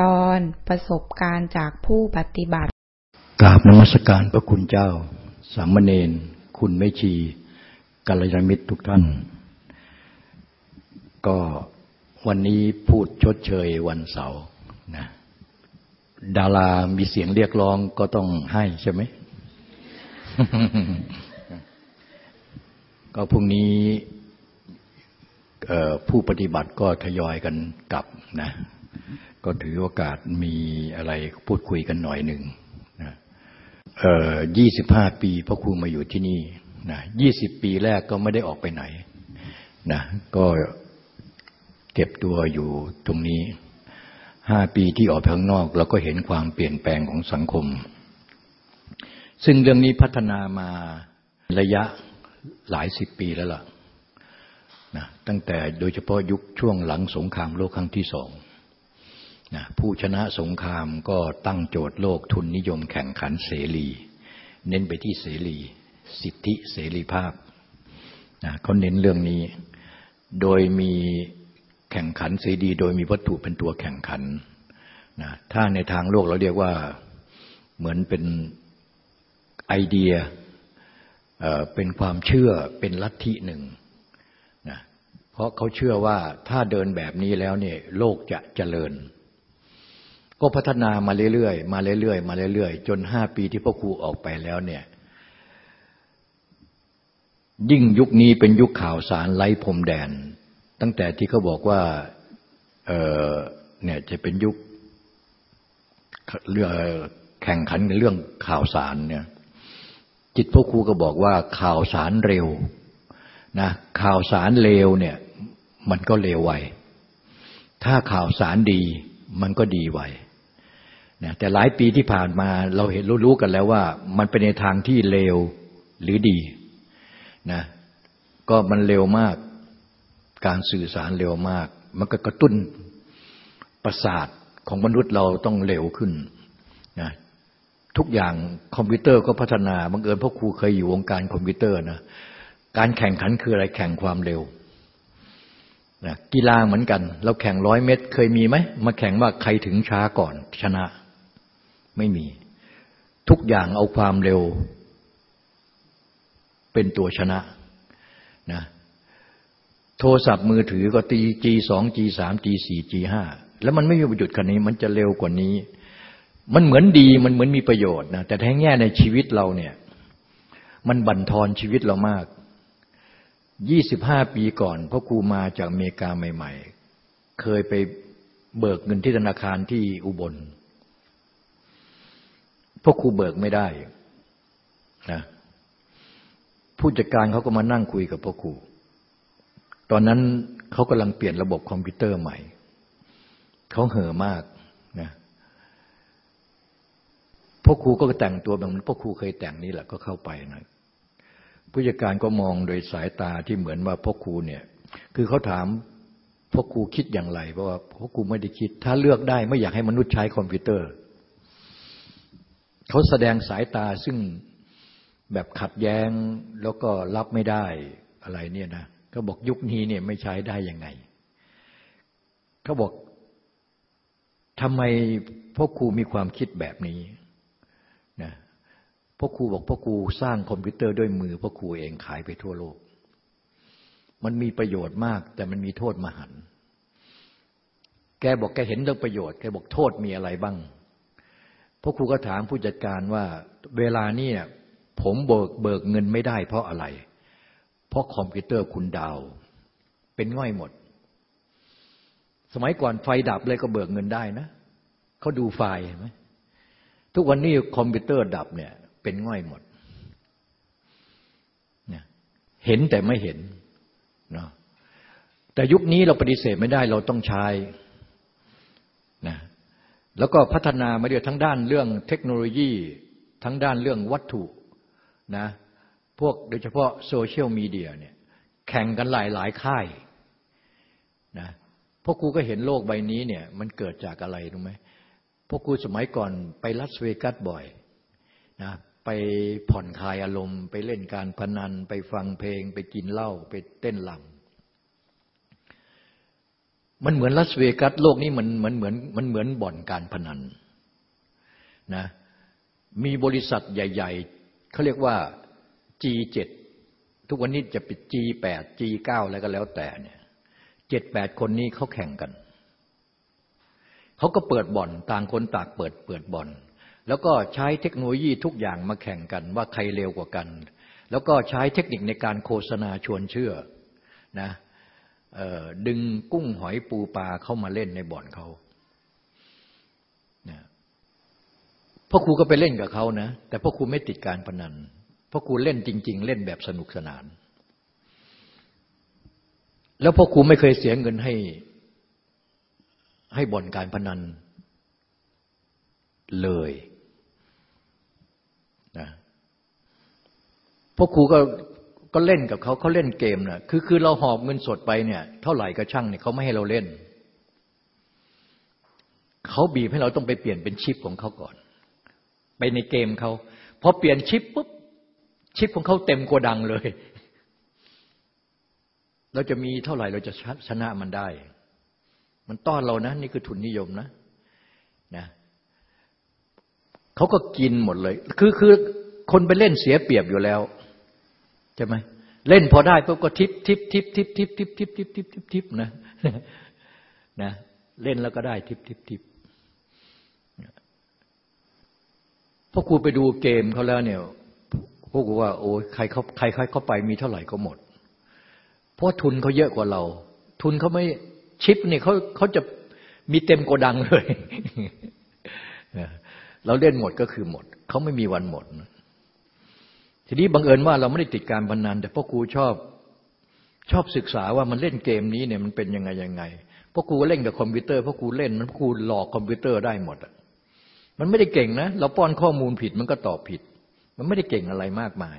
ตอนประสบการณ์จากผู้ปฏิบัติกราบนมัสการพระคุณเจ้า สามเณรคุณไม่ชีกัลยาณมิตรทุกท่าน ก็วันนี้พูดชดเชยวันเสาร์นะดารามีเสียงเรียกร้องก็ต้องให้ใช่ไหม ก็พรุ่งนี้ผู้ปฏิบัติก็ทยอยกันกลับนะ ก็ถือโอกาสมีอะไรพูดคุยกันหน่อยหนึ่งนะเอ่อยี่สิบห้าปีพ่อครูมาอยู่ที่นี่นะยี่สิบปีแรกก็ไม่ได้ออกไปไหนนะก็เก็บตัวอยู่ตรงนี้ห้าปีที่ออกไปข้างนอก เราก็เห็นความเปลี่ยนแปลงของสังคม ซึ่งเรื่องนี้พัฒนามาระยะหลายสิบปีแล้วล่ะนะตั้งแต่โดยเฉพาะยุคช่วงหลังสงครามโลกครั้งที่สอง นะผู้ชนะสงครามก็ตั้งโจทย์โลกทุนนิยมแข่งขันเสรี เน้นไปที่เสรี สิทธิเสรีภาพนะเขาเน้นเรื่องนี้ โดยมีแข่งขันเสรี โดยมีวัตถุเป็นตัวแข่งขันนะถ้าในทางโลกเราเรียกว่าเหมือนเป็นไอเดียเป็นความเชื่อเป็นลัทธิหนึ่งนะเพราะเขาเชื่อว่าถ้าเดินแบบนี้แล้วเนี่ยโลกจะเจริญ ก็พัฒนามาเรื่อยๆ มาเรื่อยๆ มาเรื่อยๆ จนห้าปีที่พ่อครูออกไปแล้วเนี่ย ยิ่งยุคนี้เป็นยุคข่าวสารไร้พรมแดน ตั้งแต่ที่เขาบอกว่าเออเนี่ยจะเป็นยุคเรื่องแข่งขันในเรื่องข่าวสารเนี่ย จิตพ่อครูก็บอกว่าข่าวสารเร็วนะข่าวสารเลวเนี่ย มันก็เลวไวถ้าข่าวสารดีมันก็ดีไว นะแต่หลายปีที่ผ่านมาเราเห็นรู้ๆกันแล้วว่า มันเป็นในทางที่เลวหรือดีนะก็มันเร็วมากการสื่อสารเร็วมาก มันก็กระตุ้นประสาทของมนุษย์เราต้องเร็วขึ้นนะทุกอย่างคอมพิวเตอร์ก็พัฒนาบังเอิญพ่อครูเคยอยู่วงการคอมพิวเตอร์นะการแข่งขันคืออะไรแข่งความเร็วนะกีฬาเหมือนกัน เราแข่งร้อยเมตรเคยมีไหมมาแข่งว่าใครถึงช้าก่อนชนะ ไม่มี ทุกอย่างเอาความเร็ว เป็นตัวชนะนะโทรศัพท์มือถือก็ตี G2 G3 G4 G5 แล้วมันไม่มีประโยชน์คันนี้ มันจะเร็วกว่านี้ มันเหมือนดีมันเหมือนมีประโยชน์นะแต่แท้แง่ในชีวิตเราเนี่ย มันบั่นทอนชีวิตเรามากยี่สิบห้าปีก่อนพ่อครูมาจากอเมริกาใหม่ ๆ เคยไปเบิกเงินที่ธนาคารที่อุบล พ่อครูเบิกไม่ได้นะผู้จัดการเขาก็มานั่งคุยกับพ่อครู ตอนนั้นเขากำลังเปลี่ยนระบบคอมพิวเตอร์ใหม่ เขาเห่อมากนะพ่อครูก็แต่งตัวแบบนั้นพ่อครูเคยแต่งนี่แหละก็เข้าไปนะผู้จัดการก็มองโดยสายตาที่เหมือนว่าพ่อครูเนี่ย คือเขาถามพ่อครูคิดอย่างไร เพราะว่าพ่อครูไม่ได้คิด ถ้าเลือกได้ไม่อยากให้มนุษย์ใช้คอมพิวเตอร์ เขาแสดงสายตาซึ่งแบบขัดแย้งแล้วก็รับไม่ได้อะไรเนี่ยนะเขาบอกยุคนี้เนี่ยไม่ใช้ได้ยังไงเขาบอกทำไมพ่อครูมีความคิดแบบนี้นะพ่อครูบอกพ่อครูสร้างคอมพิวเตอร์ด้วยมือพ่อครูเองขายไปทั่วโลก มันมีประโยชน์มาก แต่มันมีโทษมหัน แกบอกแกเห็นเรื่องประโยชน์แกบอกโทษมีอะไรบ้าง พ่อครูก็ถามผู้จัดการว่า เวลานี้ผมเบิกเบิกเงินไม่ได้เพราะอะไร เพราะคอมพิวเตอร์คุณ down เป็นง่อยหมด สมัยก่อนไฟดับเลยก็เบิกเงินได้นะเขาดูไฟเห็นไหมทุกวันนี้คอมพิวเตอร์ดับเนี่ย เป็นง่อยหมดเห็นแต่ไม่เห็นเนาะแต่ยุคนี้เราปฏิเสธไม่ได้เราต้องใช้ แล้วก็พัฒนามาเดียวทั้งด้านเรื่องเทคโนโลยี ทั้งด้านเรื่องวัตถุนะพวกโดยเฉพาะโซเชียลมีเดียเนี่ยแข่งกันหลายหลายค่ายนะพวกกูก็เห็นโลกใบนี้เนี่ยมันเกิดจากอะไรรู้ไหมพวกกูสมัยก่อนไปลัสเวกัสบ่อยนะไปผ่อนคลายอารมณ์ ไปเล่นการพนัน ไปฟังเพลง ไปกินเหล้าไปเต้นล มันเหมือนลาสเวกัสโลกนี้มันเหมือนเหมือนมันเหมือนบ่อนการพนันนะมีบริษัทใหญ่ ๆเขาเรียกว่า G7 ทุกวันนี้จะเป็น G8 G9 อะไรก็แล้วแต่เนี่ยเจ็ดแปดคนนี้เขาแข่งกัน เขาก็เปิดบ่อนต่างคนต่างเปิดเปิดบ่อน แล้วก็ใช้เทคโนโลยีทุกอย่างมาแข่งกันว่าใครเร็วกว่ากัน แล้วก็ใช้เทคนิคในการโฆษณาชวนเชื่อนะ ดึงกุ้งหอยปูปลาเข้ามาเล่นในบ่อนเขาพ่อครูก็ไปเล่นกับเขานะ แต่พ่อครูไม่ติดการพนันพ่อครูเล่นจริง ๆ เล่นแบบสนุกสนาน แล้วพ่อครูไม่เคยเสียเงินให้ ให้บ่อนการพนันเลยนะพ่อครูก็ ก็เล่นกับเขาเขาเล่นเกมนะคือคือเราหอบเงินสดไปเนี่ย เท่าไหร่ก็ช่างเนี่ยเขาไม่ให้เราเล่นเขาบีบให้เราต้องไปเปลี่ยนเป็นชิปของเขาก่อน ไปในเกมเขาพอเปลี่ยนชิปปุ๊บชิปของเขาเต็มโกดังเลย เราจะมีเท่าไหร่เราจะชนะมันได้ มันต้อนเรานะ นี่คือทุนนิยมนะนะเขาก็กินหมดเลย คือคือคนไปเล่นเสียเปรียบอยู่แล้ว ใช่ไหมเล่นพอได้ปุ๊บก็ทิปทิปทิปทิปทิปทิปทิปทิปทิปทิปทิปนะนะเล่นแล้วก็ได้ทิปทิปทิปพอครูไปดูเกมเขาแล้วเนี่ยพวกกูว่าโอ้ใครเขาใครใครเขาไปมีเท่าไหร่ก็หมด เพราะทุนเขาเยอะกว่าเรา ทุนเขาไม่ชิปเนี่ยเขาเขาจะมีเต็มโกดังเลย เราเล่นหมดก็คือหมด เขาไม่มีวันหมด ทีนี้บังเอิญว่าเราไม่ได้ติดการพนัน แต่พ่อครูชอบชอบศึกษาว่ามันเล่นเกมนี้เนี่ยมันเป็นยังไงยังไงพ่อครูเล่นกับคอมพิวเตอร์พ่อครูเล่นมันพ่อครูหลอกคอมพิวเตอร์ได้หมดอะมันไม่ได้เก่งนะเราป้อนข้อมูลผิดมันก็ตอบผิด มันไม่ได้เก่งอะไรมากมาย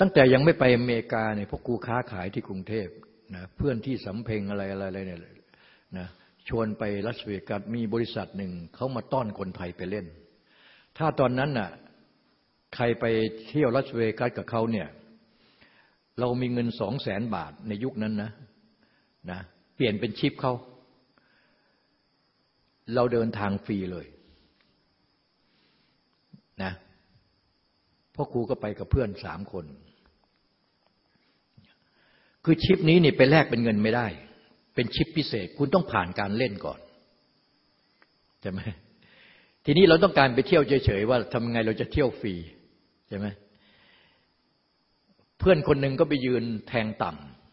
ตั้งแต่ยังไม่ไปอเมริกาเนี่ยพ่อครูค้าขายที่กรุงเทพนะเพื่อนที่สำเพ็งอะไรอะไรเนี่ยนะชวนไปรัสเวกัสมีบริษัทหนึ่งเขามาต้อนคนไทยไปเล่น ถ้าตอนนั้นน่ะใครไปเที่ยวรัสเวกัสกับเขาเนี่ย เรามีเงินสองแสนบาทในยุคนั้นนะนะเปลี่ยนเป็นชิปเขาเราเดินทางฟรีเลยนะพ่อครูก็ไปกับเพื่อนสามคน คือชิปนี้นี่ไปแลกเป็นเงินไม่ได้ เป็นชิปพิเศษ คุณต้องผ่านการเล่นก่อนใช่ไหม ทีนี้เราต้องการไปเที่ยวเฉยๆว่าทำไงเราจะเที่ยวฟรีใช่ไหมเพื่อนคนหนึ่งก็ไปยืนแทงต่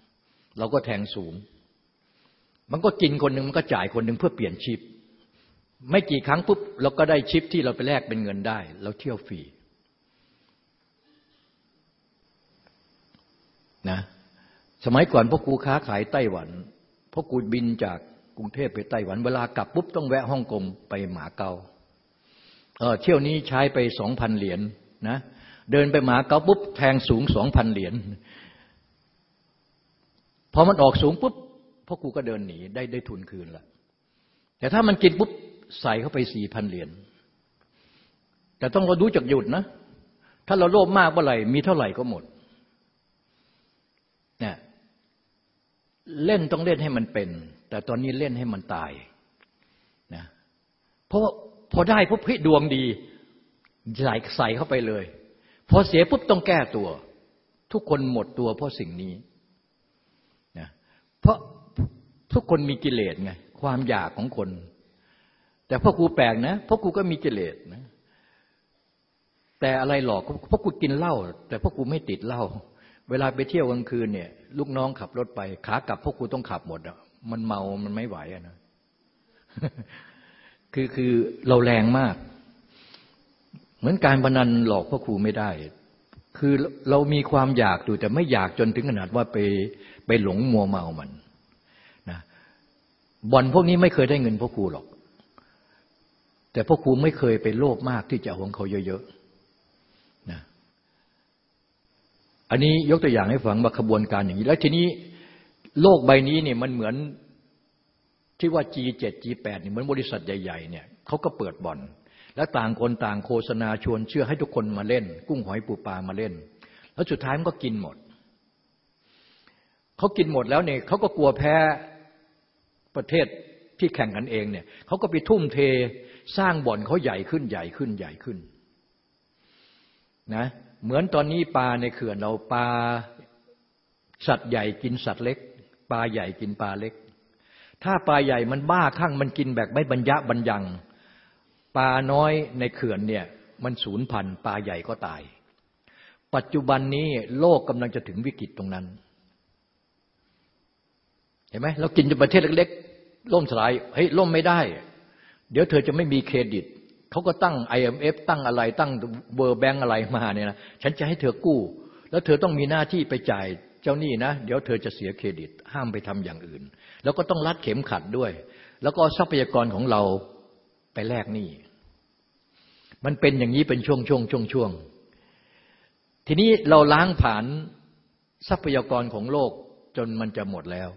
ำเราก็แทงสูง มันก็กินคนหนึ่งมันก็จ่ายคนหนึ่งเพื่อเปลี่ยนชิป ไม่กี่ครั้งปุ๊บเราก็ได้ชิปที่เราไปแลกเป็นเงินได้ เราเที่ยวฟรีนะสมัยก่อนพ่อครูค้าขายไต้หวันพ่อครูบินจากกรุงเทพไปไต้หวัน เวลากลับปุ๊บต้องแวะฮ่องกงไปหมาเกา เที่ยวนี้ใช้ไปสองพันเหรียญนนะเดินไปหมาเกาปุ๊บแทงสูงสองพันเหรียญพอมันออกสูงปุ๊บพ่อครูก็เดินหนีได้ได้ทุนคืนละแต่ถ้ามันกินปุ๊บใส่เข้าไปสี่พันเหรียญแต่ต้องเราดูจากหยุดนะ ถ้าเราโลภมากเมื่อไหร่มีเท่าไหร่ก็หมดเนี่ยเล่นต้องเล่นให้มันเป็น แต่ตอนนี้เล่นให้มันตายนะเพราะ พอได้ปุ๊บพิดวงดีใส่ใส่เข้าไปเลย พอเสียปุ๊บต้องแก้ตัว ทุกคนหมดตัวเพราะสิ่งนี้นะเพราะทุกคนมีกิเลสไงความอยากของคน แต่พ่อครูแปลกนะพ่อครูก็มีกิเลสนะแต่อะไรหลอกพ่อครูกินเหล้าแต่พ่อครูไม่ติดเหล้าเวลาไปเที่ยวกลางคืนเนี่ย ลูกน้องขับรถไปขากลับพ่อครูต้องขับหมดอะมันเมามันไม่ไหวอะนะ คือคือเราแรงมาก เหมือนการพนันหลอกพ่อครูไม่ได้ คือเรามีความอยากอยู่แต่ไม่อยากจนถึงขนาดว่าไปไปหลงมัวเมามันนะบอลพวกนี้ไม่เคยได้เงินพ่อครูหรอก แต่พ่อครูไม่เคยไปโลภมากที่จะหวงเขาเยอะๆนะอันนี้ยกตัวอย่างให้ฟังว่าขบวนการอย่างนี้ แล้วทีนี้โลกใบนี้เนี่ยมันเหมือน ที่ว่า G7 G8 นี่เหมือนบริษัทใหญ่ๆเนี่ยเขาก็เปิดบ่อน แล้วต่างคนต่างโฆษณาชวนเชื่อให้ทุกคนมาเล่น กุ้งหอยปูปลามาเล่น แล้วสุดท้ายมันก็กินหมดเขากินหมดแล้วเนี่ยเขาก็กลัวแพ้ประเทศที่แข่งกันเองเนี่ยเขาก็ไปทุ่มเทสร้างบ่อนเขาใหญ่ขึ้นใหญ่ขึ้นใหญ่ขึ้นนะเหมือนตอนนี้ปลาในเขื่อนเราปลาสัตว์ใหญ่กินสัตว์เล็ก ปลาใหญ่กินปลาเล็ก ถ้าปลาใหญ่มันบ้าข้างมันกินแบบไม่บรรยะบรรยัง ปลาน้อยในเขื่อนเนี่ยมันสูญพันธุ์ปลาใหญ่ก็ตาย ปัจจุบันนี้โลกกำลังจะถึงวิกฤตตรงนั้น เห็นไหมเรากินจนประเทศเล็กๆ ล่มสลายเฮ้ยล่มไม่ได้ เดี๋ยวเธอจะไม่มีเครดิตเขาก็ตั้ง IMF ตั้งอะไรตั้งเวอร์แบงอะไรมาเนี่ยนะฉันจะให้เธอกู้ แล้วเธอต้องมีหน้าที่ไปจ่ายเจ้าหนี้นะ เดี๋ยวเธอจะเสียเครดิตห้ามไปทำอย่างอื่น แล้วก็ต้องรัดเข็มขัดด้วย แล้วก็ทรัพยากรของเราไปแลกหนี้มันเป็นอย่างนี้เป็นช่วงช่วงช่วงช่วงทีนี้เราล้างผ่านทรัพยากรของโลกจนมันจะหมดแล้ว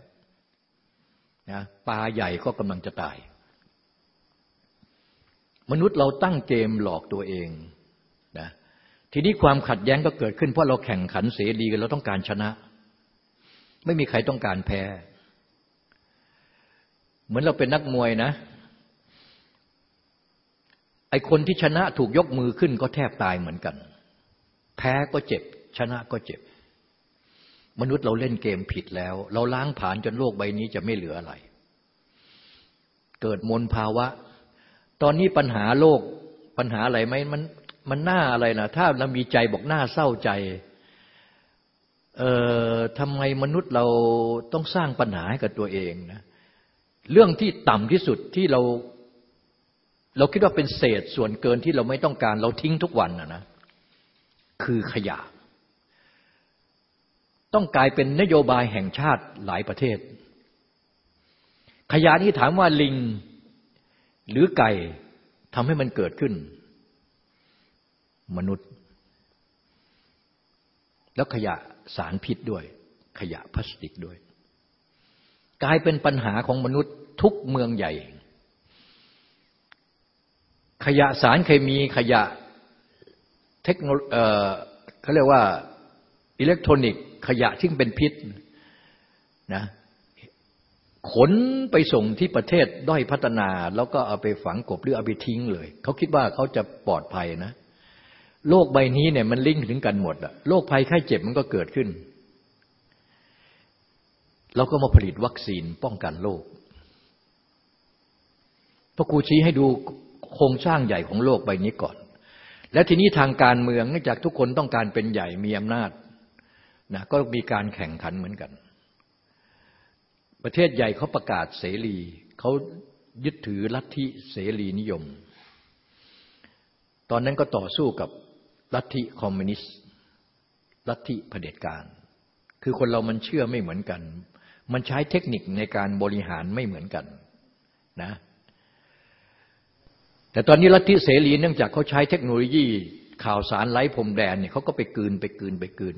นะปลาใหญ่ก็กำลังจะตาย มนุษย์เราตั้งเกมหลอกตัวเองนะทีนี้ความขัดแย้งก็เกิดขึ้นเพราะเราแข่งขันเสรีกันเราต้องการชนะ ไม่มีใครต้องการแพ้ เหมือนเราเป็นนักมวยนะ ไอคนที่ชนะถูกยกมือขึ้นก็แทบตายเหมือนกัน แพ้ก็เจ็บ ชนะก็เจ็บ มนุษย์เราเล่นเกมผิดแล้ว เราล้างผ่านจนโลกใบนี้จะไม่เหลืออะไร เกิดมลภาวะ ตอนนี้ปัญหาโลกปัญหาอะไรไหมมันมันน่าอะไรนะถ้าเรามีใจบอกหน้าเศร้าใจเอ่อทำไมมนุษย์เราต้องสร้างปัญหาให้กับตัวเองนะเเรื่องที่ต่ำที่สุดที่เรา เราคิดว่าเป็นเศษส่วนเกินที่เราไม่ต้องการเราทิ้งทุกวันนะนะคือขยะ ต้องกลายเป็นนโยบายแห่งชาติหลายประเทศ ขยะนี้ถามว่าลิงหรือไก่ทำให้มันเกิดขึ้น มนุษย์ แล้วขยะสารพิษด้วย ขยะพลาสติกด้วย กลายเป็นปัญหาของมนุษย์ทุกเมืองใหญ่ ขยะสารเคมีขยะเทคโนโลยีเขาเรียกว่าอิเล็กทรอนิกส์ขยะที่เป็นพิษนะขนไปส่งที่ประเทศด้อยพัฒนา แล้วก็เอาไปฝังกบหรือเอาไปทิ้งเลย เขาคิดว่าเขาจะปลอดภัยนะโลกใบนี้เนี่ยมันลิงก์ถึงกันหมดอะโรคภัยไข้เจ็บมันก็เกิดขึ้น เราก็มาผลิตวัคซีนป้องกันโรคพระครูชี้ให้ดูโครงสร้างใหญ่ของโลกใบนี้ก่อน และทีนี้ทางการเมืองเนื่องจากทุกคนต้องการเป็นใหญ่มีอำนาจนะก็มีการแข่งขันเหมือนกัน ประเทศใหญ่เขาประกาศเสรีเขายึดถือลัทธิเสรีนิยม ตอนนั้นก็ต่อสู้กับลัทธิคอมมิวนิสต์ ลัทธิเผด็จการ คือคนเรามันเชื่อไม่เหมือนกัน มันใช้เทคนิคในการบริหารไม่เหมือนกันนะ แต่ตอนนี้ลัทธิเสรีเนื่องจากเขาใช้เทคโนโลยีข่าวสารไร้พรมแดนเนี่ยเขาก็ไปกืนไปกืนไปกืน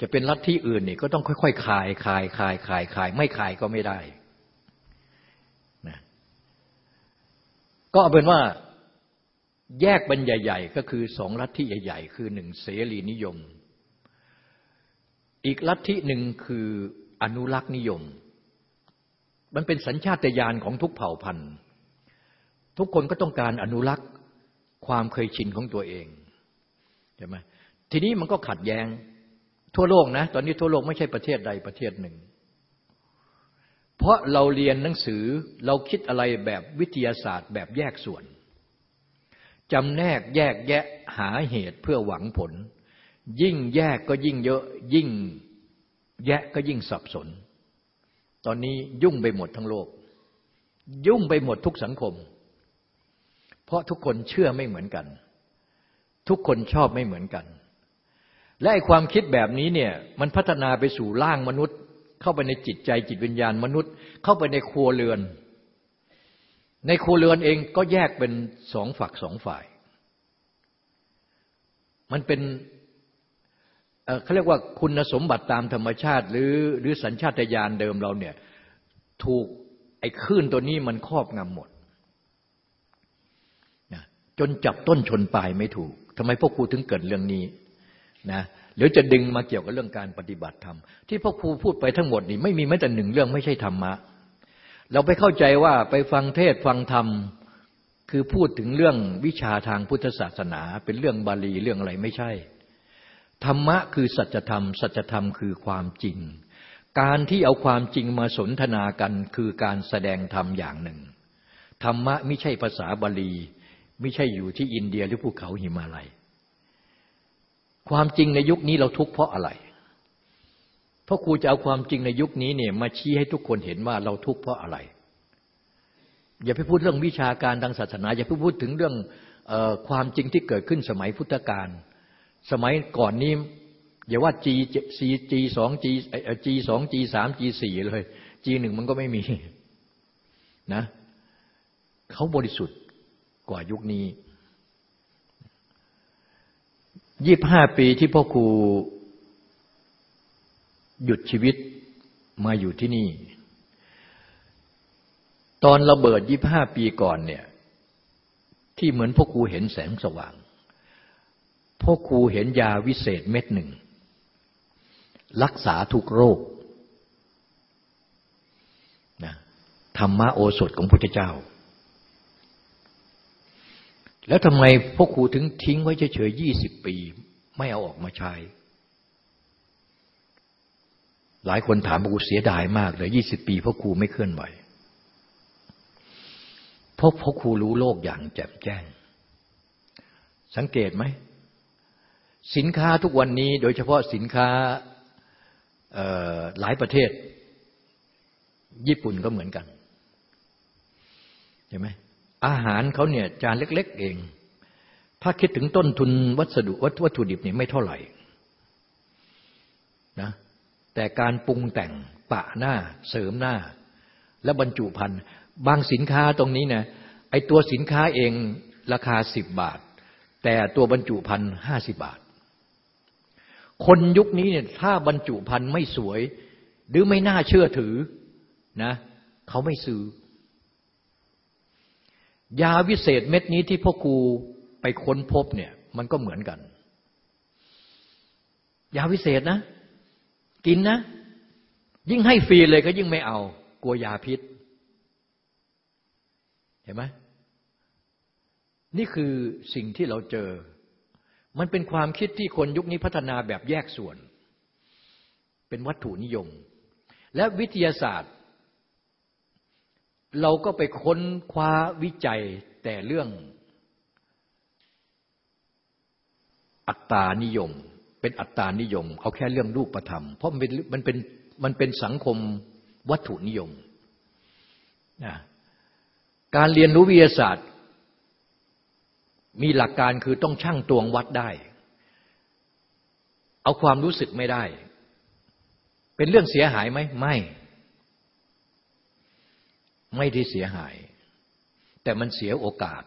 จะเป็นลัทธิอื่นนี่ก็ต้องค่อยๆคายคายคายคายคาย ไม่คายก็ไม่ได้นะก็เอาเป็นว่าแยกเป็นใหญ่ ๆ ก็คือสองลัทธิใหญ่ ๆ คือหนึ่งเสรีนิยม อีกลัทธิหนึ่งคือ อนุรักษ์นิยม มันเป็นสัญชาตญาณของทุกเผ่าพันธุ์ ทุกคนก็ต้องการอนุรักษ์ความเคยชินของตัวเองใช่ไหมทีนี้มันก็ขัดแยง้งทั่วโลกนะ ตอนนี้ทั่วโลกไม่ใช่ประเทศใดประเทศหนึ่ง เพราะเราเรียนหนังสือเราคิดอะไรแบบวิทยาศาสตร์แบบแยกส่วนจำแนกแยกแยะหาเหตุเพื่อหวังผล ยิ่งแยกก็ยิ่งเยอะยิ่ง แยะก็ยิ่งสับสน ตอนนี้ยุ่งไปหมดทั้งโลก ยุ่งไปหมดทุกสังคม เพราะทุกคนเชื่อไม่เหมือนกัน ทุกคนชอบไม่เหมือนกัน และไอความคิดแบบนี้เนี่ยมันพัฒนาไปสู่ร่างมนุษย์ เข้าไปในจิตใจจิตวิญญาณมนุษย์ เข้าไปในครัวเรือน ในครัวเรือนเองก็แยกเป็นสองฝักสองฝ่าย มันเป็น เขาเรียกว่าคุณสมบัติตามธรรมชาติ หรือหรือสัญชาตญาณเดิมเราเนี่ยถูกไอ้คลื่นตัวนี้มันครอบงำหมดจนจับต้นชนปลายไม่ถูกทำไมพวกครูถึงเกิดเรื่องนี้นะหรือจะดึงมาเกี่ยวกับเรื่องการปฏิบัติธรรม ที่พ่อครูพูดไปทั้งหมดนี่ไม่มีแม้แต่หนึ่งเรื่องไม่ใช่ธรรมะ เราไปเข้าใจว่าไปฟังเทศฟังธรรม คือพูดถึงเรื่องวิชาทางพุทธศาสนา เป็นเรื่องบาลีเรื่องอะไรไม่ใช่ ธรรมะคือสัจธรรม สัจธรรมคือความจริง การที่เอาความจริงมาสนทนากันคือการแสดงธรรมอย่างหนึ่ง ธรรมะไม่ใช่ภาษาบาลีไม่ใช่อยู่ที่อินเดียหรือภูเขาหิมาลัย ความจริงในยุคนี้เราทุกข์เพราะอะไร เพราะครูจะเอาความจริงในยุคนี้เนี่ยมาชี้ให้ทุกคนเห็นว่าเราทุกข์เพราะอะไร อย่าไปพูดเรื่องวิชาการทางศาสนา อย่าไปพูดถึงเรื่องอความจริงที่เกิดขึ้นสมัยพุทธกาล สมัยก่อนนี้อย่าว่า G C G สอง G G สอง G สาม G สี่เลย G หนึ่งมันก็ไม่มีนะเขาบริสุทธิ์กว่ายุคนี้ยี่บห้าปีที่พ่อครูหยุดชีวิตมาอยู่ที่นี่ ตอนระเบิดยี่บห้าปีก่อนเนี่ย ที่เหมือนพ่อครูเห็นแสงสว่าง พ่อครูเห็นยาวิเศษเม็ดหนึ่ง รักษาทุกโรคนะธรรมโอสถของพระเจ้า แล้วทำไมพวกครูถึงทิ้งไว้เฉยๆยี่สิบปี ไม่เอาออกมาใช้ หลายคนถามพวกครูเสียดายมากเลยยี่สิบปีพวกครูไม่เคลื่อนไหวเพราะพวกครูรู้โลกอย่างแจ่มแจ้ง สังเกตไหม สินค้าทุกวันนี้โดยเฉพาะสินค้าหลายประเทศ ญี่ปุ่นก็เหมือนกันเห็นไหมอาหารเขาเนี่ยจานเล็ก ๆ เอง ถ้าคิดถึงต้นทุนวัสดุวัตถุดิบเนี่ยไม่เท่าไหร่นะแต่การปรุงแต่งปะหน้าเสริมหน้า และบรรจุภัณฑ์บางสินค้าตรงนี้นะไอตัวสินค้าเองราคาสิบบาท แต่ตัวบรรจุภัณฑ์ห้าสิบบาท คนยุคนี้เนี่ยถ้าบรรจุภัณฑ์ไม่สวย หรือไม่น่าเชื่อถือนะเขาไม่ซื้อ ยาวิเศษเม็ดนี้ที่พ่อครูไปค้นพบเนี่ย มันก็เหมือนกัน ยาวิเศษนะ กินนะ ยิ่งให้ฟรีเลยก็ยิ่งไม่เอา กลัวยาพิษ เห็นไหมนี่คือสิ่งที่เราเจอ มันเป็นความคิดที่คนยุคนี้พัฒนาแบบแยกส่วน เป็นวัตถุนิยม และวิทยาศาสตร์ เราก็ไปค้นคว้าวิจัยแต่เรื่อง อัตตานิยม เป็นอัตตานิยม เอาแค่เรื่องรูปธรรม เพราะมันเป็นมันเป็นมันเป็นสังคมวัตถุนิยมนะการเรียนรู้วิทยาศาสตร์ มีหลักการคือต้องชั่งตวงวัดได้ เอาความรู้สึกไม่ได้ เป็นเรื่องเสียหายไหมไม่ ไม่ได้เสียหาย แต่มันเสียโอกาส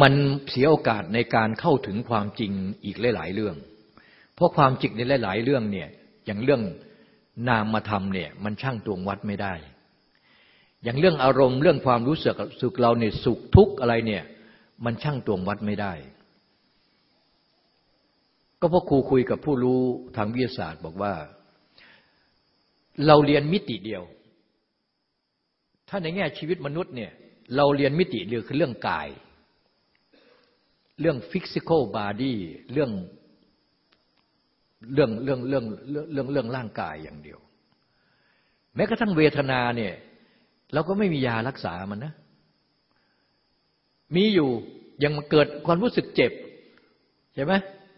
มันเสียโอกาสในการเข้าถึงความจริงอีกหลาย ๆ เรื่อง เพราะความจริงในหลาย ๆ เรื่องเนี่ยอย่างเรื่องนามมาทำเนี่ย มันช่างตวงวัดไม่ได้ อย่างเรื่องอารมณ์เรื่องความรู้สึกสุขเราเนี่ยสุขทุกข์อะไรเนี่ย มันช่างตวงวัดไม่ได้ ก็เพราะครูคุยกับผู้รู้ทางวิทยาศาสตร์บอกว่า เราเรียนมิติเดียว ถ้าในแง่ชีวิตมนุษย์เนี่ย เราเรียนมิติเดียวคือเรื่องกาย เรื่อง physical body เรื่องเรื่องเรื่องเรื่องเรื่องเรื่องร่างกายอย่างเดียว แม้กระทั่งเวทนาเนี่ย เราก็ไม่มียารักษามันนะ มีอยู่ยังเกิดความรู้สึกเจ็บใช่ไหม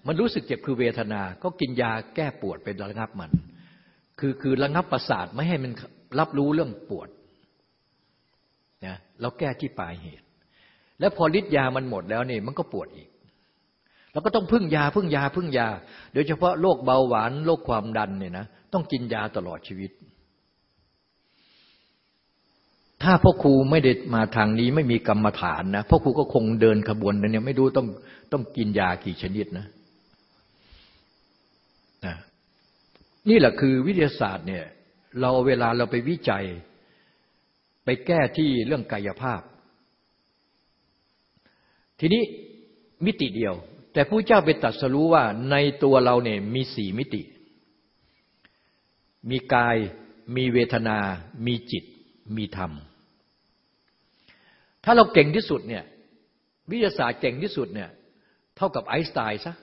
มันรู้สึกเจ็บคือเวทนา ก็กินยาแก้ปวดไประงับมัน คือคือระงับประสาทไม่ให้มันรับรู้เรื่องปวดนะเราแก้ที่ปลายเหตุ แล้วพอฤทธิ์ยามันหมดแล้วนี่มันก็ปวดอีกเราก็ต้องพึ่งยาพึ่งยาพึ่งยา โดยเฉพาะโรคเบาหวานโรคความดันเนี่ยนะต้องกินยาตลอดชีวิต ถ้าพ่อครูไม่ได้มาทางนี้ไม่มีกรรมฐานนะพ่อครูก็คงเดินขบวนนั้นเนี่ยไม่รู้ต้องต้องกินยากี่ชนิดนะนะ นี่แหละคือวิทยาศาสตร์เนี่ย เราเวลาเราไปวิจัย ไปแก้ที่เรื่องกายภาพ ทีนี้มิติเดียว แต่ผู้เจ้าไปตัดสรู้ว่าในตัวเราเนี่ยมีสี่มิติ มีกาย มีเวทนา มีจิตมีธรรม ถ้าเราเก่งที่สุดเนี่ยวิทยาศาสตร์เก่งที่สุดเนี่ยเท่ากับไอน์สไตน์ซะ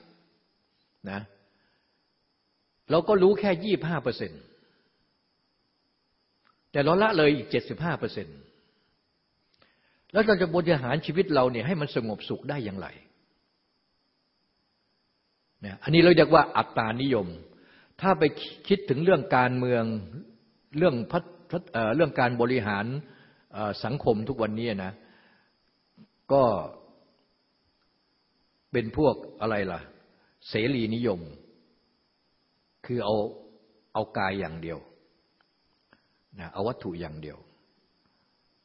นะเราก็รู้แค่ยี่บห้าเปอร์เซ็นต์แต่เราละเลยอีกเจ็ดสิบห้าเปอร์เซ็นต์แล้วเราจะบริหารชีวิตเราเนี่ยให้มันสงบสุขได้อย่างไรเนี่ยอันนี้เราเรียกว่าอัตตานิยม ถ้าไปคิดถึงเรื่องการเมืองเรื่องเรื่องการบริหารสังคมทุกวันนี้นะ ก็เป็นพวกอะไรล่ะ เสรีนิยม คือเอาเอากายอย่างเดียวนะเอาวัตถุอย่างเดียว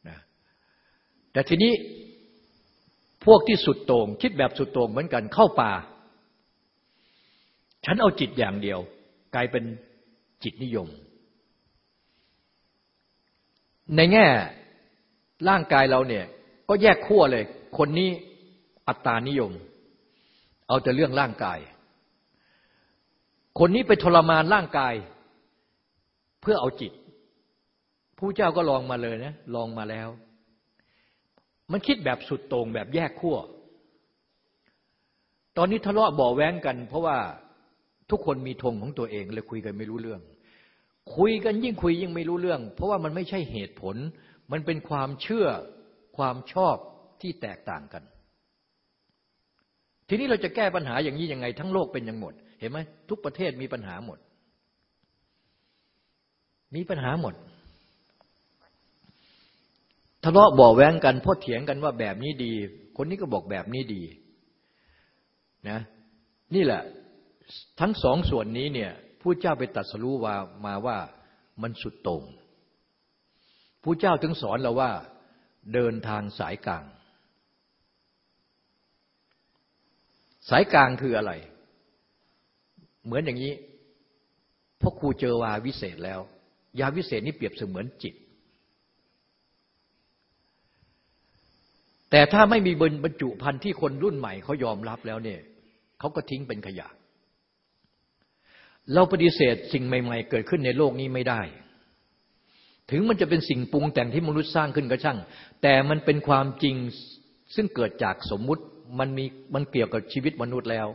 นะแต่ทีนี้พวกที่สุดโต่งคิดแบบสุดโต่งเหมือนกันเข้าป่า ฉันเอาจิตอย่างเดียว กลายเป็นจิตนิยม ในแง่ร่างกายเราเนี่ย ก็แยกขั้วเลย คนนี้อัตตานิยม เอาแต่เรื่องร่างกาย คนนี้ไปทรมานร่างกาย เพื่อเอาจิตผู้เจ้าก็ลองมาเลยนะ ลองมาแล้ว มันคิดแบบสุดโต่งแบบแยกขั้ว ตอนนี้ทะเลาะบ่อแว้งกัน เพราะว่าทุกคนมีธงของตัวเองเลยคุยกันไม่รู้เรื่อง คุยกันยิ่งคุยยิ่งไม่รู้เรื่อง เพราะว่ามันไม่ใช่เหตุผล มันเป็นความเชื่อ ความชอบที่แตกต่างกัน ทีนี้เราจะแก้ปัญหาอย่างนี้ยังไง ทั้งโลกเป็นอย่างหมด เห็นไหมทุกประเทศมีปัญหาหมด มีปัญหาหมด ทะเลาะบ่อแว้งกันพ่อเถียงกันว่าแบบนี้ดี คนนี้ก็บอกแบบนี้ดีนะนี่แหละทั้งสองส่วนนี้เนี่ยผู้เจ้าไปตัดสรู้ว่ามาว่ามันสุดตรงผู้เจ้าถึงสอนเราว่า เดินทางสายกลาง สายกลางคืออะไร เหมือนอย่างนี้พ่อครูเจอวาวิเศษแล้ว ยาวิเศษนี่เปรียบเสมือนจิต แต่ถ้าไม่มีบรรจุพันธุ์ที่คนรุ่นใหม่เขายอมรับแล้วเนี่ยเขาก็ทิ้งเป็นขยะ เราปฏิเสธสิ่งใหม่ ๆ เกิดขึ้นในโลกนี้ไม่ได้ ถึงมันจะเป็นสิ่งปรุงแต่งที่มนุษย์สร้างขึ้นก็ช่าง แต่มันเป็นความจริงซึ่งเกิดจากสมมุติมันมีมันเกี่ยวกับชีวิตมนุษย์แล้ว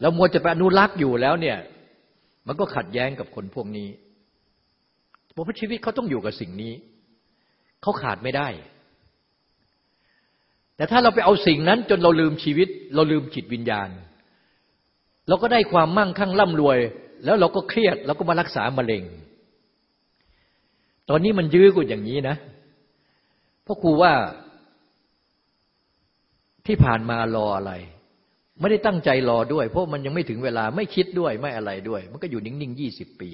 เรามัวจะไปอนุรักษ์อยู่แล้วเนี่ย มันก็ขัดแย้งกับคนพวกนี้เพราะชีวิตเขาต้องอยู่กับสิ่งนี้ เขาขาดไม่ได้ แต่ถ้าเราไปเอาสิ่งนั้นจนเราลืมชีวิต เราลืมจิตวิญญาณ เราก็ได้ความมั่งคั่งร่ำรวย แล้วเราก็เครียดเราก็มารักษามะเร็ง ตอนนี้มันยื้อกูอย่างนี้นะเพราะครูว่าที่ผ่านมารออะไร ไม่ได้ตั้งใจรอด้วย เพราะมันยังไม่ถึงเวลาไม่คิดด้วยไม่อะไรด้วย มันก็อยู่นิ่งๆยี่สิบปี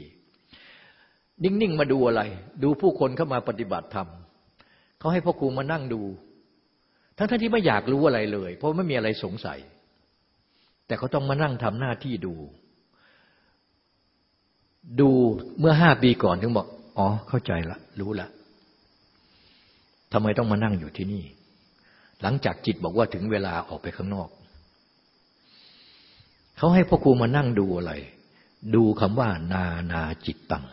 นิ่งๆมาดูอะไร ดูผู้คนเข้ามาปฏิบัติธรรมเขาให้พ่อครูมานั่งดู ทั้งท่านที่ไม่อยากรู้อะไรเลย เพราะไม่มีอะไรสงสัย แต่เขาต้องมานั่งทำหน้าที่ดู ดูเมื่อห้าปีก่อนถึงบอก อ๋อ เข้าใจละ รู้ละทำไมต้องมานั่งอยู่ที่นี่ หลังจากจิตบอกว่าถึงเวลาออกไปข้างนอก เขาให้พ่อครูมานั่งดูอะไร ดูคำว่า นานาจิตตัง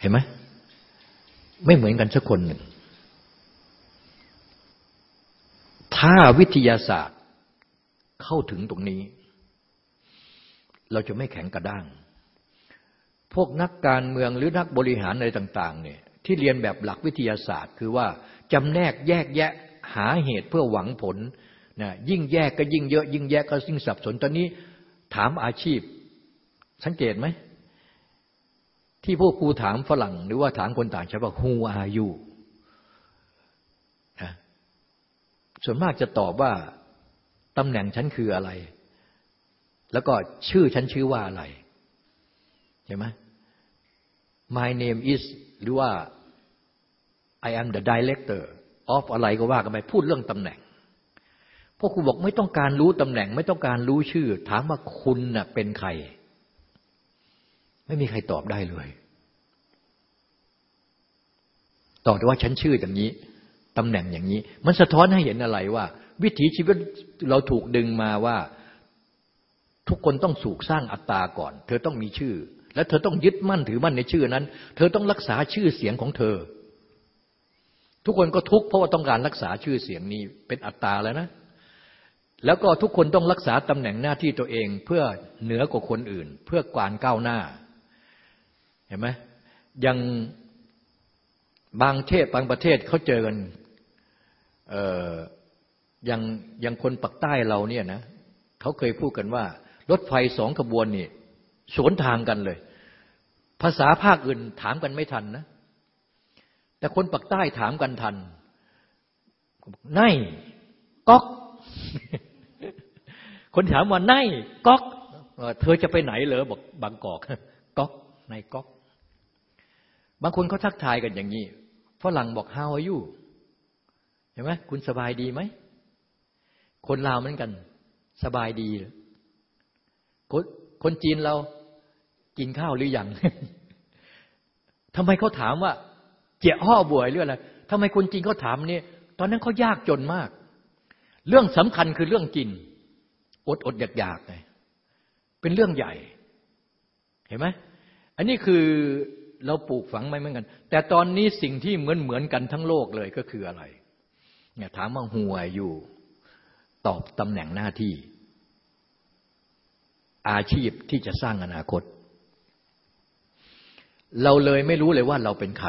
เห็นไหม ไม่เหมือนกันสักคนหนึ่ง ถ้าวิทยาศาสตร์เข้าถึงตรงนี้ เราจะไม่แข็งกระด้าง พวกนักการเมืองหรือนักบริหารอะไรต่าง ๆ เนี่ยที่เรียนแบบหลักวิทยาศาสตร์ คือว่าจำแนกแยกแยะหาเหตุเพื่อหวังผลนะยิ่งแยกก็ยิ่งเยอะ ยิ่งแยกก็ยิ่งสับสนตอนนี้ถามอาชีพ สังเกตไหม ที่พวกครูถามฝรั่ง หรือว่าถามคนต่างชาติว่า who are you ส่วนมากจะตอบว่าตำแหน่งฉันคืออะไร แล้วก็ชื่อฉันชื่อว่าอะไร เห็นไหม My name is หรือว่า I am the director of อะไรก็ว่ากันไปพูดเรื่องตำแหน่งพวกครูบอกไม่ต้องการรู้ตำแหน่ง ไม่ต้องการรู้ชื่อ ถามว่าคุณน่ะเป็นใคร ไม่มีใครตอบได้เลยตอบว่าฉันชื่ออย่างนี้ตำแหน่งอย่างนี้ มันสะท้อนให้เห็นอะไรว่า วิถีชีวิตเราถูกดึงมาว่า ทุกคนต้องสูกสร้างอัตตาก่อน เธอต้องมีชื่อ และเธอต้องยึดมั่นถือมั่นในชื่อนั้น เธอต้องรักษาชื่อเสียงของเธอ ทุกคนก็ทุกข์เพราะว่าต้องการรักษาชื่อเสียงนี้เป็นอัตตาแล้วนะ แล้วก็ทุกคนต้องรักษาตำแหน่งหน้าที่ตัวเองเพื่อเหนือกว่าคนอื่น เพื่อการก้าวหน้า เห็นไหมยังบางเทศบางประเทศเขาเจอกันเอ่ออย่างอย่างคนปักใต้เราเนี่ยนะเขาเคยพูดกันว่า รถไฟสองขบวนนี่สวนทางกันเลย ภาษาภาคอื่นถามกันไม่ทันนะ แต่คนปักใต้ถามกันทันไนก๊อก คนถามว่าไนก๊อก เธอจะไปไหนเหรอบอกบางกอกก๊อกในก๊อก บางคนเขาทักทายกันอย่างนี้ฝรั่งบอก how are you เห็นไหมคุณสบายดีไหม คนลาวเหมือนกัน สบายดี คนคนจีนเรา กินข้าวหรือยังทำไมเขาถามว่า เจี๋ยห่อบวยหรืออะไรทำไมคนจีนเขาถามนี่ตอนนั้นเขายากจนมาก เรื่องสำคัญคือเรื่องกิน อดอดอยากอยากไงเป็นเรื่องใหญ่ เห็นไหมอันนี้คือเราปลูกฝังไม่เหมือนกัน แต่ตอนนี้สิ่งที่เหมือนเหมือนกันทั้งโลกเลยก็คืออะไรเนี่ยถามว่าหัวอยู่ ตอบตำแหน่งหน้าที่ อาชีพที่จะสร้างอนาคต เราเลยไม่รู้เลยว่าเราเป็นใคร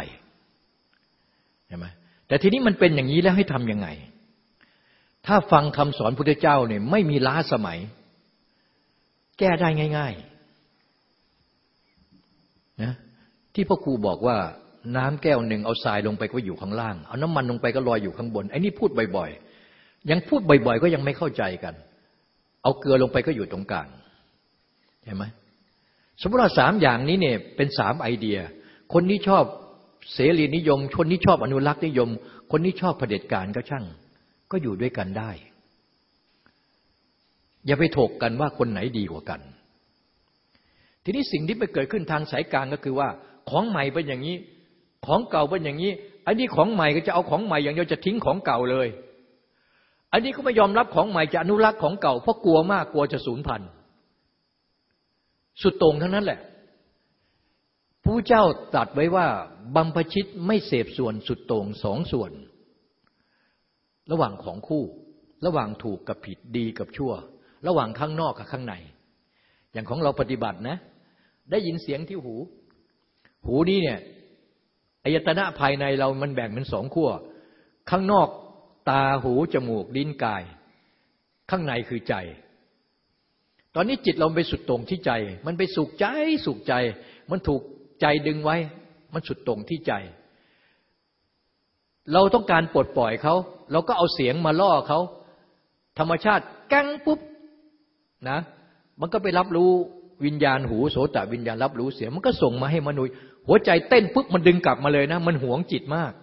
เห็นไหมแต่ทีนี้มันเป็นอย่างนี้แล้วให้ทำยังไง ถ้าฟังคำสอนพุทธเจ้าเนี่ยไม่มีล้าสมัย แก้ได้ง่ายๆนะที่พ่อครูบอกว่าน้ำแก้วหนึ่งเอาทรายลงไปก็อยู่ข้างล่าง เอาน้ำมันลงไปก็ลอยอยู่ข้างบนไอ้นี่พูดบ่อยๆ ยังพูดบ่อยๆ ก็ยังไม่เข้าใจกัน เอาเกลือลงไปก็อยู่ตรงกลางเห็นไหม สมมติว่าสามอย่างนี้เนี่ยเป็นสามไอเดีย คนนี้ชอบเสรีนิยม คนนี้ชอบอนุรักษ์นิยม คนนี้ชอบเผด็จการก็ช่าง ก็อยู่ด้วยกันได้ อย่าไปถกกันว่าคนไหนดีกว่ากัน ทีนี้สิ่งที่ไปเกิดขึ้นทางสายกลางก็คือว่า ของใหม่เป็นอย่างนี้ ของเก่าเป็นอย่างนี้ อันนี้ของใหม่ก็จะเอาของใหม่อย่างเดียวจะทิ้งของเก่าเลย อันนี้ก็ไม่ยอมรับของใหม่จะอนุรักษ์ของเก่าเพราะกลัวมากกลัวจะสูญพันธุ์ สุดตรงทั้งนั้นแหละผู้เจ้าตรัสไว้ว่าบัมพชิตไม่เสพส่วนสุดตรงสองส่วน ระหว่างของคู่ ระหว่างถูกกับผิดดีกับชั่ว ระหว่างข้างนอกกับข้างใน อย่างของเราปฏิบัตินะ ได้ยินเสียงที่หู หูนี้เนี่ยอายตนะภายในเรามันแบ่งเป็นสองขั้วข้างนอกตาหูจมูกลิ้นกาย ข้างในคือใจ ตอนนี้จิตเราไปสุดตรงที่ใจ มันไปสุขใจสุขใจ มันถูกใจดึงไว้ มันสุดตรงที่ใจ เราต้องการปลดปล่อยเขา เราก็เอาเสียงมาล่อเขา ธรรมชาติกั้งปุ๊บนะ มันก็ไปรับรู้วิญญาณหูโสตวิญญาณรับรู้เสียง มันก็ส่งมาให้มนุษย์ หัวใจเต้นปุ๊บมันดึงกลับมาเลยนะ มันหวงจิตมาก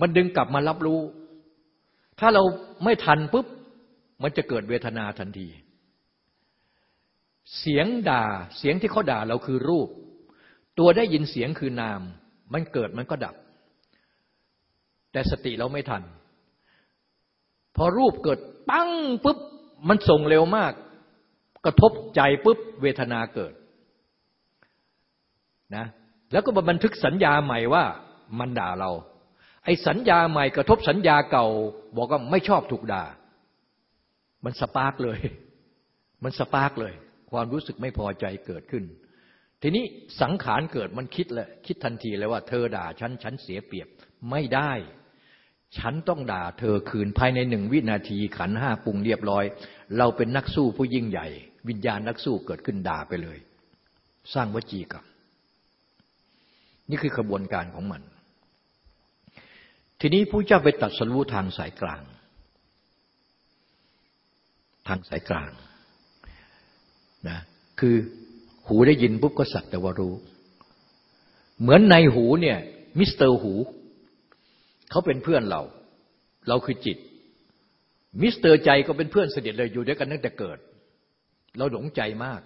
มันดึงกลับมารับรู้ ถ้าเราไม่ทันปุ๊บ มันจะเกิดเวทนาทันที เสียงด่าเสียงที่เขาด่าเราคือรูป ตัวได้ยินเสียงคือนาม มันเกิดมันก็ดับ แต่สติเราไม่ทัน พอรูปเกิดปั้งปุ๊บมันส่งเร็วมาก กระทบใจปุ๊บเวทนาเกิดนะแล้วก็บันทึกสัญญาใหม่ว่ามันด่าเรา ไอ้สัญญาใหม่กระทบสัญญาเก่า บอกว่าไม่ชอบถูกด่า มัน spark เลย มัน spark เลย ความรู้สึกไม่พอใจเกิดขึ้น ทีนี้สังขารเกิดมันคิดเลยคิดทันทีเลยว่า เธอด่าฉันฉันเสียเปรียบไม่ได้ ฉันต้องด่าเธอคืนภายในหนึ่งวินาทีขันห้าปรุงเรียบร้อย เราเป็นนักสู้ผู้ยิ่งใหญ่ วิญญาณนักสู้เกิดขึ้นด่าไปเลย สร้างวจีกรรมนี่คือขบวนการของมัน ทีนี้ผู้เจ้าไปตัดสรู้ทางสายกลาง ทางสายกลาง นะคือหูได้ยินปุ๊บก็สักแต่ว่ารู้ เหมือนในหูเนี่ยมิสเตอร์หูเขาเป็นเพื่อนเรา เราคือจิต มิสเตอร์ใจก็เป็นเพื่อนสนิทเลยอยู่ด้วยกันตั้งแต่เกิด เราหลงใจมาก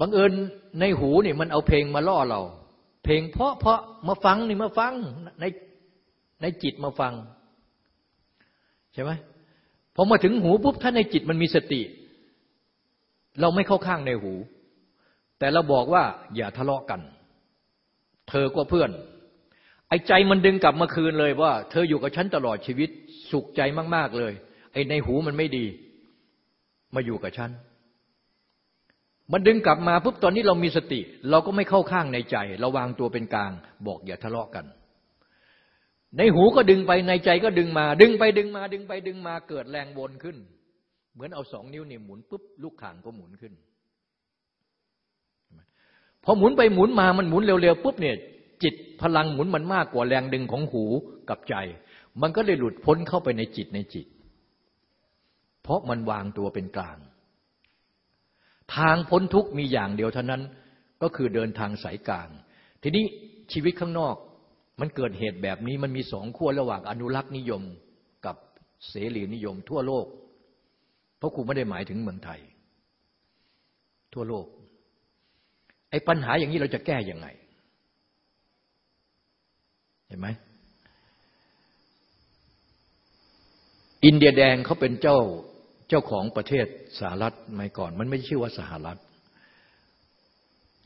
บังเอิญในหูนี่มันเอาเพลงมาล่อเรา เพลงเพราะเพราะมาฟังนี่มาฟังในในจิตมาฟัง ใช่ไหมพอมาถึงหูปุ๊บถ้าในจิตมันมีสติ เราไม่เข้าข้างในหู แต่เราบอกว่า อย่าทะเลาะกัน เธอก็เพื่อน ไอ้ใจมันดึงกลับมาคืนเลยว่า เธออยู่กับฉันตลอดชีวิต สุขใจมาก ๆ เลย ไอ้ในหูมันไม่ดี มาอยู่กับฉัน มันดึงกลับมาปุ๊บตอนนี้เรามีสติ เราก็ไม่เข้าข้างในใจ เราวางตัวเป็นกลาง บอกอย่าทะเลาะกัน ในหูก็ดึงไปในใจก็ดึงมา ดึงไปดึงมา ดึงไปดึงมาเกิดแรงวนขึ้น เหมือนเอาสองนิ้วเนี่ยหมุนปุ๊บลูกข่างก็หมุนขึ้นพอหมุนไปหมุนมามันหมุนเร็วๆปุ๊บเนี่ย จิตพลังหมุนมันมากกว่าแรงดึงของหูกับใจ มันก็เลยหลุดพ้นเข้าไปในจิตในจิต เพราะมันวางตัวเป็นกลาง ทางพ้นทุกมีอย่างเดียวเท่านั้นก็คือเดินทางสายกลาง ทีนี้ชีวิตข้างนอกมันเกิดเหตุแบบนี้มันมีสองขั้วระหว่างอนุรักษ์นิยมกับเสรีนิยมทั่วโลก เพราะครูไม่ได้หมายถึงเมืองไทย ทั่วโลก ไอ้ปัญหาอย่างนี้เราจะแก้ยังไง เห็นไหมอินเดียแดงเขาเป็นเจ้าเจ้าของประเทศสหรัฐไม่ก่อน มันไม่ชื่อว่าสหรัฐ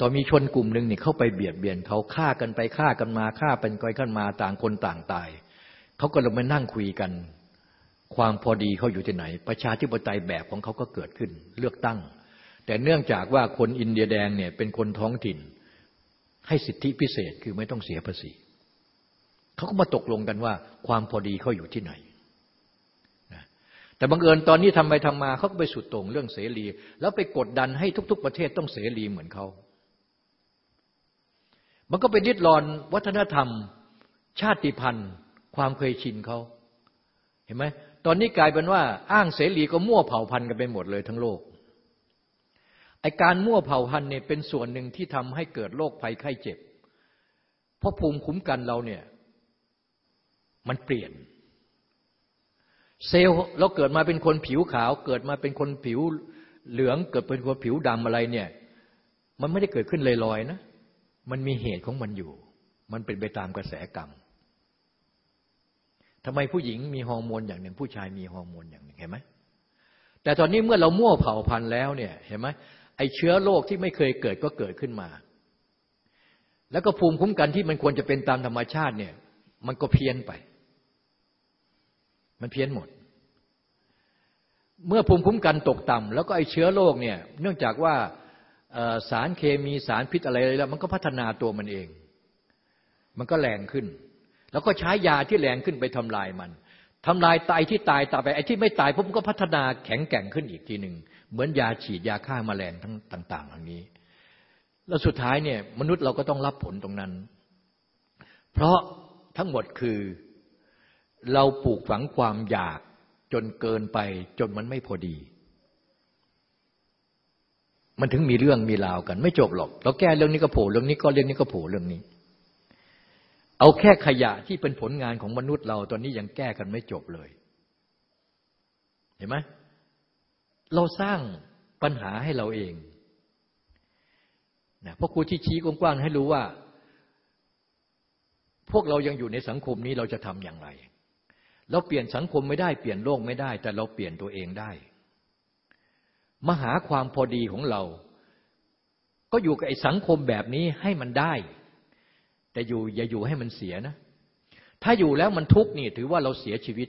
ตอนมีชนกลุ่มหนึ่งเนี่ยเข้าไปเบียดเบียนเขาฆ่ากันไปฆ่ากันมาฆ่าเป็นก้อยกันมาต่างคนต่างตายเขาก็เลยมานั่งคุยกัน ความพอดีเขาอยู่ที่ไหน ประชาธิปไตยแบบของเขาก็เกิดขึ้น เลือกตั้ง แต่เนื่องจากว่าคนอินเดียแดงเนี่ยเป็นคนท้องถิ่น ให้สิทธิพิเศษคือไม่ต้องเสียภาษีเขาก็มาตกลงกันว่า ความพอดีเขาอยู่ที่ไหนแต่บังเอิญตอนนี้ทำไปทำมาเขาก็ไปสุดตรงเรื่องเสรี แล้วไปกดดันให้ทุก ๆ ประเทศต้องเสรีเหมือนเขา มันก็ไปดิดรอนวัฒนธรรม ชาติพันธุ์ ความเคยชินเขา เห็นไหม ตอนนี้กลายเป็นว่า อ้างเสรีก็มั่วเผ่าพันธุ์กันไปหมดเลยทั้งโลกไอการมั่วเผ่าพันธุ์เนี่ยเป็นส่วนหนึ่งที่ทำให้เกิดโรคภัยไข้เจ็บ เพราะภูมิคุ้มกันเราเนี่ย มันเปลี่ยน เซลล์เราเกิดมาเป็นคนผิวขาว เกิดมาเป็นคนผิวเหลือง เกิดเป็นคนผิวดำอะไรเนี่ย มันไม่ได้เกิดขึ้นลอยๆนะ มันมีเหตุของมันอยู่ มันเป็นไปตามกระแสกรรม ทำไมผู้หญิงมีฮอร์โมนอย่างหนึ่ง ผู้ชายมีฮอร์โมนอย่างหนึ่งเห็นไหมแต่ตอนนี้เมื่อเรามั่วเผ่าพันธุ์แล้วเนี่ยเห็นไหมไอเชื้อโรคที่ไม่เคยเกิดก็เกิดขึ้นมา แล้วก็ภูมิคุ้มกันที่มันควรจะเป็นตามธรรมชาติเนี่ย มันก็เพี้ยนไป มันเพี้ยนหมด เมื่อภูมิคุ้มกันตกต่ำแล้วก็ไอเชื้อโรคเนี่ยเนื่องจากว่าสารเคมีสารพิษอะไรแล้ว มันก็พัฒนาตัวมันเอง มันก็แรงขึ้น แล้วก็ใช้ยาที่แรงขึ้นไปทำลายมันทำลายตายที่ตายตายไปไอ้ที่ไม่ตายพวกมันก็พัฒนาแข็งแกร่งขึ้นอีกทีหนึ่งเหมือนยาฉีดยาฆ่ามาแมลงทั้งต่างๆเหล่านี้ แล้วสุดท้ายเนี่ยมนุษย์เราก็ต้องรับผลตรงนั้น เพราะทั้งหมดคือเราปลูกฝังความอยากจนเกินไปจนมันไม่พอดี มันถึงมีเรื่องมีราวกัน ไม่จบหรอก เราแก้เรื่องนี้ก็โผล่เรื่องนี้ก็เรื่องนี้ก็โผล่เรื่องนี้ เอาแค่ขยะที่เป็นผลงานของมนุษย์เราตอนนี้ยังแก้กันไม่จบเลย เห็นไหมเราสร้างปัญหาให้เราเองนะพราะครูที่ชี้กว้างๆให้รู้ว่า พวกเรายังอยู่ในสังคมนี้เราจะทำอย่างไร เราเปลี่ยนสังคมไม่ได้เปลี่ยนโลกไม่ได้ แต่เราเปลี่ยนตัวเองได้ มหาความพอดีของเรา ก็อยู่กับไอ้สังคมแบบนี้ให้มันได้ แต่อยู่อย่าอยู่ให้มันเสียนะ ถ้าอยู่แล้วมันทุกข์นี่ถือว่าเราเสียชีวิต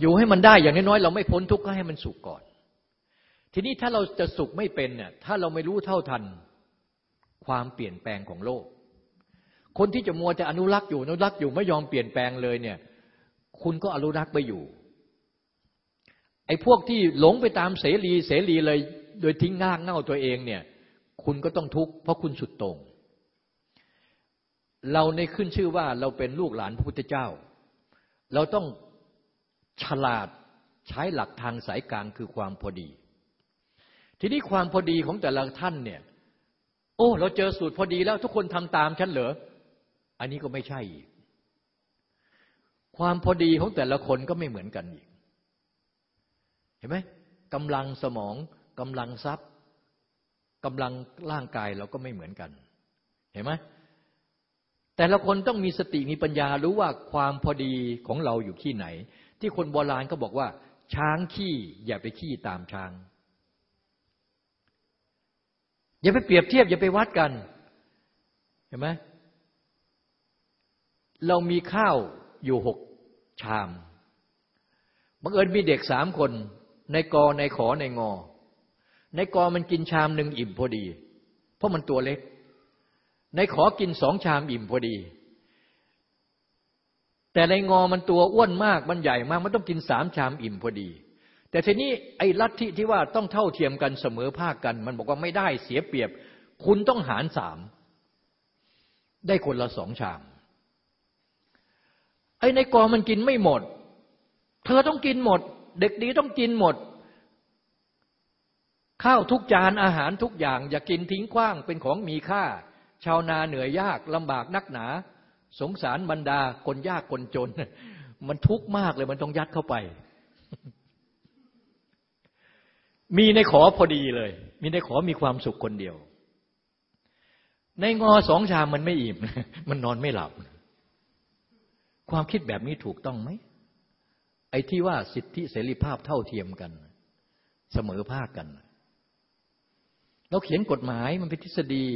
อยู่ให้มันได้อย่างน้อยๆเราไม่พ้นทุกข์ก็ให้มันสุขก่อน ทีนี้ถ้าเราจะสุขไม่เป็นเนี่ยถ้าเราไม่รู้เท่าทันความเปลี่ยนแปลงของโลก คนที่จะมัวจะอนุรักษ์อยู่อนุรักษ์อยู่ไม่ยอมเปลี่ยนแปลงเลยเนี่ย คุณก็อนุรักษ์ไปอยู่ ไอ้พวกที่หลงไปตามเสรีเสรีเลย โดยทิ้งง่างเง่าตัวเองเนี่ย คุณก็ต้องทุกข์เพราะคุณสุดตรง เราในขึ้นชื่อว่าเราเป็นลูกหลานพระพุทธเจ้า เราต้องฉลาดใช้หลักทางสายกลางคือความพอดี ทีนี้ความพอดีของแต่ละท่านเนี่ย โอ้ เราเจอสูตรพอดีแล้วทุกคนทำตามฉันเหรอ อันนี้ก็ไม่ใช่อีก ความพอดีของแต่ละคนก็ไม่เหมือนกันอีก เห็นไหมกำลังสมองกำลังทรัพย์กำลังร่างกายเราก็ไม่เหมือนกัน เห็นไหม แต่ละคนต้องมีสติมีปัญญารู้ว่าความพอดีของเราอยู่ที่ไหน ที่คนโบราณก็บอกว่า ช้างขี้อย่าไปขี้ตามช้าง อย่าไปเปรียบเทียบ อย่าไปวัดกัน เห็นไหมเรามีข้าวอยู่หกชามบังเอิญมีเด็กสามคน ในกอในขอในงอ ในกอมันกินชามหนึ่งอิ่มพอดี เพราะมันตัวเล็ก ในขอกินสองชามอิ่มพอดี แต่ในงอมันตัวอ้วนมากมันใหญ่มากมันต้องกินสามชามอิ่มพอดี แต่ทีนี้ไอ้ลัทธิที่ว่าต้องเท่าเทียมกันเสมอภาคกัน มันบอกว่าไม่ได้เสียเปรียบ คุณต้องหารสามได้คนละสองชาม ไอ้ในกอมันกินไม่หมด เธอต้องกินหมด เด็กดีต้องกินหมด ข้าวทุกจานอาหารทุกอย่าง อย่ากินทิ้งขว้างเป็นของมีค่า ชาวนาเหนื่อยยากลำบากนักหนา สงสารบรรดาคนยากคนจน มันทุกข์มากเลยมันต้องยัดเข้าไป มีในขอพอดีเลย มีในขอมีความสุขคนเดียว ในงอสองชามมันไม่อิ่ม มันนอนไม่หลับ ความคิดแบบนี้ถูกต้องไหมไอ้ที่ว่าสิทธิเสรีภาพเท่าเทียมกัน เสมอภาคกันเราเขียนกฎหมายมันเป็นทฤษฎี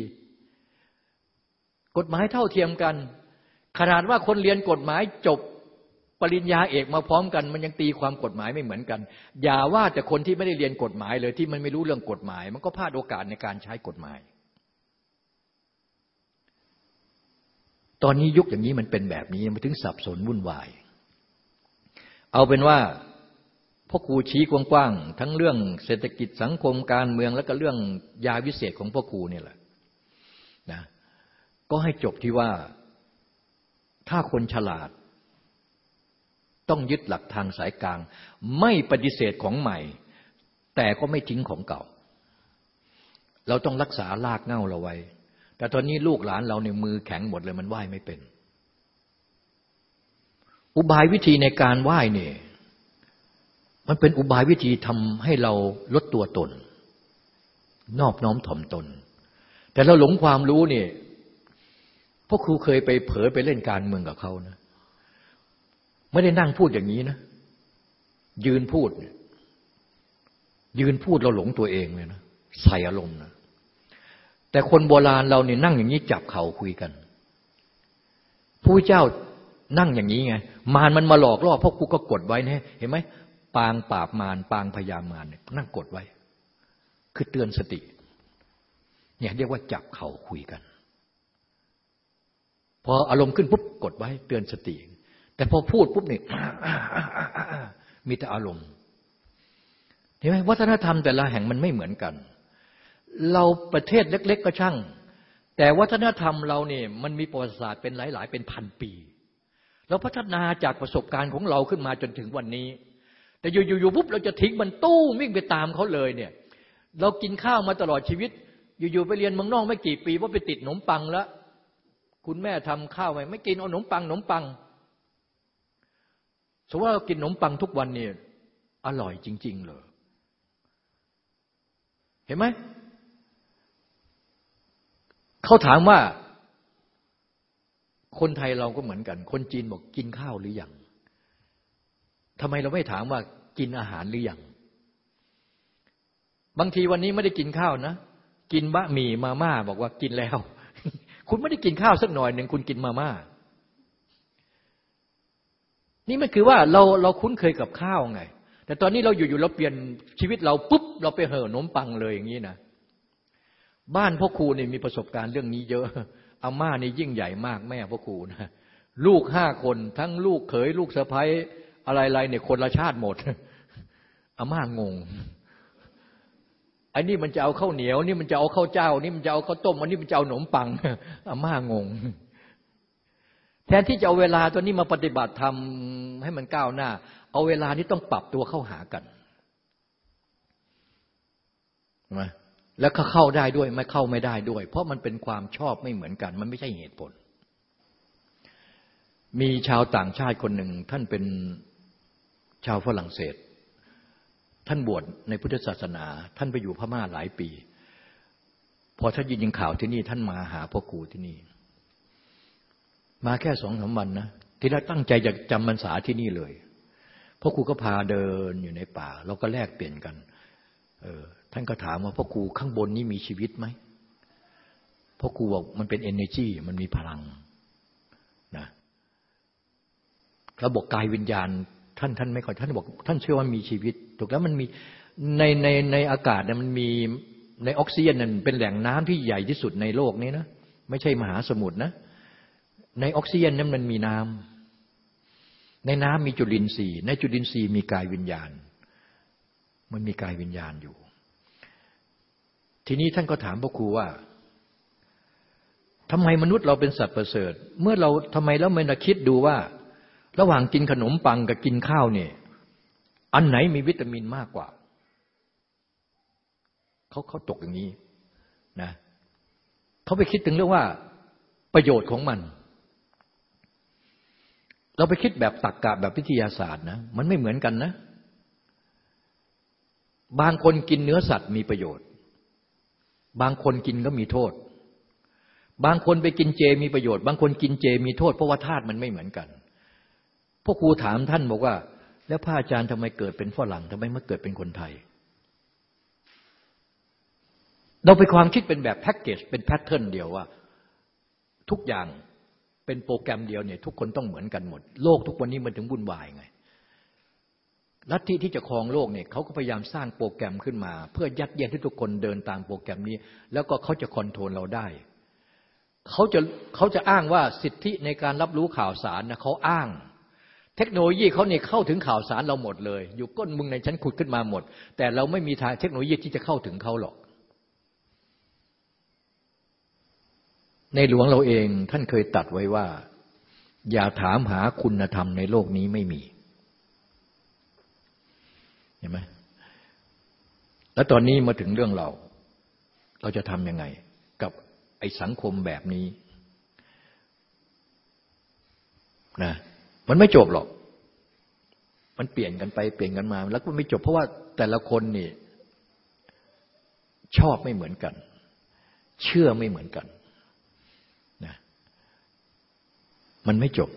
กฎหมายเท่าเทียมกัน ขนาดว่าคนเรียนกฎหมายจบปริญญาเอกมาพร้อมกัน มันยังตีความกฎหมายไม่เหมือนกัน อย่าว่าแต่คนที่ไม่ได้เรียนกฎหมายเลยที่มันไม่รู้เรื่องกฎหมาย มันก็พลาดโอกาสในการใช้กฎหมาย ตอนนี้ยุคอย่างนี้มันเป็นแบบนี้มันถึงสับสนวุ่นวาย เอาเป็นว่าพ่อครูชี้กว้างๆทั้งเรื่องเศรษฐกิจสังคมการเมือง แล้วก็เรื่องยาวิเศษของพ่อครูเนี่ยแหละนะ ก็ให้จบที่ว่าถ้าคนฉลาด ต้องยึดหลักทางสายกลาง ไม่ปฏิเสธของใหม่ แต่ก็ไม่ทิ้งของเก่า เราต้องรักษาลากเง่าเราไว้ แต่ตอนนี้ลูกหลานเราเนี่ยมือแข็งหมดเลยมันไหว้ไม่เป็น อุบายวิธีในการไหว้เนี่ยมันเป็นอุบายวิธีทำให้เราลดตัวตน นอบน้อมถ่อมตน แต่เราหลงความรู้เนี่ย พ่อครูเคยไปเผลอไปเล่นการเมืองกับเขานะไม่ได้นั่งพูดอย่างนี้นะ ยืนพูด ยืนพูดเราหลงตัวเองเลยนะใส่อารมณ์นะแต่คนโบราณเราเนี่ยนั่งอย่างนี้จับเข่าคุยกันผู้เจ้านั่งอย่างนี้ไง มารมันมาหลอกล่อพวกกูก็กดไว้นะเห็นไหมปางปราบมารปางพยามารเนี่ยนั่งกดไว้ คือเตือนสติ เนี่ยเรียกว่าจับเข่าคุยกัน พออารมณ์ขึ้นปุ๊บกดไว้เตือนสติ แต่พอพูดปุ๊บเนี่ยมีแต่อารมณ์เห็นไหมวัฒนธรรมแต่ละแห่งมันไม่เหมือนกัน เราประเทศเล็ก ๆ ก็ช่าง แต่วัฒนธรรมเราเนี่ยมันมีประวัติศาสตร์เป็นหลาย ๆ เป็นพันปี เราพัฒนาจากประสบการณ์ของเราขึ้นมาจนถึงวันนี้ แต่อยู่ๆปุ๊บเราจะทิ้งมันตู้วิ่งไปตามเขาเลยเนี่ย เรากินข้าวมาตลอดชีวิต อยู่ๆไปเรียนเมืองนอกไม่กี่ปีว่าไปติดขนมปังแล้ว คุณแม่ทำข้าวไหมไม่กินเอาขนมปังขนมปังสมมติว่ากินขนมปังทุกวันเนี่ยอร่อยจริง ๆเลยเห็นไหมเขาถามว่า คนไทยเราก็เหมือนกัน คนจีนบอกกินข้าวหรือยังทำไมเราไม่ถามว่ากินอาหารหรือยังบางทีวันนี้ไม่ได้กินข้าวนะ กินบะหมี่มาม่าบอกว่ากินแล้ว คุณไม่ได้กินข้าวสักหน่อยหนึ่งคุณกินมาม่า นี่มันคือว่าเราเราคุ้นเคยกับข้าวไง แต่ตอนนี้เราอยู่ๆเราเปลี่ยนชีวิตเราปุ๊บ เราไปเห่อขนมปังเลยอย่างนี้นะ บ้านพ่อครูเนี่ยมีประสบการณ์เรื่องนี้เยอะ อาม่านี่ยิ่งใหญ่มากแม่พ่อครูนะลูกห้าคนทั้งลูกเขยลูกสะพ้ยอะไรๆเนี่ยคนละชาติหมด อาม่างง อันนี้มันจะเอาข้าวเหนียว นี่มันจะเอาข้าวเจ้า นี่มันจะเอาข้าวต้มอันนี้มันจะเอาขนมปังอาม่างง แทนที่จะเอาเวลาตัวนี้มาปฏิบัติทำให้มันก้าวหน้า เอาเวลานี้ต้องปรับตัวเข้าหากันใช่ไหมแล้วก็เข้าได้ด้วยไม่เข้าไม่ได้ด้วย เพราะมันเป็นความชอบไม่เหมือนกัน มันไม่ใช่เหตุผล มีชาวต่างชาติคนหนึ่ง ท่านเป็นชาวฝรั่งเศส ท่านบวชในพุทธศาสนา ท่านไปอยู่พม่าหลายปี พอท่านยินข่าวที่นี่ ท่านมาหาพ่อครูที่นี่ มาแค่สองสามวันนะทีแรกตั้งใจจะจำพรรษาที่นี่เลยพ่อครูก็พาเดินอยู่ในป่าเราก็แลกเปลี่ยนกัน เออ ท่านก็ถามว่าพ่อครูข้างบนนี้มีชีวิตไหมพ่อครูบอกมันเป็น energy มันมีพลังนะระบบกายวิญญาณ ท่านท่านไม่ค่อยท่านบอก ท่านเชื่อว่ามีชีวิต ถูกแล้วมันมีในในในอากาศเนี่ยมันมีในออกซิเจนนั่นเป็นแหล่งน้ำที่ใหญ่ที่สุดในโลกนี้นะไม่ใช่มหาสมุทรนะในออกซิเจนนั้นมันมีน้ำในน้ำมีจุลินทรีย์ ในจุลินทรีย์มีกายวิญญาณ มันมีกายวิญญาณอยู่ ทีนี้ท่านก็ถามพระครูว่าทำไมมนุษย์เราเป็นสัตว์ประเสริฐ เมื่อเราทำไมแล้วม่มาคิดดูว่า ระหว่างกินขนมปังกับกินข้าวเนี่ย อันไหนมีวิตามินมากกว่าเขาเขาตกอย่างนี้นะเขาไปคิดถึงเรื่องว่าประโยชน์ของมัน เราไปคิดแบบตักกะแบบวิทยาศาสตร์นะ มันไม่เหมือนกันนะ บางคนกินเนื้อสัตว์มีประโยชน์ บางคนกินก็มีโทษ บางคนไปกินเจมีประโยชน์ บางคนกินเจมีโทษ เพราะว่าธาตุมันไม่เหมือนกัน พวกครูถามท่านบอกว่า แล้วพระอาจารย์ทำไมเกิดเป็นฝรั่งทำไมม่เกิดเป็นคนไทย เราไปความคิดเป็นแบบแพ็กเกจเป็นแพทเทิร์นเดียวว่า ทุกอย่างเป็นโปรแกรมเดียวเนี่ย ทุกคนต้องเหมือนกันหมด โลกทุกวันนี้มันถึงวุ่นวายไงลัทธิที่จะครองโลกเนี่ยเขาก็พยายามสร้างโปรแกรมขึ้นมา เพื่อยัดเยียดให้ทุกคนเดินตามโปรแกรมนี้ แล้วก็เขาจะคอนโทรลเราได้เขาจะเขาจะอ้างว่าสิทธิในการรับรู้ข่าวสารนะเขาอ้าง เทคโนโลยีเขาเนี่ยเข้าถึงข่าวสารเราหมดเลย อยู่ก้นมึงในชั้นขุดขึ้นมาหมด แต่เราไม่มีทางเทคโนโลยีที่จะเข้าถึงเขาหรอก ในหลวงเราเองท่านเคยตัดไว้ว่า อย่าถามหาคุณธรรมในโลกนี้ไม่มีเห็นไหมแล้วตอนนี้มาถึงเรื่องเรา เราจะทำยังไง กับไอ้สังคมแบบนี้นะ มันไม่จบหรอก มันเปลี่ยนกันไปเปลี่ยนกันมา แล้วก็ไม่จบ เพราะว่าแต่ละคนนี่ชอบไม่เหมือนกัน เชื่อไม่เหมือนกันนะมันไม่จบ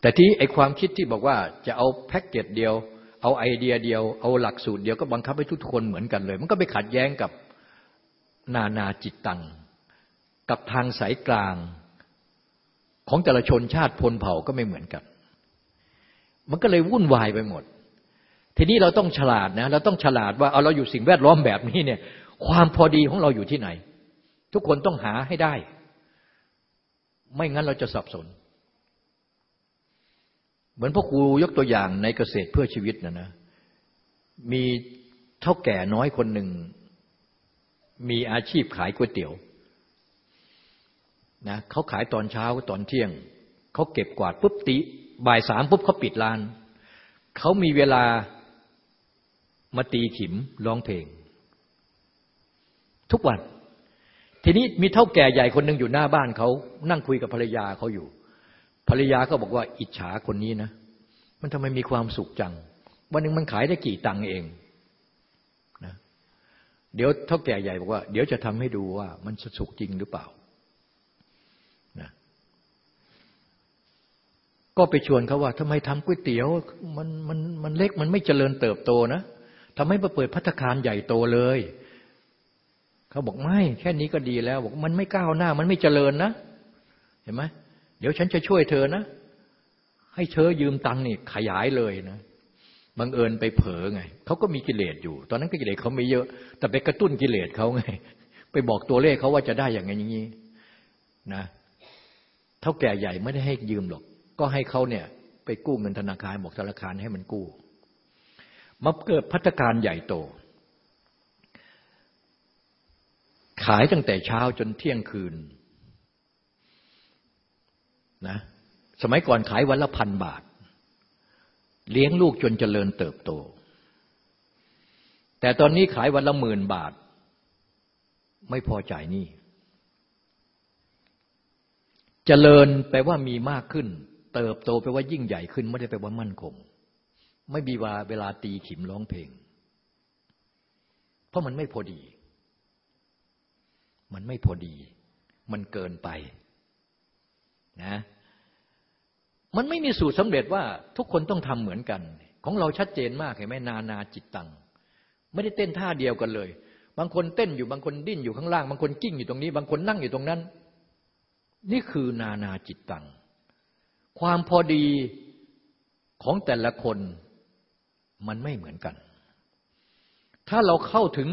แต่ที่ไอความคิดที่บอกว่าจะเอาแพ็กเกจเดียว เอาไอเดียเดียว เอาหลักสูตรเดียวก็บังคับให้ทุกคนเหมือนกันเลย มันก็ไปขัดแย้งกับนานาจิตตัง กับทางสายกลาง ของแต่ละชนชาติพลเผ่าก็ไม่เหมือนกัน มันก็เลยวุ่นวายไปหมด ทีนี้เราต้องฉลาดนะ เราต้องฉลาดว่าเอาเราอยู่สิ่งแวดล้อมแบบนี้เนี่ย ความพอดีของเราอยู่ที่ไหน ทุกคนต้องหาให้ได้ ไม่งั้นเราจะสับสน เหมือนพ่อครูยกตัวอย่างในเกษตรเพื่อชีวิตนะนะ มีเท่าแก่น้อยคนหนึ่ง มีอาชีพขายก๋วยเตี๋ยวนะเขาขายตอนเช้าตอนเที่ยง เขาเก็บกวาดปุ๊บตี บ่ายสามปุ๊บเขาปิดร้าน เขามีเวลามาตีขิมร้องเพลง ทุกวัน ทีนี้มีเท่าแก่ใหญ่คนหนึ่งอยู่หน้าบ้านเขานั่งคุยกับภรรยาเขาอยู่ ภรรยาก็บอกว่าอิจฉาคนนี้นะ มันทำไมมีความสุขจัง วันหนึ่งมันขายได้กี่ตังค์เองนะเดี๋ยวเท่าแก่ใหญ่บอกว่า เดี๋ยวจะทำให้ดูว่ามันสุขจริงหรือเปล่านะ ก็ไปชวนเขาว่าทำไมทำก๋วยเตี๋ยวมันมันมันเล็กมันไม่เจริญเติบโตนะทำให้มาเปิดพัตคารใหญ่โตเลย เขาบอกไม่ แค่นี้ก็ดีแล้ว บอกมันไม่ก้าวหน้า มันไม่เจริญนะ เห็นไหมเดี๋ยวฉันจะช่วยเธอนะ ให้เธอยืมตังค์นี่ขยายเลยนะบังเอิญไปเผลอไงเขาก็มีกิเลสอยู่ ตอนนั้นกิเลสเขาไม่เยอะ แต่ไปกระตุ้นกิเลสเขาไง ไปบอกตัวเลขเขาว่าจะได้อย่างไงอย่างนี้นะเท่าแก่ใหญ่ไม่ได้ให้ยืมหรอก ก็ให้เขาเนี่ยไปกู้เงินธนาคารบอกธนาคารให้มันกู้มาเกิดพัฒการใหญ่โต ขายตั้งแต่เช้าจนเที่ยงคืนนะสมัยก่อนขายวันละพันบาท เลี้ยงลูกจนเจริญเติบโต แต่ตอนนี้ขายวันละหมื่นบาท ไม่พอจ่ายนี่เจริญแปลว่ามีมากขึ้น เติบโตแปว่ายิ่งใหญ่ขึ้นไม่ได้แปว่ามั่นคง ไม่มีว่าเวลาตีขิมร้องเพลง เพราะมันไม่พอดี มันไม่พอดี มันเกินไปนะมันไม่มีสูตรสำเร็จว่าทุกคนต้องทำเหมือนกัน ของเราชัดเจนมากเห็นไหมนานาจิตตัง ไม่ได้เต้นท่าเดียวกันเลย บางคนเต้นอยู่บางคนดิ้นอยู่ข้างล่าง บางคนกิ้งอยู่ตรงนี้ บางคนนั่งอยู่ตรงนั้น นี่คือนานาจิตตัง ความพอดีของแต่ละคนมันไม่เหมือนกัน ถ้าเราเข้าถึง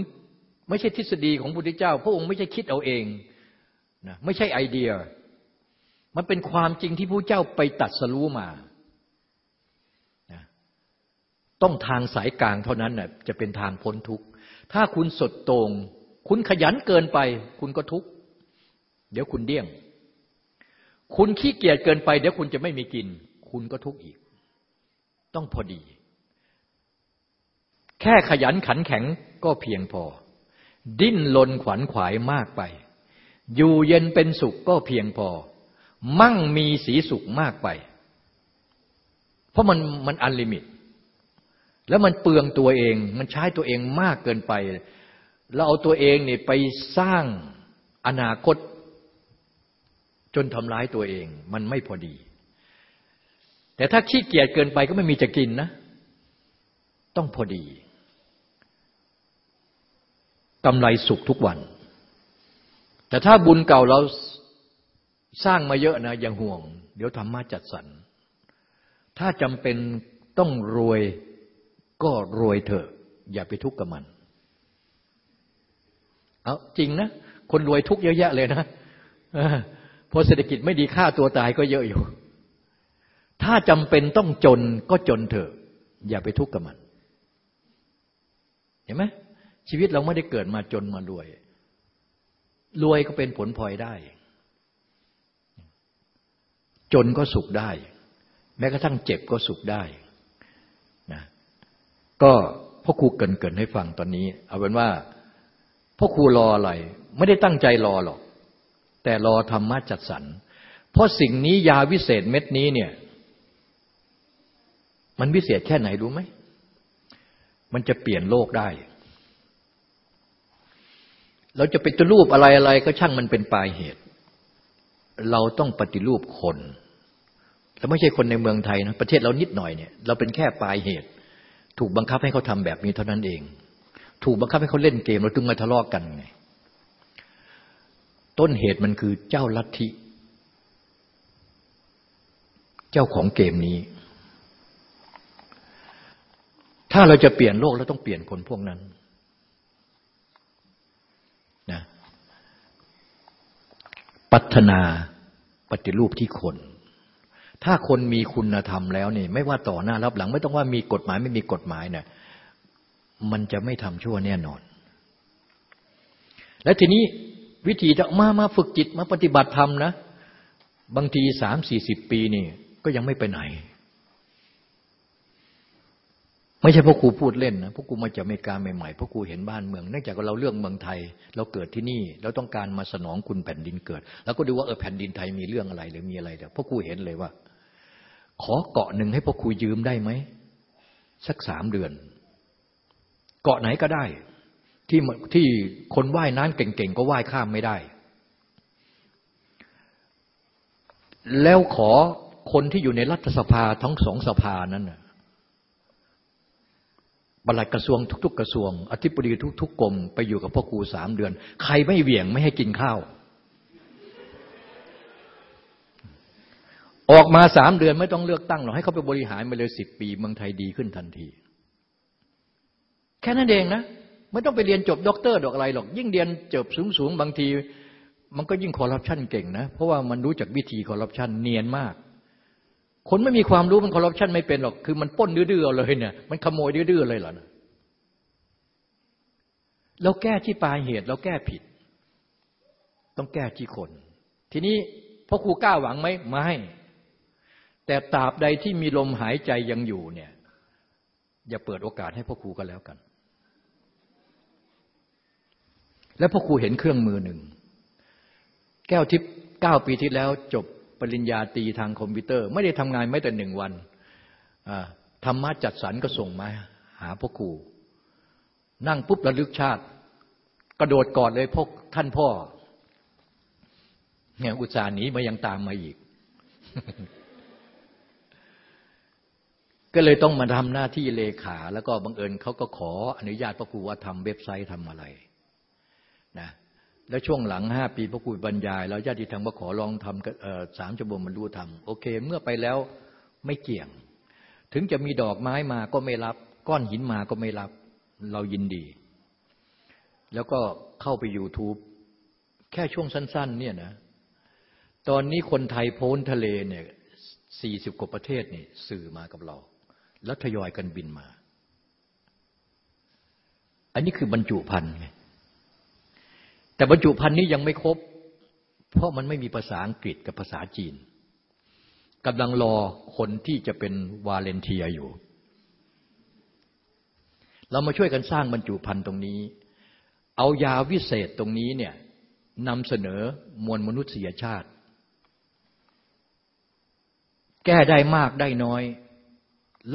ไม่ใช่ทฤษฎีของพระพุทธเจ้า พระองค์ไม่ใช่คิดเอาเองนะไม่ใช่ไอเดีย มันเป็นความจริงที่พระเจ้าไปตัดสรู้มานะต้องทางสายกลางเท่านั้นนะ่ะจะเป็นทางพ้นทุกข์ ถ้าคุณสดตรง คุณขยันเกินไป คุณก็ทุกข์ เดี๋ยวคุณเดี้ยง คุณขี้เกียจเกินไป เดี๋ยวคุณจะไม่มีกิน คุณก็ทุกข์อีก ต้องพอดี แค่ขยันขันแข็งก็เพียงพอ ดิ้นรนขวนขวายมากไป อยู่เย็นเป็นสุขก็เพียงพอ มั่งมีศรีสุขมากไป เพราะมันมัน unlimit แล้วมันเปลืองตัวเอง มันใช้ตัวเองมากเกินไป เราเอาตัวเองเนี่ยไปสร้างอนาคต จนทำร้ายตัวเอง มันไม่พอดี แต่ถ้าขี้เกียจเกินไปก็ไม่มีจะกินนะ ต้องพอดีกำไรสุขทุกวัน แต่ถ้าบุญเก่าเราสร้างมาเยอะนะอย่าห่วง เดี๋ยวธรรมะจัดสรร ถ้าจำเป็นต้องรวยก็รวยเถอะ อย่าไปทุกข์กับมัน เอาจริงนะ คนรวยทุกข์เยอะแยะเลยนะ พราะเศรษฐกิจไม่ดีค่าตัวตายก็เยอะอยู่ ถ้าจำเป็นต้องจนก็จนเถอะ อย่าไปทุกข์กับมัน เห็นไหมชีวิตเราไม่ได้เกิดมาจนมารวย รวยก็เป็นผลพลอยได้ จนก็สุขได้ แม้กระทั่งเจ็บก็สุขได้นะก็พ่อครูเกินเกินให้ฟังตอนนี้ เอาเป็นว่าพ่อครูรออะไร ไม่ได้ตั้งใจรอหรอก แต่รอธรรมะจัดสรร เพราะสิ่งนี้ยาวิเศษเม็ดนี้เนี่ย มันวิเศษแค่ไหนรู้ไหม มันจะเปลี่ยนโลกได้ เราจะไปฏิรูปอะไรอะไรก็ช่างมันเป็นปลายเหตุ เราต้องปฏิรูปคนแล้วไม่ใช่คนในเมืองไทยนะประเทศเรานิดหน่อยเนี่ยเราเป็นแค่ปลายเหตุ ถูกบังคับให้เขาทำแบบนี้เท่านั้นเอง ถูกบังคับให้เขาเล่นเกมเราจึงมาทะเลาะกกันไง ต้นเหตุมันคือเจ้าลัทธิ เจ้าของเกมนี้ ถ้าเราจะเปลี่ยนโลกเราต้องเปลี่ยนคนพวกนั้นนะพัฒนาปฏิรูปที่คน ถ้าคนมีคุณธรรมแล้วนี่ ไม่ว่าต่อหน้ารับหลัง ไม่ต้องว่ามีกฎหมายไม่มีกฎหมายเนะี่ยมันจะไม่ทำชั่วแน่นอน และทีนี้ วิธีจะมามาฝึกจิตมาปฏิบัติธรรมนะ บางทีสามสี่สิบปีนี่ ก็ยังไม่ไปไหน ไม่ใช่พวกครูพูดเล่นนะพวกครูมาจากอเมริกาใหม่ๆพวกครูเห็นบ้านเมืองเนื่องจากเราเรื่องเมืองไทย เราเกิดที่นี่เราต้องการมาสนองคุณแผ่นดินเกิด แล้วก็ดูว่าเออแผ่นดินไทยมีเรื่องอะไรหรือมีอะไรเดี๋ยวพวกครูเห็นเลยว่า ขอเกาะหนึ่งให้พวกครูยืมได้ไหมสักสามเดือน เกาะไหนก็ได้ ที่ที่คนว่ายน้ำเก่งๆ ก็ว่ายข้ามไม่ได้ แล้วขอคนที่อยู่ในรัฐสภาทั้งสองสภานั้นปลัดกระทรวงทุก ๆ กระทรวง อธิบดีทุก ๆกรมไปอยู่กับพ่อครูสามเดือน ใครไม่เหวี่ยงไม่ให้กินข้าว ออกมาสามเดือนไม่ต้องเลือกตั้งหรอกให้เขาไปบริหารมาเลยสิบปีเมืองไทยดีขึ้นทันที แค่นั้นเองนะ ไม่ต้องไปเรียนจบด็อกเตอร์ดอกอะไรหรอก ยิ่งเรียนจบสูงๆบางที มันก็ยิ่งคอร์รัปชันเก่งนะ เพราะว่ามันรู้จักวิธีคอร์รัปชันเนียนมาก คนไม่มีความรู้มันคอร์รัปชันไม่เป็นหรอก คือมันป้นดื้อๆเลยเนี่ย มันขโมยดื้อๆเลยเหรอเราแก้ที่ปลายเหตุเราแก้ผิด ต้องแก้ที่คน ทีนี้พ่อครูกล้าหวังไหมไม่ แต่ตราบใดที่มีลมหายใจยังอยู่เนี่ย อย่าเปิดโอกาสให้พ่อครูก็แล้วกัน แล้วพ่อครูเห็นเครื่องมือหนึ่ง แก้วทิพย์เก้าปีที่แล้วจบปริญญาตรีทางคอมพิวเตอร์ ไม่ได้ทำงานไม่แต่หนึ่งวันธรรมะจัดสรรก็ส่งมาหาพ่อครูนั่งปุ๊บระลึกชาติ กระโดดกอดเลยพกท่านพ่อเนี่ยอุตส่าห์หนีมายังตามมาอีก ก็เลยต้องมาทำหน้าที่เลขา แล้วก็บังเอิญเขาก็ขออนุญาตพระครูว่าทำเว็บไซต์ทำอะไร นะแล้วช่วงหลังห้าปีพระครูบรรยาย แล้วญาติธรรมก็ขอลองทำสามชั่วโมงมันรู้ทำโอเค เมื่อไปแล้วไม่เกี่ยง ถึงจะมีดอกไม้มาก็ไม่รับ ก้อนหินมาก็ไม่รับ เรายินดี แล้วก็เข้าไป YouTube แค่ช่วงสั้น ๆ เนี่ยนะตอนนี้คนไทยโพ้นทะเลเนี่ยสี่สิบกว่าประเทศนี่สื่อมากับเรา แล้วทยอยกันบินมา อันนี้คือบรรจุพันธ์ไง แต่บรรจุพันธ์นี้ยังไม่ครบ เพราะมันไม่มีภาษาอังกฤษกับภาษาจีนกำลังรอคนที่จะเป็นวาเลนเทียอยู่ เรามาช่วยกันสร้างบรรจุพันธ์ตรงนี้ เอายาวิเศษตรงนี้เนี่ยนำเสนอมวลมนุษยชาติ แก้ได้มากได้น้อย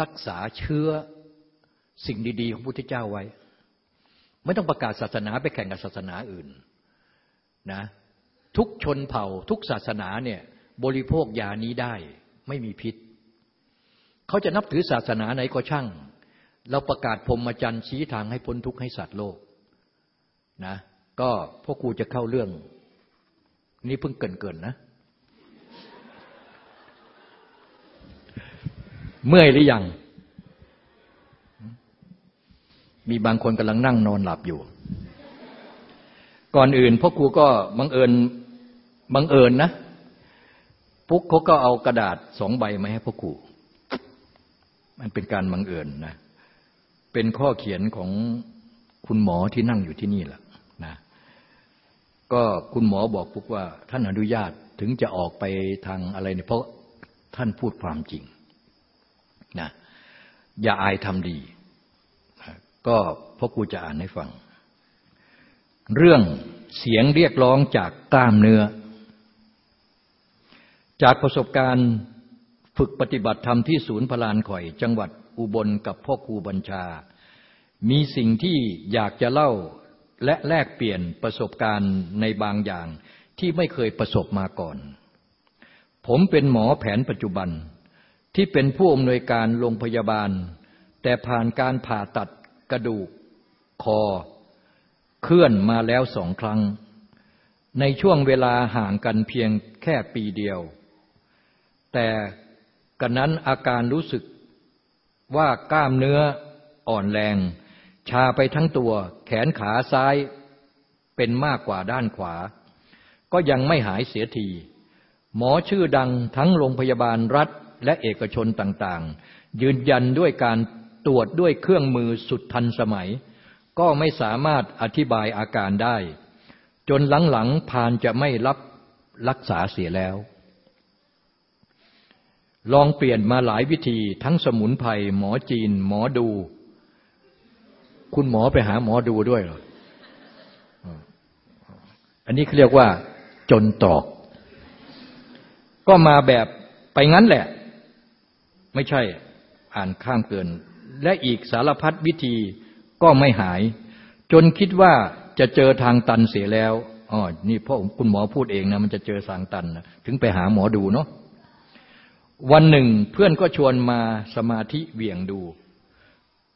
รักษาเชื้อสิ่งดี ๆ ของพุทธเจ้าไว้ ไม่ต้องประกาศศาสนาไปแข่งกับศาสนาอื่น นะทุกชนเผ่าทุกศาสนาเนี่ยบริโภคยานี้ได้ไม่มีพิษ เขาจะนับถือศาสนาไหนก็ช่าง เราประกาศพรมจรรย์ชี้ทางให้พ้นทุกข์ให้สัตว์โลกนะก็พ่อครูจะเข้าเรื่อง นี่เพิ่งเกินเกินนะ เมื่อยหรือยัง มีบางคนกำลังนั่งนอนหลับอยู่ ก่อนอื่นพ่อครูก็บังเอิญบังเอิญนะปุ๊กเขาก็เอากระดาษสองใบมาให้พ่อครู มันเป็นการบังเอิญนะ เป็นข้อเขียนของคุณหมอที่นั่งอยู่ที่นี่แหละนะก็คุณหมอบอกปุ๊กว่า ท่านอนุญาตถึงจะออกไปทางอะไรเนี่ยเพราะท่านพูดความจริงนะอย่าอายทำดี ก็พ่อครูจะอ่านให้ฟัง เรื่องเสียงเรียกร้องจากกล้ามเนื้อ จากประสบการณ์ฝึกปฏิบัติธรรมที่ศูนย์พลานข่อย จังหวัดอุบลกับพ่อครูบัญชา มีสิ่งที่อยากจะเล่าและแลกเปลี่ยนประสบการณ์ในบางอย่างที่ไม่เคยประสบมาก่อน ผมเป็นหมอแผนปัจจุบันที่เป็นผู้อำนวยการโรงพยาบาล แต่ผ่านการผ่าตัดกระดูก คอ เคลื่อนมาแล้วสองครั้ง ในช่วงเวลาห่างกันเพียงแค่ปีเดียว แต่กันนั้นอาการรู้สึกว่ากล้ามเนื้ออ่อนแรง ชาไปทั้งตัวแขนขาซ้ายเป็นมากกว่าด้านขวา ก็ยังไม่หายเสียที หมอชื่อดังทั้งโรงพยาบาลรัฐและเอกชนต่างๆ ยืนยันด้วยการตรวจด้วยเครื่องมือสุดทันสมัย ก็ไม่สามารถอธิบายอาการได้ จนหลังๆพานจะไม่รับรักษาเสียแล้ว ลองเปลี่ยนมาหลายวิธีทั้งสมุนไพรหมอจีน หมอดู คุณหมอไปหาหมอดูด้วยเหรออันนี้เขาเรียกว่า จนตรอก ก็มาแบบไปงั้นแหละ ไม่ใช่อ่านข้ามเกิน และอีกสารพัดวิธี ก็ไม่หาย จนคิดว่าจะเจอทางตันเสียแล้วอ๋อนี่พ่อคุณหมอพูดเองนะมันจะเจอทางตันนะถึงไปหาหมอดูเนาะวันหนึ่งเพื่อนก็ชวนมาสมาธิเวี่ยงดู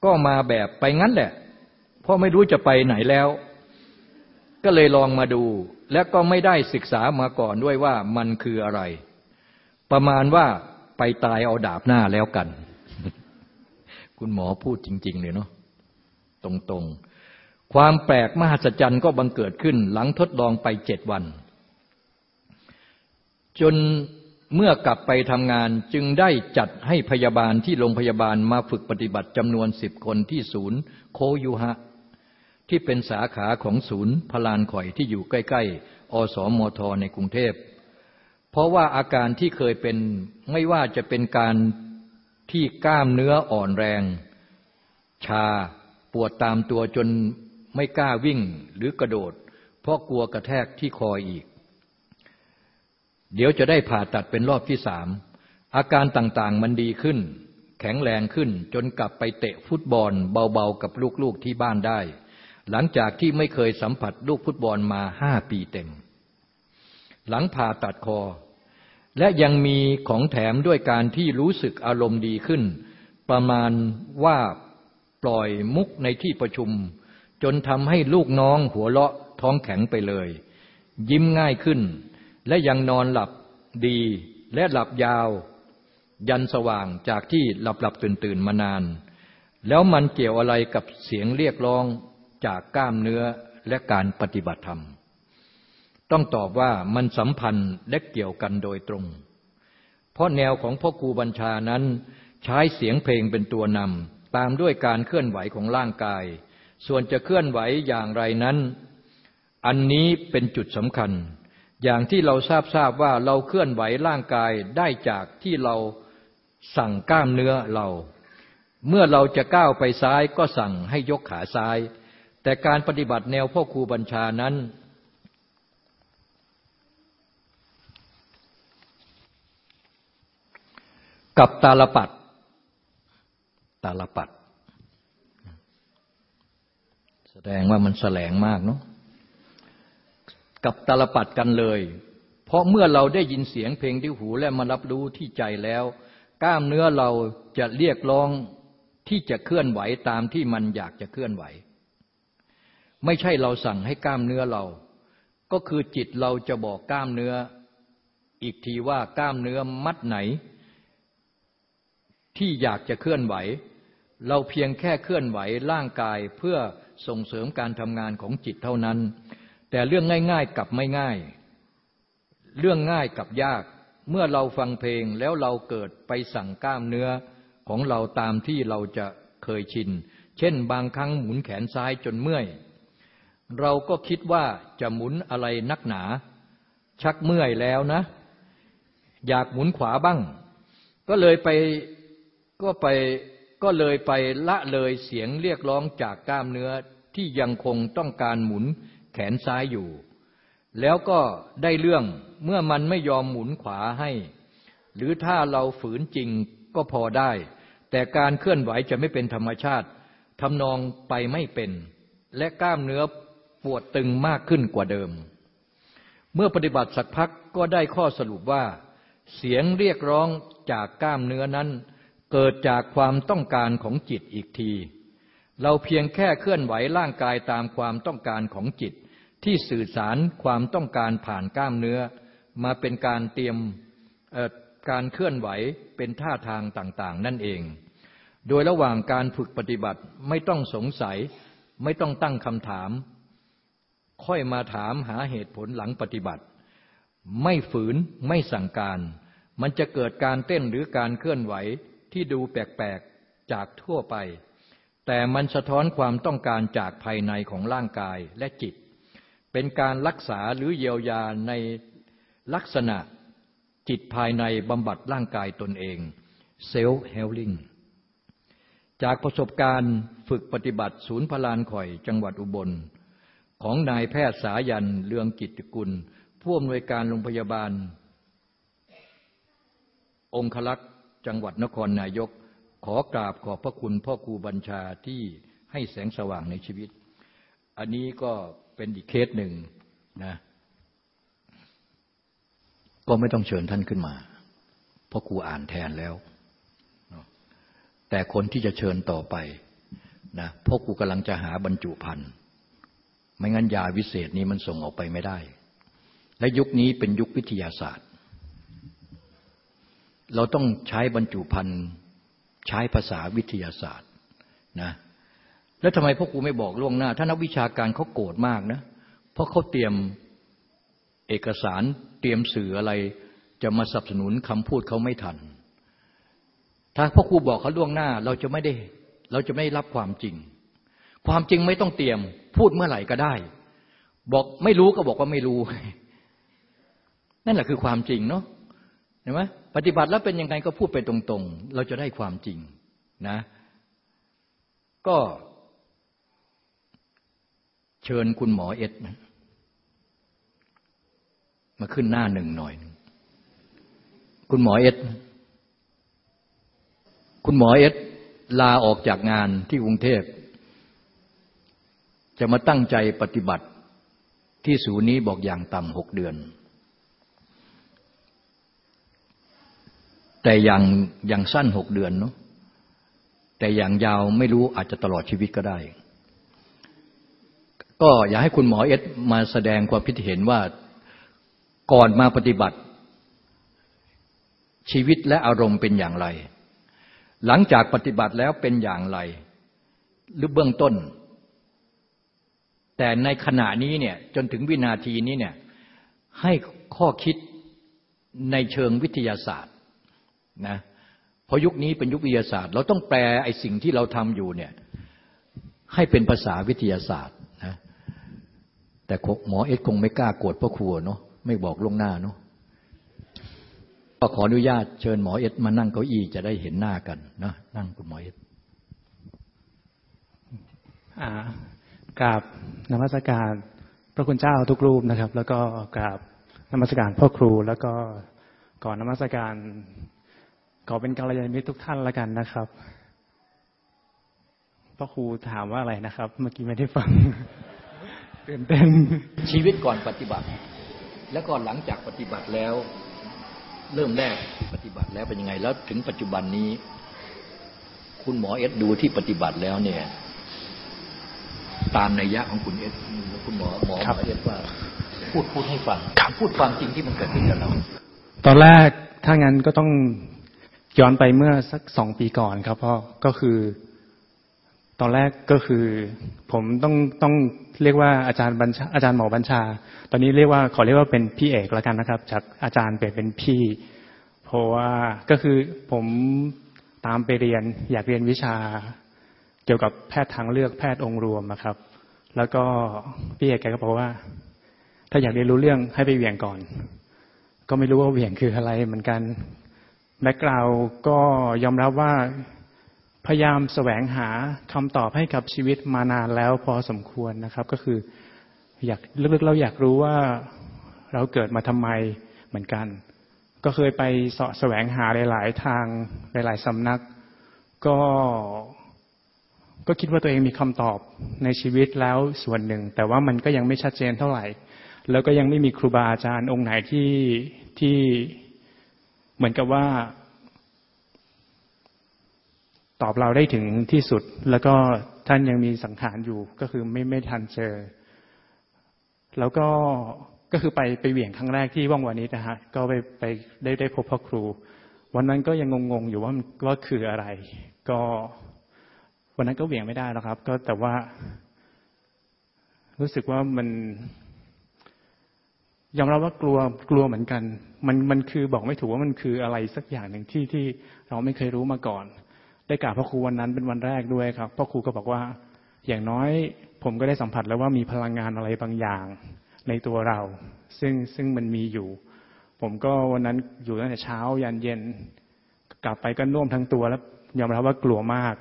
ก็มาแบบไปงั้นแหละพราะไม่รู้จะไปไหนแล้ว ก็เลยลองมาดู และก็ไม่ได้ศึกษามาก่อนด้วยว่ามันคืออะไร ประมาณว่าไปตายเอาดาบหน้าแล้วกัน คุณหมอพูดจริง ๆ เลยเนาะ ตรงๆ ความแปลกมหัศจรรย์ก็บังเกิดขึ้นหลังทดลองไปเจ็ดวัน จนเมื่อกลับไปทำงานจึงได้จัดให้พยาบาลที่โรงพยาบาลมาฝึกปฏิบัติจำนวนสิบคนที่ศูนย์โคยูฮะที่เป็นสาขาของศูนย์พลานข่อยที่อยู่ใกล้ ๆ อสมทในกรุงเทพ เพราะว่าอาการที่เคยเป็นไม่ว่าจะเป็นการที่กล้ามเนื้ออ่อนแรง ชา วดตามตัวจนไม่กล้าวิ่งหรือกระโดด เพราะกลัวกระแทกที่คออีก เดี๋ยวจะได้ผ่าตัดเป็นรอบที่สามอาการต่างๆมันดีขึ้น แข็งแรงขึ้นจนกลับไปเตะฟุตบอลเบาๆกับลูกๆที่บ้านได้ หลังจากที่ไม่เคยสัมผัสลูกฟุตบอลมาห้าปีเต็ม หลังผ่าตัดคอ และยังมีของแถมด้วยการที่รู้สึกอารมณ์ดีขึ้น ประมาณว่า ปล่อยมุกในที่ประชุม จนทำให้ลูกน้องหัวเราะท้องแข็งไปเลย ยิ้มง่ายขึ้น และยังนอนหลับดีและหลับยาว ยันสว่างจากที่หลับหลับตื่นตื่นมานาน แล้วมันเกี่ยวอะไรกับเสียงเรียกร้องจากกล้ามเนื้อและการปฏิบัติธรรม ต้องตอบว่ามันสัมพันธ์และเกี่ยวกันโดยตรง เพราะแนวของพ่อครูบัญชานั้นใช้เสียงเพลงเป็นตัวนำ ตามด้วยการเคลื่อนไหวของร่างกาย ส่วนจะเคลื่อนไหวอย่างไรนั้น อันนี้เป็นจุดสำคัญ อย่างที่เราทราบทราบว่าเราเคลื่อนไหวร่างกายได้จากที่เราสั่งกล้ามเนื้อเรา เมื่อเราจะก้าวไปซ้ายก็สั่งให้ยกขาซ้าย แต่การปฏิบัติแนวพ่อครูบัญชานั้นกับตาลปัด ตาลปัด แสดงว่ามันแสลงมากเนาะกับตาลปัดกันเลย เพราะเมื่อเราได้ยินเสียงเพลงที่หูและมารับรู้ที่ใจแล้ว กล้ามเนื้อเราจะเรียกร้องที่จะเคลื่อนไหวตามที่มันอยากจะเคลื่อนไหว ไม่ใช่เราสั่งให้กล้ามเนื้อเรา ก็คือจิตเราจะบอกกล้ามเนื้อ อีกทีว่ากล้ามเนื้อมัดไหน ที่อยากจะเคลื่อนไหว เราเพียงแค่เคลื่อนไหวร่างกายเพื่อส่งเสริมการทำงานของจิตเท่านั้น แต่เรื่องง่ายๆกับไม่ง่าย เรื่องง่ายกับยาก เมื่อเราฟังเพลงแล้วเราเกิดไปสั่งกล้ามเนื้อของเราตามที่เราจะเคยชิน เช่นบางครั้งหมุนแขนซ้ายจนเมื่อย เราก็คิดว่าจะหมุนอะไรนักหนา ชักเมื่อยแล้วนะ อยากหมุนขวาบ้าง ก็เลยไปก็ไป ก็เลยไปละเลยเสียงเรียกร้องจากกล้ามเนื้อที่ยังคงต้องการหมุนแขนซ้ายอยู่ แล้วก็ได้เรื่องเมื่อมันไม่ยอมหมุนขวาให้ หรือถ้าเราฝืนจริงก็พอได้ แต่การเคลื่อนไหวจะไม่เป็นธรรมชาติทำนองไปไม่เป็น และกล้ามเนื้อปวดตึงมากขึ้นกว่าเดิม เมื่อปฏิบัติสักพักก็ได้ข้อสรุปว่า เสียงเรียกร้องจากกล้ามเนื้อนั้น เกิดจากความต้องการของจิตอีกที เราเพียงแค่เคลื่อนไหวร่างกายตามความต้องการของจิต ที่สื่อสารความต้องการผ่านกล้ามเนื้อ มาเป็นการเตรียมการเคลื่อนไหวเป็นท่าทางต่างๆ นั่นเอง โดยระหว่างการฝึกปฏิบัติไม่ต้องสงสัย ไม่ต้องตั้งคำถาม ค่อยมาถามหาเหตุผลหลังปฏิบัติ ไม่ฝืนไม่สั่งการ มันจะเกิดการเต้นหรือการเคลื่อนไหว ที่ดูแปลกๆจากทั่วไป แต่มันสะท้อนความต้องการจากภายในของร่างกายและจิต เป็นการรักษาหรือเยียวยาในลักษณะจิตภายในบำบัดร่างกายตนเอง self healing จากประสบการณ์ฝึกปฏิบัติศูนย์พลานข่อยจังหวัดอุบล ของนายแพทย์สายันเรืองกิตกุล ผู้อำนวยการโรงพยาบาล องคลักษ์ จังหวัดนครนายก ขอกราบขอบพระคุณพ่อครูบัญชาที่ให้แสงสว่างในชีวิต อันนี้ก็เป็นอีกเคสหนึ่งนะ ก็ไม่ต้องเชิญท่านขึ้นมา เพราะครูอ่านแทนแล้ว แต่คนที่จะเชิญต่อไปนะพ่อครูกำลังจะหาบรรจุพันธ์ไม่งั้นยาวิเศษนี้มันส่งออกไปไม่ได้ และยุคนี้เป็นยุควิทยาศาสตร์ เราต้องใช้บรรจุภัณฑ์ใช้ภาษาวิทยาศาสตร์นะแล้วทำไมพ่อครูไม่บอกล่วงหน้า ถ้านักวิชาการเขาโกรธมากนะ เพราะเขาเตรียมเอกสารเตรียมสื่ออะไร จะมาสนับสนุนคำพูดเขาไม่ทัน ถ้าพ่อครูบอกเขาล่วงหน้า เราจะไม่ได้ เราจะไม่รับความจริง ความจริงไม่ต้องเตรียม พูดเมื่อไหร่ก็ได้ บอกไม่รู้ก็บอกว่าไม่รู้ นั่นแหละคือความจริงเนาะเห็นไหม ปฏิบัติแล้วเป็นยังไงก็พูดไปตรงๆ เราจะได้ความจริงนะ ก็เชิญคุณหมอเอ็ดมาขึ้นหน้าหนึ่งหน่อย คุณหมอเอ็ด คุณหมอเอ็ดลาออกจากงานที่กรุงเทพ จะมาตั้งใจปฏิบัติที่ศูนย์นี้บอกอย่างต่ำหกเดือน แต่อย่างอย่างสั้นหกเดือนเนาะแต่อย่างยาวไม่รู้อาจจะตลอดชีวิตก็ได้ ก็อยากให้คุณหมอเอสมาแสดงความคิดเห็นว่าก่อนมาปฏิบัติ ชีวิตและอารมณ์เป็นอย่างไร หลังจากปฏิบัติแล้วเป็นอย่างไร หรือเบื้องต้น แต่ในขณะนี้เนี่ยจนถึงวินาทีนี้เนี่ยให้ข้อคิดในเชิงวิทยาศาสตร์ นะเพราะยุคนี้เป็นยุควิทยาศาสตร์ เราต้องแปลไอ้สิ่งที่เราทำอยู่เนี่ยให้เป็นภาษาวิทยาศาสตร์นะแต่หมอเอสคงไม่กล้าโกรธพ่อครัวเนาะไม่บอกล่วงหน้าเนาะก็ขออนุญาตเชิญหมอเอสมานั่งเก้าอี้จะได้เห็นหน้ากันนะนั่งคุณหมอเอสกราบนมัสการพระคุณเจ้าทุกรูปนะครับ แล้วก็กราบนมัสการพ่อครู แล้วก็ก่อนนมัสการ ขอเป็นกัลยาณมิตรทุกท่านละกันนะครับพ่อครูถามว่าอะไรนะครับ เมื่อกี้ไม่ได้ฟังตื่นเต้นชีวิตก่อนปฏิบัติ แล้วก็หลังจากปฏิบัติแล้ว เริ่มแรกปฏิบัติแล้วเป็นยังไง แล้วถึงปัจจุบันนี้ คุณหมอเอสดูที่ปฏิบัติแล้วเนี่ย ตามในยะของคุณเอสคุณหมอหมอเอสว่าพูดพูดให้ฟังพูดความจริงที่มันเกิดขึ้นกับเรา ตอนแรกถ้างั้นก็ต้อง ย้อนไปเมื่อสักสองปีก่อนครับพ่อก็คือ ตอนแรกก็คือ ผมต้องต้องเรียกว่าอาจารย์บัญชาอาจารย์หมอบัญชา ตอนนี้เรียกว่าขอเรียกว่าเป็นพี่เอกแล้วกันนะครับ จากอาจารย์เปลี่ยนเป็นพี่ เพราะว่าก็คือผมตามไปเรียนอยากเรียนวิชา เกี่ยวกับแพทย์ทางเลือกแพทย์องค์รวมนะครับ แล้วก็พี่เอกแกก็บอกว่า ถ้าอยากเรียนรู้เรื่องให้ไปเวียงก่อน ก็ไม่รู้ว่าเวียงคืออะไรเหมือนกัน แบ็กกราวก็ยอมรับว่าพยายามแสวงหาคำตอบให้กับชีวิตมานานแล้วพอสมควรนะครับ ก็คืออยากลึกๆเราอยากรู้ว่าเราเกิดมาทำไมเหมือนกัน ก็เคยไปสาะแสวงหาหลายๆทางหลายๆสำนัก ก็ก็คิดว่าตัวเองมีคำตอบในชีวิตแล้วส่วนหนึ่ง แต่ว่ามันก็ยังไม่ชัดเจนเท่าไหร่ แล้วก็ยังไม่มีครูบาอาจารย์องค์ไหนที่ที่ เหมือนกับว่า ตอบเราได้ถึงที่สุด แล้วก็ท่านยังมีสังขารอยู่ ก็คือไม่ไม่ทันเจอ แล้วก็ก็คือไปไปเหวี่ยงครั้งแรกที่ว่องวานิชนะฮะ ก็ไปไปได้ได้พบพ่อครู วันนั้นก็ยังงงๆอยู่ว่าว่าคืออะไร ก็ วันนั้นก็เหวี่ยงไม่ได้แล้วครับ ก็แต่ว่า รู้สึกว่ามัน ยอมรับว่ากลัวกลัวเหมือนกัน มันมันคือบอกไม่ถูกว่ามันคืออะไรสักอย่างหนึ่งที่ที่เราไม่เคยรู้มาก่อน ได้กราบพระครูวันนั้นเป็นวันแรกด้วยครับพ่อครูก็บอกว่า อย่างน้อยผมก็ได้สัมผัสแล้วว่ามีพลังงานอะไรบางอย่างในตัวเรา ซึ่งซึ่งมันมีอยู่ ผมก็วันนั้นอยู่ตั้งแต่เช้ายันเย็น กลับไปก็น่วมทั้งตัวแล้ว ยอมรับว่ากลัวมาก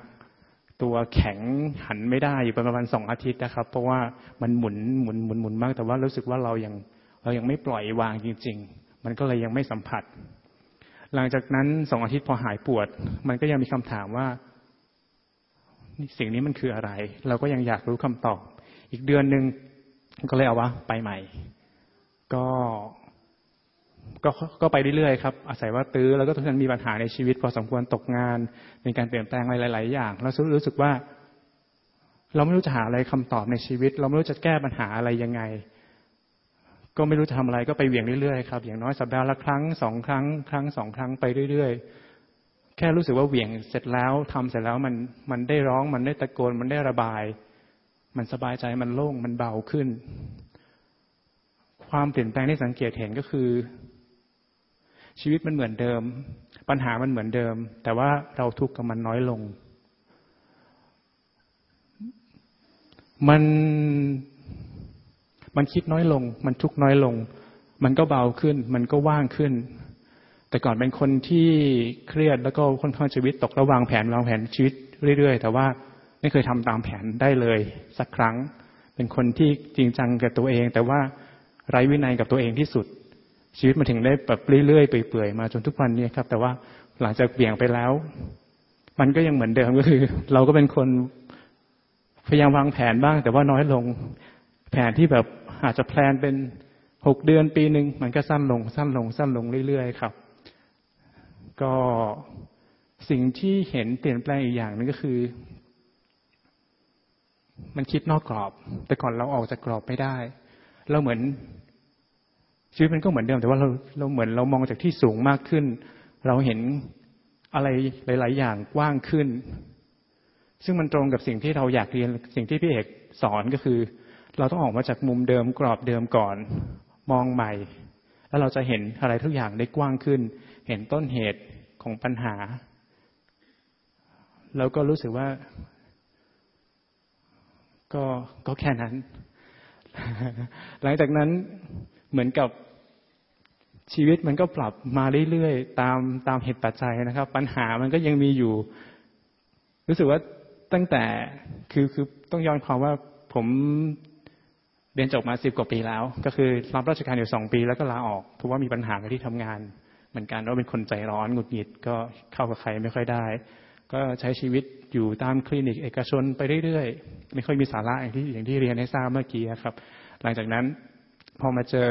ตัวแข็งหันไม่ได้อยู่ประมาณสองอาทิตย์นะครับ เพราะว่ามันหมุนหมุนหมุนหมุนมาก แต่ว่ารู้สึกว่าเรายัง เรายังไม่ปล่อยวางจริง ๆ มันก็เลยยังไม่สัมผัส หลังจากนั้นสองอาทิตย์พอหายปวด มันก็ยังมีคำถามว่าสิ่งนี้มันคืออะไร เราก็ยังอยากรู้คำตอบ อีกเดือนหนึ่งก็เลยเอาวะไปใหม่ ก็ก็ก็ไปเรื่อยๆครับอาศัยว่าตื้อแล้วก็ทุกท่านมีปัญหาในชีวิต พอสมควรตกงานในการเปลี่ยนแปลงอะไรหลาย ๆ อย่างแล้รู้สึกว่า เราไม่รู้จะหาอะไรคำตอบในชีวิต เราไม่รู้จะแก้ปัญหาอะไรยังไง ก็ไม่รู้จะทำอะไรก็ไปเหวี่ยงเรื่อยๆครับอย่างน้อยสัปดาห์ละครั้งสองครั้งครั้งสองครั้งไปเรื่อยๆ แค่รู้สึกว่าเหวี่ยงเสร็จแล้วทำเสร็จแล้วมันมันได้ร้องมันได้ตะโกนมันได้ระบาย มันสบายใจมันโล่งมันเบาขึ้น ความเปลี่ยนแปลงที่สังเกตเห็นก็คือ ชีวิตมันเหมือนเดิม ปัญหามันเหมือนเดิม แต่ว่าเราทุกข์กับมันน้อยลง มัน มันคิดน้อยลง มันทุกน้อยลง มันก็เบาขึ้น มันก็ว่างขึ้น แต่ก่อนเป็นคนที่เครียดแล้วก็ค่อนข้างชีวิตตกระวางแผนวางแผนชีวิตเรื่อยๆ แต่ว่าไม่เคยทำตามแผนได้เลยสักครั้ง เป็นคนที่จริงจังกับตัวเอง แต่ว่าไร้วินัยกับตัวเองที่สุด ชีวิตมาถึงได้แบบเรื่อยๆเปื่อยๆมาจนทุกวันนี้ครับ แต่ว่าหลังจากเบี่ยงไปแล้ว มันก็ยังเหมือนเดิมก็คือ เราก็เป็นคนพยายามวางแผนบ้าง แต่ว่าน้อยลง แผนที่แบบ อาจจะแพลนเป็นหกเดือนปีหนึ่งมันก็สั้นลง สั้นลง สั้นลงเรื่อยๆครับ ก็สิ่งที่เห็นเปลี่ยนแปลงอีกอย่างนึงก็คือ มันคิดนอกกรอบ แต่ก่อนเราออกจากกรอบไม่ได้ เราเหมือน ชีวิตมันก็เหมือนเดิม แต่ว่าเราเราเหมือนเรามองจากที่สูงมากขึ้น เราเห็นอะไรหลาย ๆ อย่างกว้างขึ้น ซึ่งมันตรงกับสิ่งที่เราอยากเรียนสิ่งที่พี่เอกสอนก็คือ เราต้องออกมาจากมุมเดิมกรอบเดิมก่อน มองใหม่ แล้วเราจะเห็นอะไรทุกอย่างได้กว้างขึ้น เห็นต้นเหตุของปัญหา แล้วก็รู้สึกว่า ก็ก็แค่นั้น หลังจากนั้นเหมือนกับชีวิตมันก็ปรับมาเรื่อยๆตามตามเหตุปัจจัยนะครับ ปัญหามันก็ยังมีอยู่ รู้สึกว่าตั้งแต่คือคือต้องย้อนความว่าผม เรียนจบมาสิบกว่าปีแล้ว ก็คือรับราชการอยู่สองปีแล้วก็ลาออกเพราะว่ามีปัญหากับที่ทำงาน เหมือนกันว่าเป็นคนใจร้อนหงุดหงิดก็เข้ากับใครไม่ค่อยได้ ก็ใช้ชีวิตอยู่ตามคลินิกเอกชนไปเรื่อยๆไม่ค่อยมีสาระอย่างที่อย่างที่เรียนให้ทราบเมื่อกี้ครับ หลังจากนั้นพอมาเจอ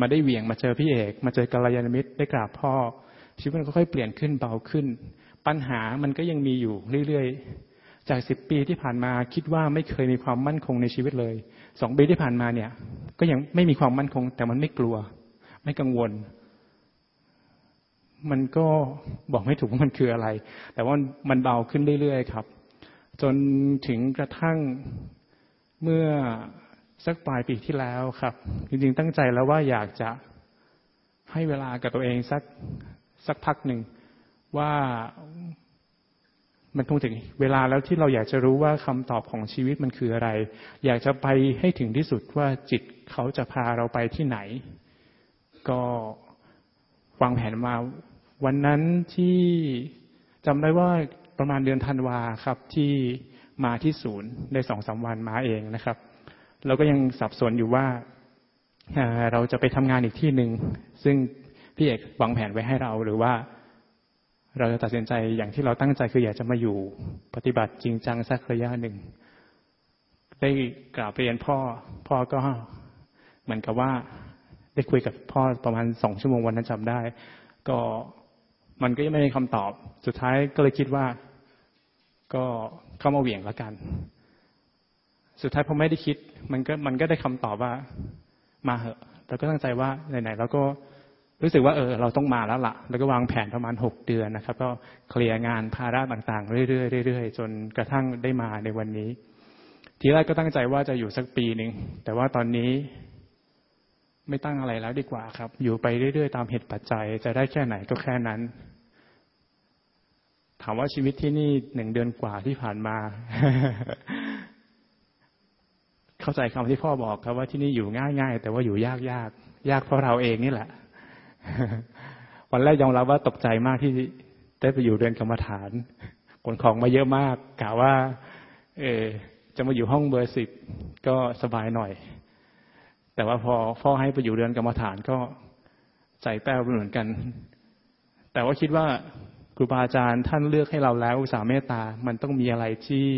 มาได้เหวี่ยงมาเจอพี่เอก มาเจอกัลยาณมิตรได้กราบพ่อ ชีวิตมันก็ค่อยเปลี่ยนขึ้นเบาขึ้น ปัญหามันก็ยังมีอยู่เรื่อยๆจากสิบปีที่ผ่านมาคิดว่าไม่เคยมีความมั่นคงในชีวิตเลย สองปีที่ผ่านมาเนี่ย ก็ยังไม่มีความมั่นคง แต่มันไม่กลัว ไม่กังวล มันก็บอกไม่ถูกว่ามันคืออะไร แต่ว่ามันเบาขึ้นเรื่อยๆครับ จนถึงกระทั่งเมื่อสักปลายปีที่แล้วครับ จริงๆตั้งใจแล้วว่าอยากจะให้เวลากับตัวเองสักสักพักหนึ่งว่า มันคงถึงเวลาแล้วที่เราอยากจะรู้ว่าคำตอบของชีวิตมันคืออะไร อยากจะไปให้ถึงที่สุดว่าจิตเขาจะพาเราไปที่ไหน ก็วางแผนมา วันนั้นที่จำได้ว่าประมาณเดือนธันวาครับที่มาที่ศูนย์ได้สองสาวันมาเองนะครับ เราก็ยังสับสนอยู่ว่าเราจะไปทำงานอีกที่หนึ่งซึ่งพี่เอกวางแผนไว้ให้เราหรือว่า เราจะตัดสินใจอย่างที่เราตั้งใจคืออยากจะมาอยู่ปฏิบัติจริงจังสักระยะหนึ่ง ได้กล่าวเรียนพ่อ พ่อก็เหมือนกับว่าได้คุยกับพ่อประมาณสองชั่วโมงวันนั้นจำได้ ก็มันก็ยังไม่มีคำตอบ สุดท้ายก็เลยคิดว่า ก็เข้ามาเหวี่ยงแล้วกัน สุดท้ายพอไม่ได้คิด มันก็มันก็ได้คำตอบว่า มาเหอะเราก็ตั้งใจว่าไหนๆเราก็ รู้สึกว่าเออเราต้องมาแล้วละ่ะแล้วก็วางแผนประมาณหกเดือนนะครับ ก็เคลียร์งานภาระต่างๆเรื่อยๆเรื่อยๆจนกระทั่งได้มาในวันนี้ ทีแรกก็ตั้งใจว่าจะอยู่สักปีหนึ่งแต่ว่าตอนนี้ไม่ตั้งอะไรแล้วดีกว่าครับ อยู่ไปเรื่อยๆ ตามเหตุปัจจัย จะได้แค่ไหนก็แค่นั้น ถามว่าชีวิตที่นี่หนึ่งเดือนกว่าที่ผ่านมา เข้าใจคำที่พ่อบอกครับว่าที่นี่อยู่ง่ายง่ายแต่ว่าอยู่ยากยากยากเพราะเราเองนี่แหละ วันแรกยอมรับว่าตกใจมากที่ได้ไปอยู่เรียนกรรมฐานขนของมาเยอะมากกะว่า เออจะมาอยู่ห้องเบอร์สิบก็สบายหน่อย แต่ว่าพอพ่อให้ไปอยู่เรือนกรรมฐานก็ใจแป้วเหมือนกัน แต่ว่าคิดว่าครูบาอาจารย์ท่านเลือกให้เราแล้วอุตสาห์เมตตา มันต้องมีอะไรที่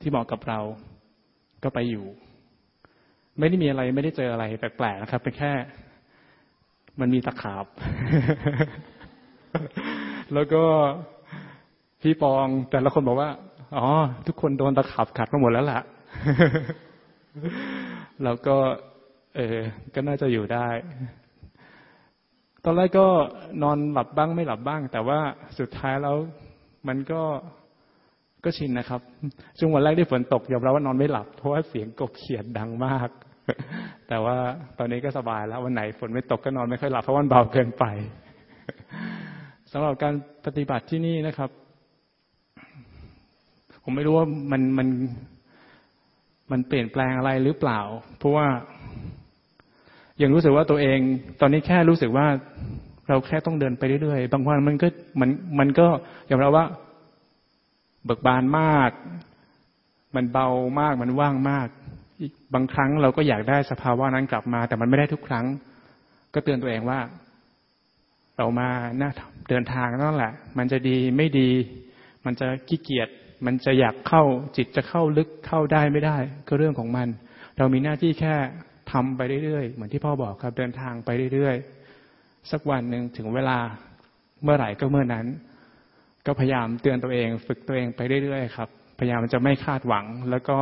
ที่เหมาะกับเรา ก็ไปอยู่ ไม่ได้มีอะไรไม่ได้เจออะไรแปลกๆนะครับเป็นแค่ มันมีตะขาบ แล้วก็พี่ปองแต่ละคนบอกว่า อ๋อ ทุกคนโดนตะขาบกัดมาหมดแล้วล่ะ แล้วก็ เออ ก็น่าจะอยู่ได้ ตอนแรกก็นอนหลับบ้างไม่หลับบ้าง แต่ว่าสุดท้ายแล้วมันก็ก็ชินนะครับ ช่วงวันแรกที่ฝนตกยอมรับว่านอนไม่หลับ เพราะว่าเสียงกบเขียดดังมาก แต่ว่าตอนนี้ก็สบายแล้ววันไหนฝนไม่ตกก็นอนไม่ค่อยหลับเพราะวันเบาเกินไปสำหรับการปฏิบัติที่นี่นะครับ ผมไม่รู้ว่ามันมันมันเปลี่ยนแปลงอะไรหรือเปล่า เพราะว่ายังรู้สึกว่าตัวเอง ตอนนี้แค่รู้สึกว่าเราแค่ต้องเดินไปเรื่อยๆ บางวันมันก็มันมันก็ยอมรับว่า เบิกบานมาก มันเบามากมันว่างมาก บางครั้งเราก็อยากได้สภาวะนั้นกลับมา แต่มันไม่ได้ทุกครั้ง ก็เตือนตัวเองว่า เรามาหน้าเดินทางนั่นแหละ มันจะดีไม่ดี มันจะขี้เกียจมันจะอยากเข้าจิตจะเข้าลึกเข้าได้ไม่ได้ ก็เรื่องของมัน เรามีหน้าที่แค่ทำไปเรื่อยๆ เหมือนที่พ่อบอกครับเดินทางไปเรื่อยๆ สักวันหนึ่งถึงเวลาเมื่อไหร่ก็เมื่อนั้น ก็พยายามเตือนตัวเอง ฝึกตัวเองไปเรื่อยๆครับ พยายามจะไม่คาดหวังแล้วก็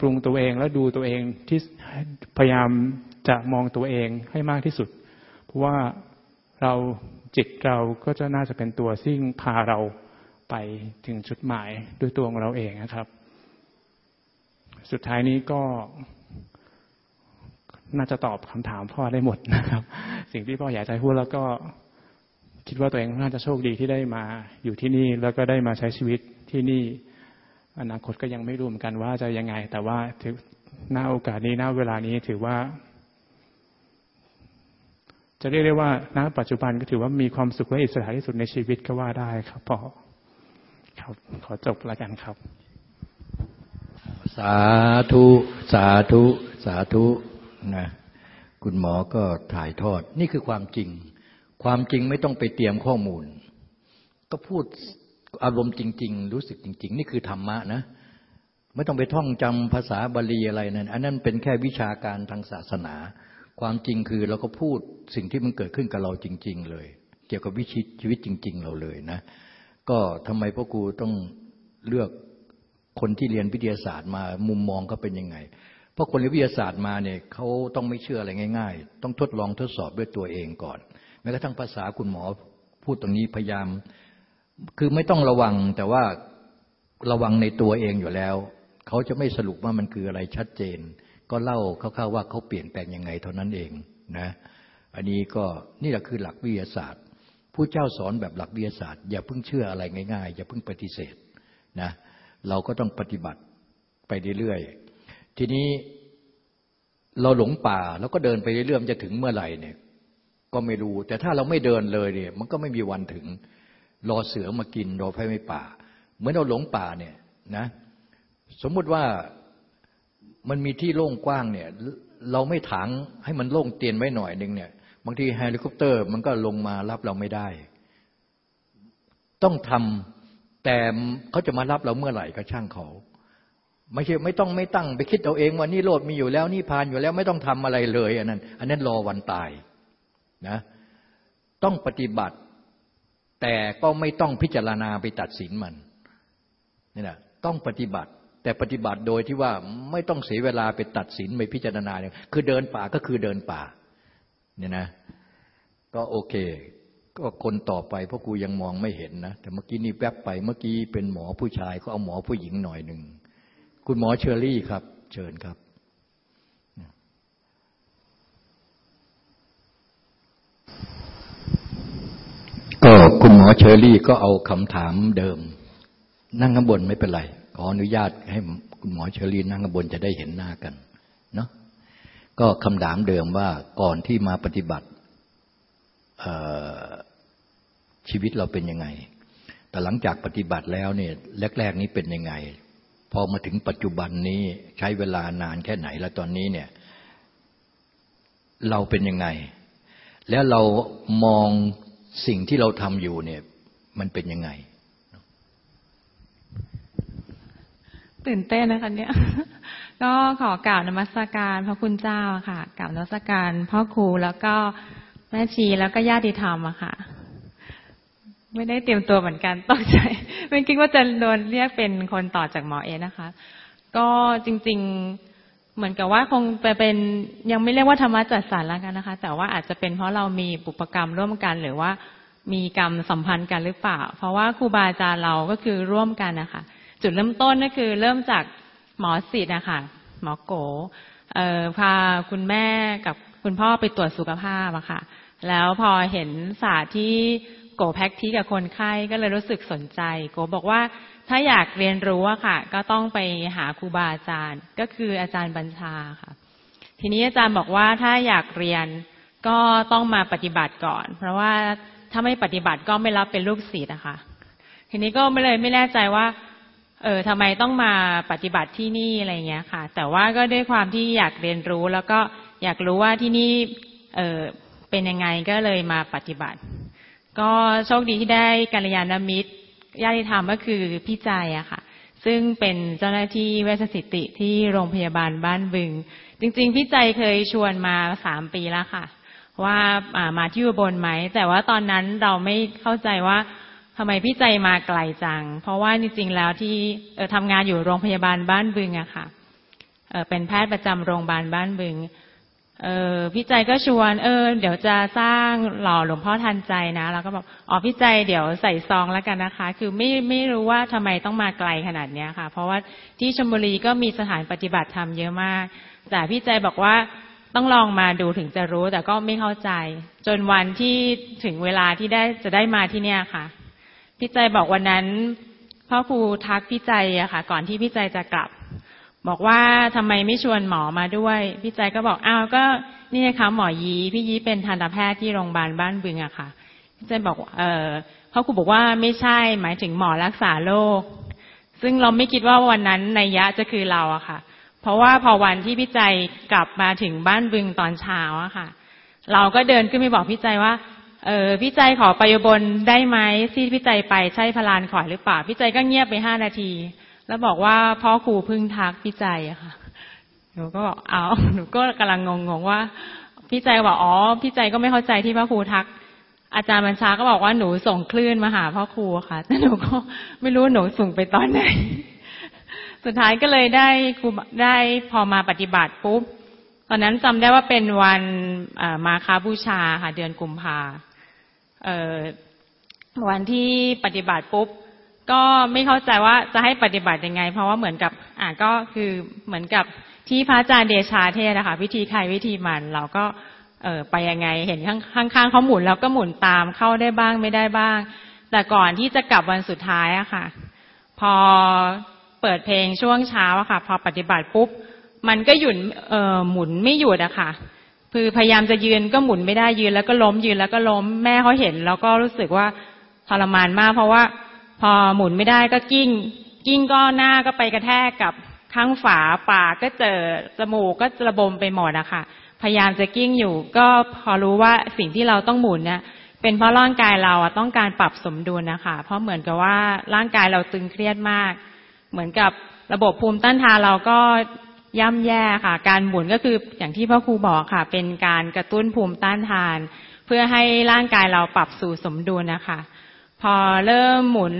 ปรุงตัวเองแล้วดูตัวเองที่พยายามจะมองตัวเองให้มากที่สุด เพราะว่าเราจิตเราก็จะน่าจะเป็นตัวซิ่งพาเราไปถึงจุดหมายด้วยตัวของเราเองนะครับ สุดท้ายนี้ก็น่าจะตอบคำถามพ่อได้หมดนะครับ สิ่งที่พ่ออยากจะพูดแล้วก็คิดว่าตัวเองน่าจะโชคดีที่ได้มาอยู่ที่นี่แล้วก็ได้มาใช้ชีวิตที่นี่ อนาคตก็ยังไม่รู้เหมือนกันว่าจะยังไง แต่ว่าถือหน้าโอกาสนี้หน้าเวลานี้ถือว่า จะเรียกได้ว่าณปัจจุบันก็ถือว่ามีความสุขและอิสระที่สุดในชีวิตก็ว่าได้ครับพ่อครับขอจบล้วกันครับ สาธุ สาธุ สาธุนะคุณหมอก็ถ่ายทอด นี่คือความจริง ความจริงไม่ต้องไปเตรียมข้อมูล ก็พูด อารมณ์จริง ๆ รู้สึกจริง ๆ นี่คือธรรมะนะไม่ต้องไปท่องจำภาษาบาลีอะไรนั่นอันนั้นเป็นแค่วิชาการทางศาสนา ความจริงคือเราก็พูดสิ่งที่มันเกิดขึ้นกับเราจริง ๆ เลย เกี่ยวกับวิชิตชีวิตจริง ๆ เราเลยนะ ก็ทำไมพ่อครูต้องเลือกคนที่เรียนวิทยาศาสตร์มามุมมองเขาเป็นยังไง เพราะคนเรียนวิทยาศาสตร์มาเนี่ยเขาต้องไม่เชื่ออะไรง่าย ๆ ต้องทดลองทดสอบด้วยตัวเองก่อนแม้กระทั่งภาษาคุณหมอพูดตรงนี้พยายาม คือไม่ต้องระวังแต่ว่าระวังในตัวเองอยู่แล้ว เขาจะไม่สรุปว่ามันคืออะไรชัดเจน ก็เล่าคร่าวๆว่าเขาเปลี่ยนแปลงยังไงเท่านั้นเองนะอันนี้ก็นี่แหละคือหลักวิทยาศาสตร์ผู้เจ้าสอนแบบหลักวิทยาศาสตร์ อย่าเพิ่งเชื่ออะไรง่ายๆ อย่าเพิ่งปฏิเสธนะเราก็ต้องปฏิบัติไปเรื่อยๆทีนี้เราหลงป่าแล้วก็เดินไปเรื่อยๆจะถึงเมื่อไหร่เนี่ยก็ไม่รู้ แต่ถ้าเราไม่เดินเลยเนี่ยมันก็ไม่มีวันถึง รอเสือมากินรอไฟไม่ป่า เหมือนเราหลงป่าเนี่ยนะสมมุติว่ามันมีที่โล่งกว้างเนี่ยเราไม่ถางให้มันโล่งเตียนไว้หน่อยหนึ่งเนี่ยบางทีเฮลิคอปเตอร์มันก็ลงมารับเราไม่ได้ ต้องทำแต่เขาจะมารับเราเมื่อไหร่ก็ช่างเขา ไม่ใช่ไม่ต้องไม่ตั้งไปคิดเอาเองว่านิโรธมีอยู่แล้วนิพพานอยู่แล้วไม่ต้องทำอะไรเลยอันนั้น อันนั้นรอวันตายนะต้องปฏิบัติ แต่ก็ไม่ต้องพิจารณาไปตัดสินมันนี่นะต้องปฏิบัติ แต่ปฏิบัติโดยที่ว่าไม่ต้องเสียเวลาไปตัดสินไปพิจารณาเนี่ยคือเดินป่าก็คือเดินป่าเนี่ยนะ ก็โอเค ก็คนต่อไปเพราะกูยังมองไม่เห็นนะ แต่เมื่อกี้นี่แวบไปเมื่อกี้เป็นหมอผู้ชายก็เอาหมอผู้หญิงหน่อยหนึ่งคุณหมอเชอรี่ครับ เชิญครับ คุณหมอเชอรี่ก็เอาคำถามเดิม นั่งข้างบนไม่เป็นไร ขออนุญาตให้คุณหมอเชอรี่นั่งข้างบนจะได้เห็นหน้ากันเนาะก็คำถามเดิมว่าก่อนที่มาปฏิบัติชีวิตเราเป็นยังไง แต่หลังจากปฏิบัติแล้วเนี่ยแรก ๆ นี้เป็นยังไง พอมาถึงปัจจุบันนี้ใช้เวลานานแค่ไหนแล้วตอนนี้เนี่ยเราเป็นยังไง แล้วเรามอง สิ่งที่เราทำอยู่เนี่ยมันเป็นยังไง ตื่นเต้นนะคะเนี่ยก็ขอกล่าวนมัสการพระคุณเจ้าค่ะกล่าวนมัสการพ่อครูแล้วก็แม่ชีแล้วก็ญาติธรรมอะค่ะ ไม่ได้เตรียมตัวเหมือนกันตกใจไม่คิดว่าจะโดนเรียกเป็นคนต่อจากหมอเอนะคะ ก็จริง ๆ เหมือนกับว่าคงไปเป็นยังไม่เรียกว่าธรรมะจัดสรรแล้วกันนะคะ แต่ว่าอาจจะเป็นเพราะเรามีปุปกรรมร่วมกันหรือว่ามีกรรมสัมพันธ์กันหรือเปล่า เพราะว่าครูบาอาจารย์เราก็คือร่วมกันนะคะจุดเริ่มต้นก็คือเริ่มจากหมอสิทธ์นะคะหมอโกเออพาคุณแม่กับคุณพ่อไปตรวจสุขภาพอะค่ะ แล้วพอเห็นศาสตร์ที่ โกแพ็กที่กับคนไข้ก็เลยรู้สึกสนใจ โกบอกว่าถ้าอยากเรียนรู้อะค่ะ ก็ต้องไปหาครูบาอาจารย์ ก็คืออาจารย์บัญชาค่ะ ทีนี้อาจารย์บอกว่าถ้าอยากเรียนก็ต้องมาปฏิบัติก่อน เพราะว่าถ้าไม่ปฏิบัติก็ไม่รับเป็นลูกศิษย์นะคะ ทีนี้ก็ไม่เลยไม่แน่ใจว่า เออทำไมต้องมาปฏิบัติที่นี่อะไรเงี้ยค่ะ แต่ว่าก็ด้วยความที่อยากเรียนรู้แล้วก็อยากรู้ว่าที่นี่ เออเป็นยังไงก็เลยมาปฏิบัติ ก็โชคดีที่ได้กัลยาณมิตรญาติธรรมก็คือพี่ใจอะค่ะ ซึ่งเป็นเจ้าหน้าที่เวชสิติที่โรงพยาบาลบ้านบึง จริง ๆ พี่ใจเคยชวนมาสามปีแล้วค่ะ ว่ามาที่อุบลไหม แต่ว่าตอนนั้นเราไม่เข้าใจว่าทำไมพี่ใจมาไกลจัง เพราะว่าจริงๆแล้วที่ทำงานอยู่โรงพยาบาลบ้านบึงอะค่ะเป็นแพทย์ประจำโรงพยาบาลบ้านบึง เออพี่ใจก็ชวนเออ เดี๋ยวจะสร้างหล่อหลวงพ่อทันใจนะแล้วก็บอกอ๋อพี่ใจเดี๋ยวใส่ซองแล้วกันนะคะ คือไม่ไม่รู้ว่าทำไมต้องมาไกลขนาดเนี้ยค่ะ เพราะว่าที่ชลบุรีก็มีสถานปฏิบัติธรรมเยอะมาก แต่พี่ใจบอกว่าต้องลองมาดูถึงจะรู้ แต่ก็ไม่เข้าใจ จนวันที่ถึงเวลาที่ได้จะได้มาที่เนี่ยค่ะ พี่ใจบอกวันนั้นพ่อครูทักพี่ใจอะค่ะ ก่อนที่พี่ใจจะกลับ บอกว่าทำไมไม่ชวนหมอมาด้วย พี่ใจก็บอกอ้าวก็นี่นะคะหมอยีพี่ยีเป็นทันตแพทย์ที่โรงพยาบาลบ้านบึงอะค่ะ พี่ใจบอกเออพ่อครูบอกว่าไม่ใช่หมายถึงหมอรักษาโรคซึ่งเราไม่คิดว่าวันนั้นในยะจะคือเราอะค่ะ เพราะว่าพอวันที่พี่ใจกลับมาถึงบ้านบึงตอนเช้าอะค่ะ เราก็เดินขึ้นไปบอกพี่ใจว่าเออพี่ใจขอไปบนได้ไหมที่พี่ใจไปใช่พลานขอหรือเปล่าพี่ใจก็เงียบไปห้านาที แล้วบอกว่าพ่อครูพึ่งทักพี่ใจอะค่ะหนูก็บอกเอาหนูก็กำลังงงๆว่า พี่ใจบอกอ๋อพี่ใจก็ไม่เข้าใจที่พ่อครูทัก อาจารย์บัญชาก็บอกว่าหนูส่งคลื่นมาหาพ่อครูค่ะแต่หนูก็ไม่รู้หนูส่งไปตอนไหน สุดท้ายก็เลยได้ครูได้พอมาปฏิบัติปุ๊บตอนนั้นจำได้ว่าเป็นวันมาคาบูชาค่ะเดือนกุมภาวันที่ปฏิบัติปุ๊บ ก็ไม่เข้าใจว่าจะให้ปฏิบัติยังไง เพราะว่าเหมือนกับอ่าก็คือเหมือนกับที่พระอาจารย์เดชาเทศนะคะวิธีใครวิธีมันเราก็เออไปยังไง เห็นข้างๆเขาหมุนแล้วก็หมุนตามเข้าได้บ้างไม่ได้บ้าง แต่ก่อนที่จะกลับวันสุดท้ายอะค่ะ พอเปิดเพลงช่วงเช้าอะค่ะ พอปฏิบัติปุ๊บมันก็หยุดเออหมุนไม่หยุดอะค่ะคือพยายามจะยืนก็หมุนไม่ได้ยืนแล้วก็ล้มยืนแล้วก็ล้มแม่เขาเห็น แล้วก็รู้สึกว่าทรมานมาก เพราะว่า พอหมุนไม่ได้ก็กิ้ง กิ้งก็หน้าก็ไปกระแทกกับข้างฝาปากก็เจอจมูกก็ระบมไปหมดอะค่ะ พยายามจะกิ้งอยู่ ก็พอรู้ว่าสิ่งที่เราต้องหมุนเนี่ยเป็นเพราะร่างกายเราต้องการปรับสมดุลนะคะ เพราะเหมือนกับว่าร่างกายเราตึงเครียดมาก เหมือนกับระบบภูมิต้านทานเราก็ย่ำแย่ค่ะ การหมุนก็คืออย่างที่พ่อครูบอกค่ะ เป็นการกระตุ้นภูมิต้านทาน เพื่อให้ร่างกายเราปรับสู่สมดุลนะคะ พอเริ่มหมุน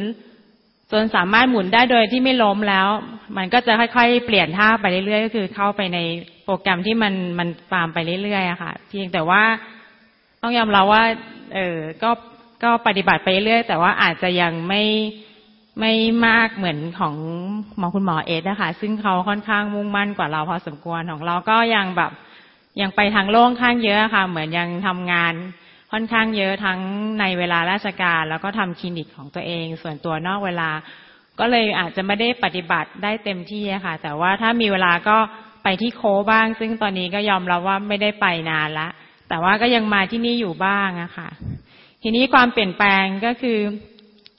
จนสามารถหมุนได้โดยที่ไม่ล้มแล้ว มันก็จะค่อยๆ เปลี่ยนท่าไปเรื่อยๆ ก็คือเข้าไปในโปรแกรมที่มันมันตามไปเรื่อยๆค่ะ เพียงแต่ว่าต้องยอมรับว่า เออก็ก็ปฏิบัติไปเรื่อยแต่ว่าอาจจะยังไม่ไม่มากเหมือนของหมอคุณหมอเอสนะคะ ซึ่งเขาค่อนข้างมุ่งมั่นกว่าเราพอสมควรของเราก็ยังแบบยังไปทางโล่งข้างเยอะค่ะ เหมือนยังทำงาน ค่อนข้างเยอะทั้งในเวลาราชการ แล้วก็ทำคลินิกของตัวเอง ส่วนตัวนอกเวลา ก็เลยอาจจะไม่ได้ปฏิบัติได้เต็มที่ค่ะ แต่ว่าถ้ามีเวลาก็ไปที่โคบ้าง ซึ่งตอนนี้ก็ยอมรับว่าไม่ได้ไปนานละ แต่ว่าก็ยังมาที่นี่อยู่บ้างอะค่ะ ทีนี้ความเปลี่ยนแปลงก็คือ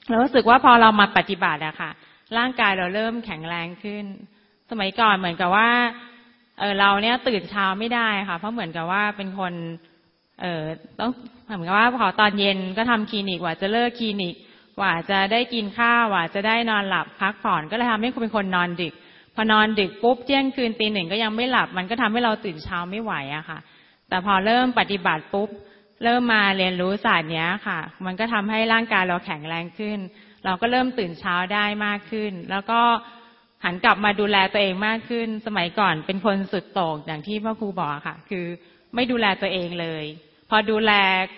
เรารู้สึกว่าพอเรามาปฏิบัติอะค่ะ ร่างกายเราเริ่มแข็งแรงขึ้น สมัยก่อนเหมือนกับว่าเออเราเนี้ยตื่นเช้าไม่ได้ค่ะ เพราะเหมือนกับว่าเป็นคน เออต้องเหมือนกับว่าพอตอนเย็นก็ทำคลินิกว่าจะเลิกคลินิกว่าจะได้กินข้าวว่าจะได้นอนหลับพักผ่อนก็เลยทำให้คุณเป็นคนนอนดึก พอนอนดึกปุ๊บเที่ยงคืนตีหนึ่งก็ยังไม่หลับ มันก็ทำให้เราตื่นเช้าไม่ไหวอะค่ะ แต่พอเริ่มปฏิบัติปุ๊บเริ่มมาเรียนรู้ศาสตร์เนี้ยค่ะ มันก็ทำให้ร่างกายเราแข็งแรงขึ้น เราก็เริ่มตื่นเช้าได้มากขึ้น แล้วก็หันกลับมาดูแลตัวเองมากขึ้น สมัยก่อนเป็นคนสุดโต่งอย่างที่พ่อครูบอกค่ะ คือ ไม่ดูแลตัวเองเลย พอดูแล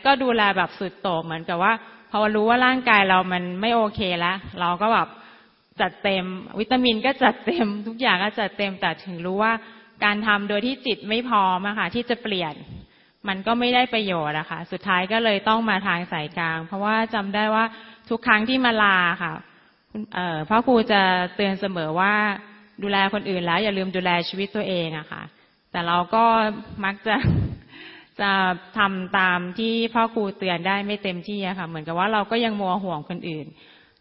ก็ดูแลแบบสุดโต่งเหมือนกับว่า พอรู้ว่าร่างกายเรามันไม่โอเคแล้วเราก็แบบจัดเต็ม วิตามินก็จัดเต็ม ทุกอย่างก็จัดเต็มแต่ถึงรู้ว่าการทำโดยที่จิตไม่พร้อมอะค่ะ ที่จะเปลี่ยน มันก็ไม่ได้ประโยชน์อะค่ะ สุดท้ายก็เลยต้องมาทางสายกลาง เพราะว่าจำได้ว่าทุกครั้งที่มาลาค่ะพ่อครูจะเตือนเสมอว่าดูแลคนอื่นแล้ว อย่าลืมดูแลชีวิตตัวเองอะค่ะ แต่เราก็มักจะจะทำตามที่พ่อครูเตือนได้ไม่เต็มที่อะค่ะ เหมือนกับว่าเราก็ยังมัวห่วงคนอื่น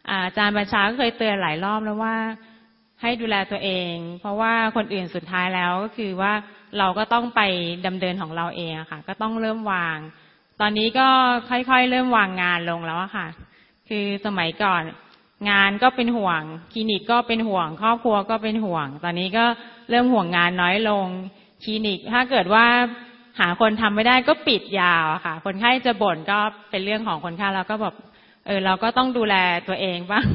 อาจารย์บัญชาก็เคยเตือนหลายรอบแล้วว่าให้ดูแลตัวเอง เพราะว่าคนอื่นสุดท้ายแล้วก็คือว่าเราก็ต้องไปดำเนินของเราเองอะค่ะ ก็ต้องเริ่มวาง ตอนนี้ก็ค่อยๆเริ่มวางงานลงแล้วอะค่ะ คือสมัยก่อน งานก็เป็นห่วง คลินิกก็เป็นห่วง ครอบครัวก็เป็นห่วง ตอนนี้ก็เริ่มห่วงงานน้อยลง คลินิก ถ้าเกิดว่าหาคนทำไม่ได้ก็ปิดยาวค่ะ คนไข้จะบ่นก็เป็นเรื่องของคนไข้เราก็แบบเออเราก็ต้องดูแลตัวเองบ้าง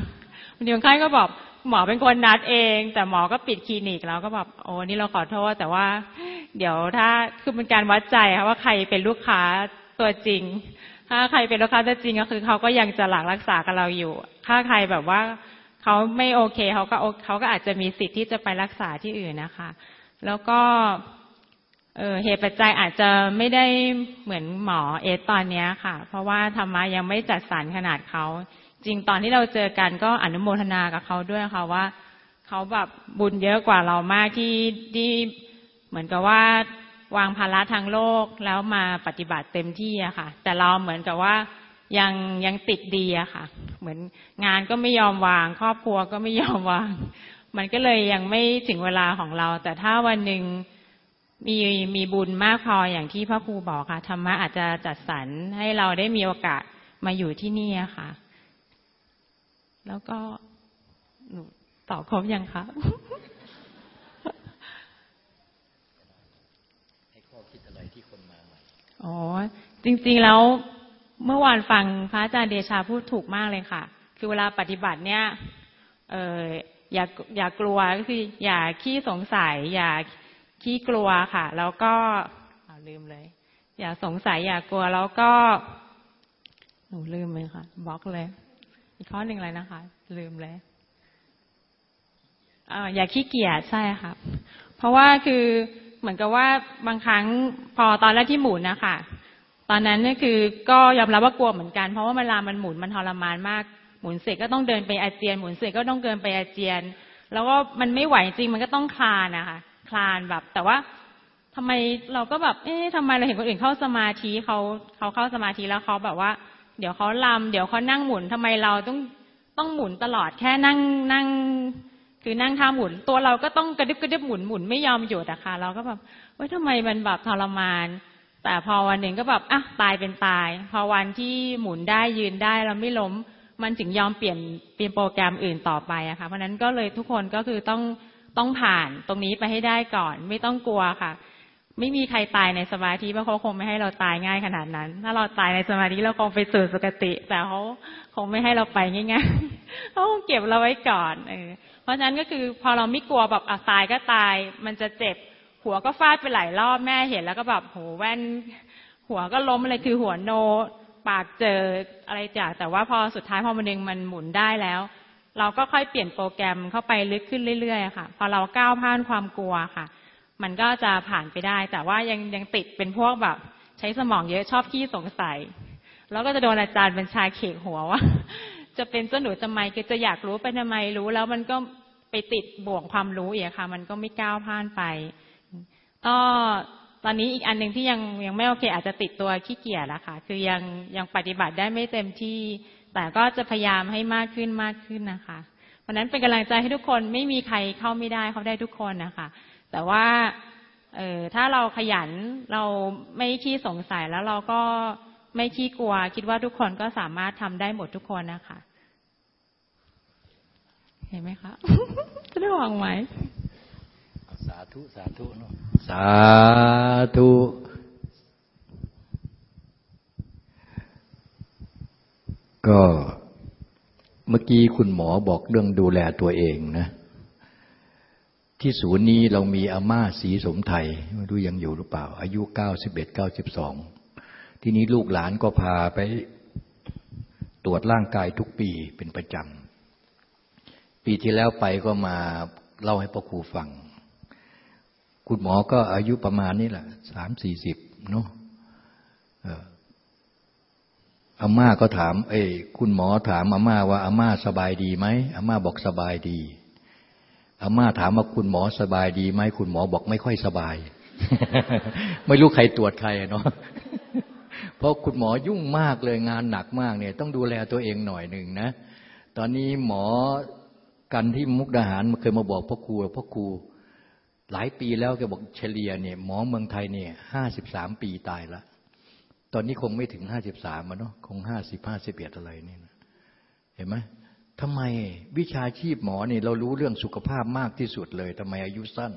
บางทีคนไข้ก็บอกหมอเป็นคนนัดเอง แต่หมอก็ปิดคลินิกเราก็แบบโอ้นี่เราขอโทษแต่ว่า เดี๋ยวถ้าคือเป็นการวัดใจค่ะว่าใครเป็นลูกค้าตัวจริง ถ้าใครเป็นลูกค้าตัวจริงก็คือเขาก็ยังจะหลักรักษากับเราอยู่ ถ้าใครแบบว่าเขาไม่โอเคเขาก็เขาก็อาจจะมีสิทธิ์ที่จะไปรักษาที่อื่นนะคะ แล้วก็ เออเหตุปัจจัยอาจจะไม่ได้เหมือนหมอเอสตอนนี้ค่ะ เพราะว่าธรรมะยังไม่จัดสรรขนาดเขาจริงตอนที่เราเจอกันก็อนุโมทนากับเขาด้วยค่ะว่าเขาแบบบุญเยอะกว่าเรามากที่ที่เหมือนกับว่าวางภาระทางโลกแล้วมาปฏิบัติเต็มที่อะค่ะ แต่เราเหมือนกับว่ายังยังติดดีอะค่ะ เหมือนงานก็ไม่ยอมวาง ครอบครัวก็ไม่ยอมวาง มันก็เลยยังไม่ถึงเวลาของเรา แต่ถ้าวันหนึ่ง มีมีบุญมากพออย่างที่พระครูบอกค่ะธรรมะอาจจะจัดสรรให้เราได้มีโอกาสมาอยู่ที่นี่ค่ะ แล้วก็หนูตอบครบยังคะให้ข้อคิดอะไรที่คนมาใหม่อ๋อจริงๆแล้วเมื่อวานฟังพระอาจารย์เดชาพูดถูกมากเลยค่ะ คือเวลาปฏิบัติเนี่ย เอออย่าอย่ากลัวก็คือ อย่าขี้สงสัย อย่า ขี้กลัวค่ะ แล้วก็อาลืมเลย อย่าสงสัยอย่ากลัว แล้วก็ หนูลืมเลยค่ะบล็อกเลย อีกข้อหนึ่งเลยนะคะ ลืมเลยออย่าขี้เกียจใช่ค่ะ เพราะว่าคือเหมือนกับว่าบางครั้งพอตอนแรกที่หมุนนะคะตอนนั้นนี่คือก็ยอมรับว่ากลัวเหมือนกัน เพราะว่าเวลามันหมุนมันทรมานมาก หมุนเสร็จก็ต้องเดินไปอาเจียน หมุนเสร็จก็ต้องเดินไปอาเจียน แล้วก็มันไม่ไหวจริงมันก็ต้องคลานนะคะ คลานแบบ แต่ว่าทำไมเราก็แบบ เอ๊ะทำไมเราเห็นคนอื่นเข้าสมาธิเขาเขาเข้าสมาธิแล้วเขาแบบว่า เดี๋ยวเขาลำเดี๋ยวเขานั่งหมุนทำไมเราต้องต้องหมุนตลอดแค่นั่งนั่ง คือนั่งท่าหมุน ตัวเราก็ต้องกระดิบกระดิบหมุนหมุนไม่ยอมหยุดอะค่ะ เราก็แบบว่าทำไมมันแบบทรมาน แต่พอวันหนึ่งก็แบบอะตายเป็นตาย พอวันที่หมุนได้ยืนได้เราไม่ล้มมันถึงยอมเปลี่ยนเปลี่ยนโปรแกรมอื่นต่อไปอะค่ะเพราะนั้นก็เลยทุกคนก็คือต้อง ต้องผ่านตรงนี้ไปให้ได้ก่อน ไม่ต้องกลัวค่ะ ไม่มีใครตายในสมาธิเพราะเขาคงไม่ให้เราตายง่ายขนาดนั้น ถ้าเราตายในสมาธิเราคงไปสู่สุคติ แต่เขาคงไม่ให้เราไปง่ายๆเขาคงเก็บเราไว้ก่อนเออเพราะฉะนั้นก็คือพอเราไม่กลัวแบบอะตายก็ตาย มันจะเจ็บ หัวก็ฟาดไปหลายรอบแม่เห็นแล้วก็แบบโหแว่น หัวก็ล้มอะไรคือหัวโน ปากเจออะไรจากแต่ว่าพอสุดท้ายพอมันเองมันหมุนได้แล้ว เราก็ค่อยเปลี่ยนโปรแกรมเข้าไปลึกขึ้นเรื่อยๆค่ะ พอเราก้าวผ่านความกลัวค่ะ มันก็จะผ่านไปได้ แต่ว่ายังยังติดเป็นพวกแบบ ใช้สมองเยอะชอบขี้สงสัย แล้วก็จะโดนอาจารย์บัญชาเขกหัวว่า จะเป็นเจ้าหนูจะไมก็จะอยากรู้ไปทำไมรู้ แล้วมันก็ไปติดบ่วงความรู้อีกค่ะ มันก็ไม่ก้าวผ่านไปก็ตอนนี้อีกอันหนึ่งที่ยังยังไม่โอเค อาจจะติดตัวขี้เกียจละค่ะ คือยังยังปฏิบัติได้ไม่เต็มที่ แต่ก็จะพยายามให้มากขึ้นมากขึ้นนะคะเพราะนั้นเป็นกำลังใจให้ทุกคนไม่มีใครเข้าไม่ได้เข้าได้ทุกคนนะคะแต่ว่าเออถ้าเราขยันเราไม่ขี้สงสัยแล้วเราก็ไม่ขี้กลัว คิดว่าทุกคนก็สามารถทำได้หมดทุกคนนะคะ เห็นไหมคะจะได้หวังไหมสาธุ สาธุเนาะสาธุ ก็เมื่อกี้คุณหมอบอกเรื่องดูแลตัวเองนะ ที่ศูนย์นี้เรามีอาม่าสีสมไทยไม่รู้ยังอยู่หรือเปล่า อายุเก้าสิบเอ็ดเก้าสิบสองทีนี้ลูกหลานก็พาไปตรวจร่างกายทุกปีเป็นประจำ ปีที่แล้วไปก็มาเล่าให้พ่อครูฟัง คุณหมอก็อายุประมาณนี้แหละสามสี่สิบเนาะ อาม่าก็ถาม เอ้คุณหมอถามอาม่าว่าอาม่าสบายดีไหมอาม่าบอกสบายดีอาม่าถามว่าคุณหมอสบายดีไหมคุณหมอบอกไม่ค่อยสบาย ไม่รู้ใครตรวจใครเนาะเพราะคุณหมอยุ่งมากเลยงานหนักมากเนี่ย ต้องดูแลตัวเองหน่อยหนึ่งนะ ตอนนี้หมอกันที่มุกดาหารเคยมาบอกพ่อครูพ่อครูหลายปีแล้วแกบอกเฉลี่ยเนี่ยหมอเมืองไทยเนี่ยห้าสิบสามปีตายแล้ว ตอนนี้คงไม่ถึงห้าสิบสามเนาะคงห้าสิบห้าสิบเอ็ดอะไรนี่นะเห็นไหมทำไมวิชาชีพหมอเนี่ยเรารู้เรื่องสุขภาพมากที่สุดเลยทำไมอายุสั้น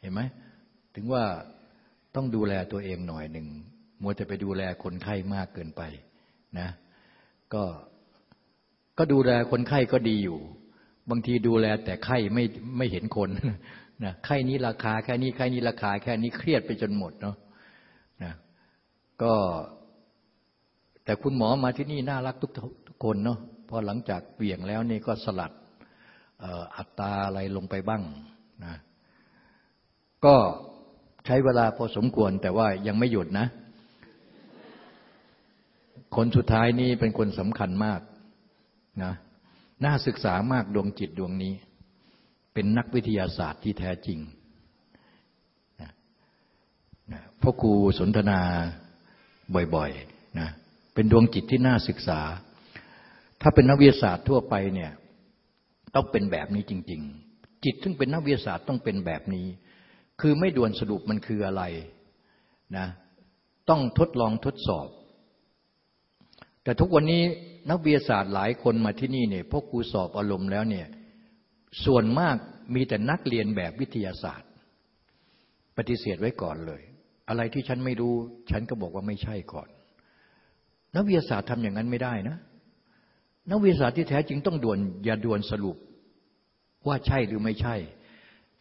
เห็นไหมถึงว่าต้องดูแลตัวเองหน่อยหนึ่งมัวจะไปดูแลคนไข้มากเกินไปนะ ก็ก็ดูแลคนไข้ก็ดีอยู่ บางทีดูแลแต่ไข้ไม่ไม่เห็นคนนะไข้นี้ราคาแค่นี้ไข้นี้ราคาแค่นี้เครียดไปจนหมดเนาะนะ ก็แต่คุณหมอมาที่นี่น่ารักทุกทุกคนเนาะพอหลังจากเปลี่ยงแล้วนี่ก็สลัดอัตราอะไรลงไปบ้างนะก็ใช้เวลาพอสมควรแต่ว่ายังไม่หยุดนะ คนสุดท้ายนี่เป็นคนสำคัญมากนะน่าศึกษามากดวงจิตดวงนี้ เป็นนักวิทยาศาสตร์ที่แท้จริงนะนะพ่อครูสนทนา บ่อยๆนะเป็นดวงจิตที่น่าศึกษา ถ้าเป็นนักวิทยาศาสตร์ทั่วไปเนี่ยต้องเป็นแบบนี้จริง ๆ จิตซึ่งเป็นนักวิทยาศาสตร์ต้องเป็นแบบนี้ คือไม่ด่วนสรุปมันคืออะไรนะต้องทดลองทดสอบ แต่ทุกวันนี้นักวิทยาศาสตร์หลายคนมาที่นี่เนี่ยพวกครูสอบอารมณ์แล้วเนี่ยส่วนมากมีแต่นักเรียนแบบวิทยาศาสตร์ ปฏิเสธไว้ก่อนเลย อะไรที่ฉันไม่รู้ ฉันก็บอกว่าไม่ใช่ก่อน นักวิทยาศาสตร์ทำอย่างนั้นไม่ได้นะ นักวิทยาศาสตร์ที่แท้จริงต้องด่วน อย่าด่วนสรุปว่าใช่หรือไม่ใช่